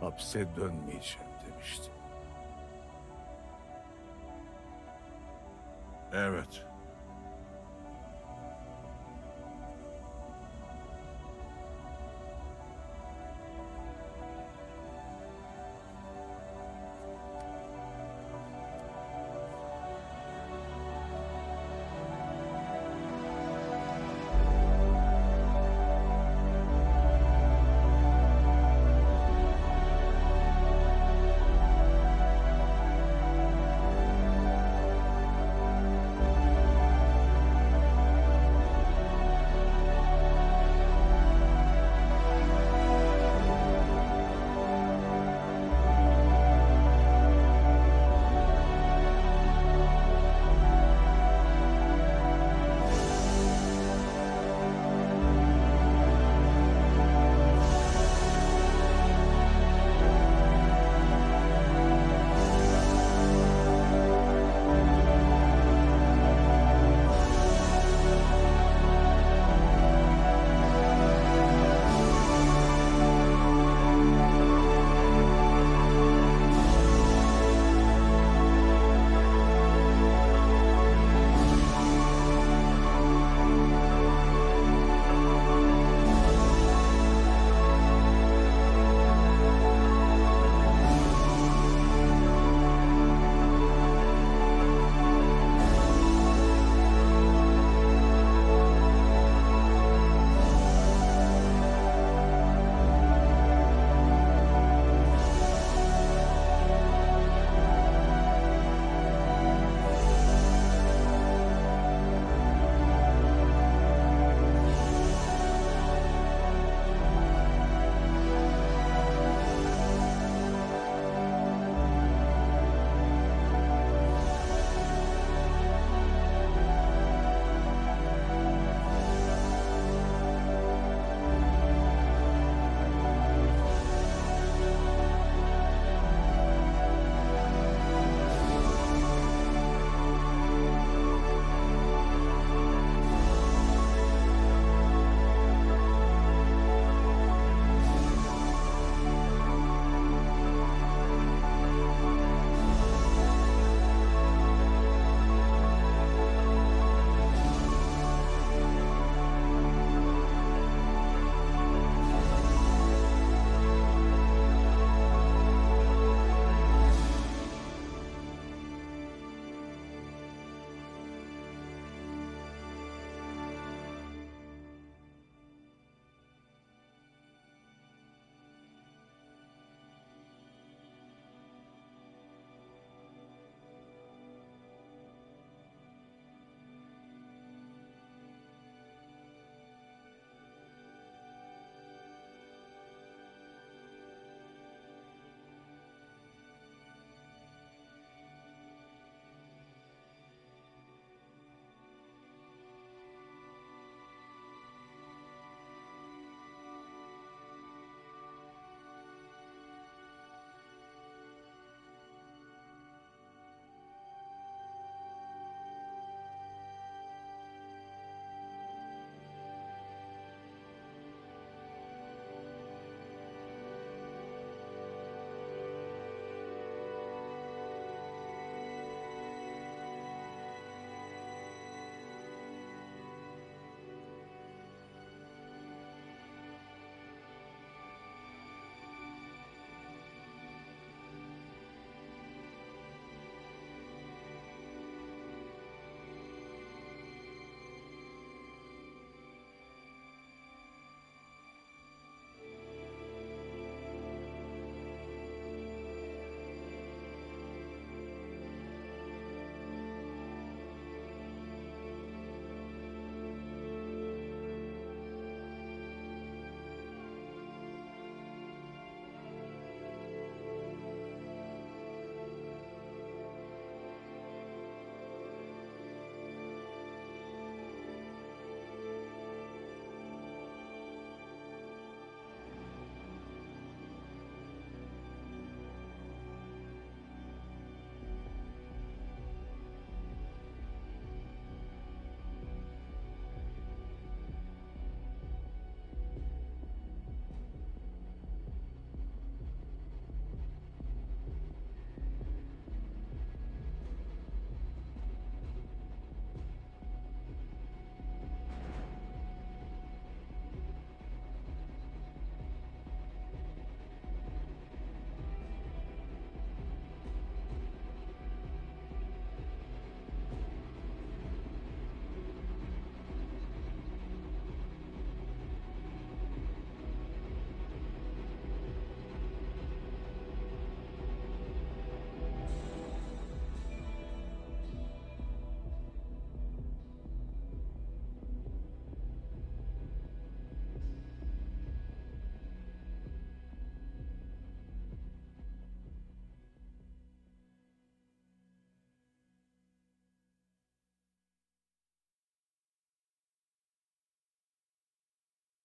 Hapse dönmeyeceğim demiştim. Evet.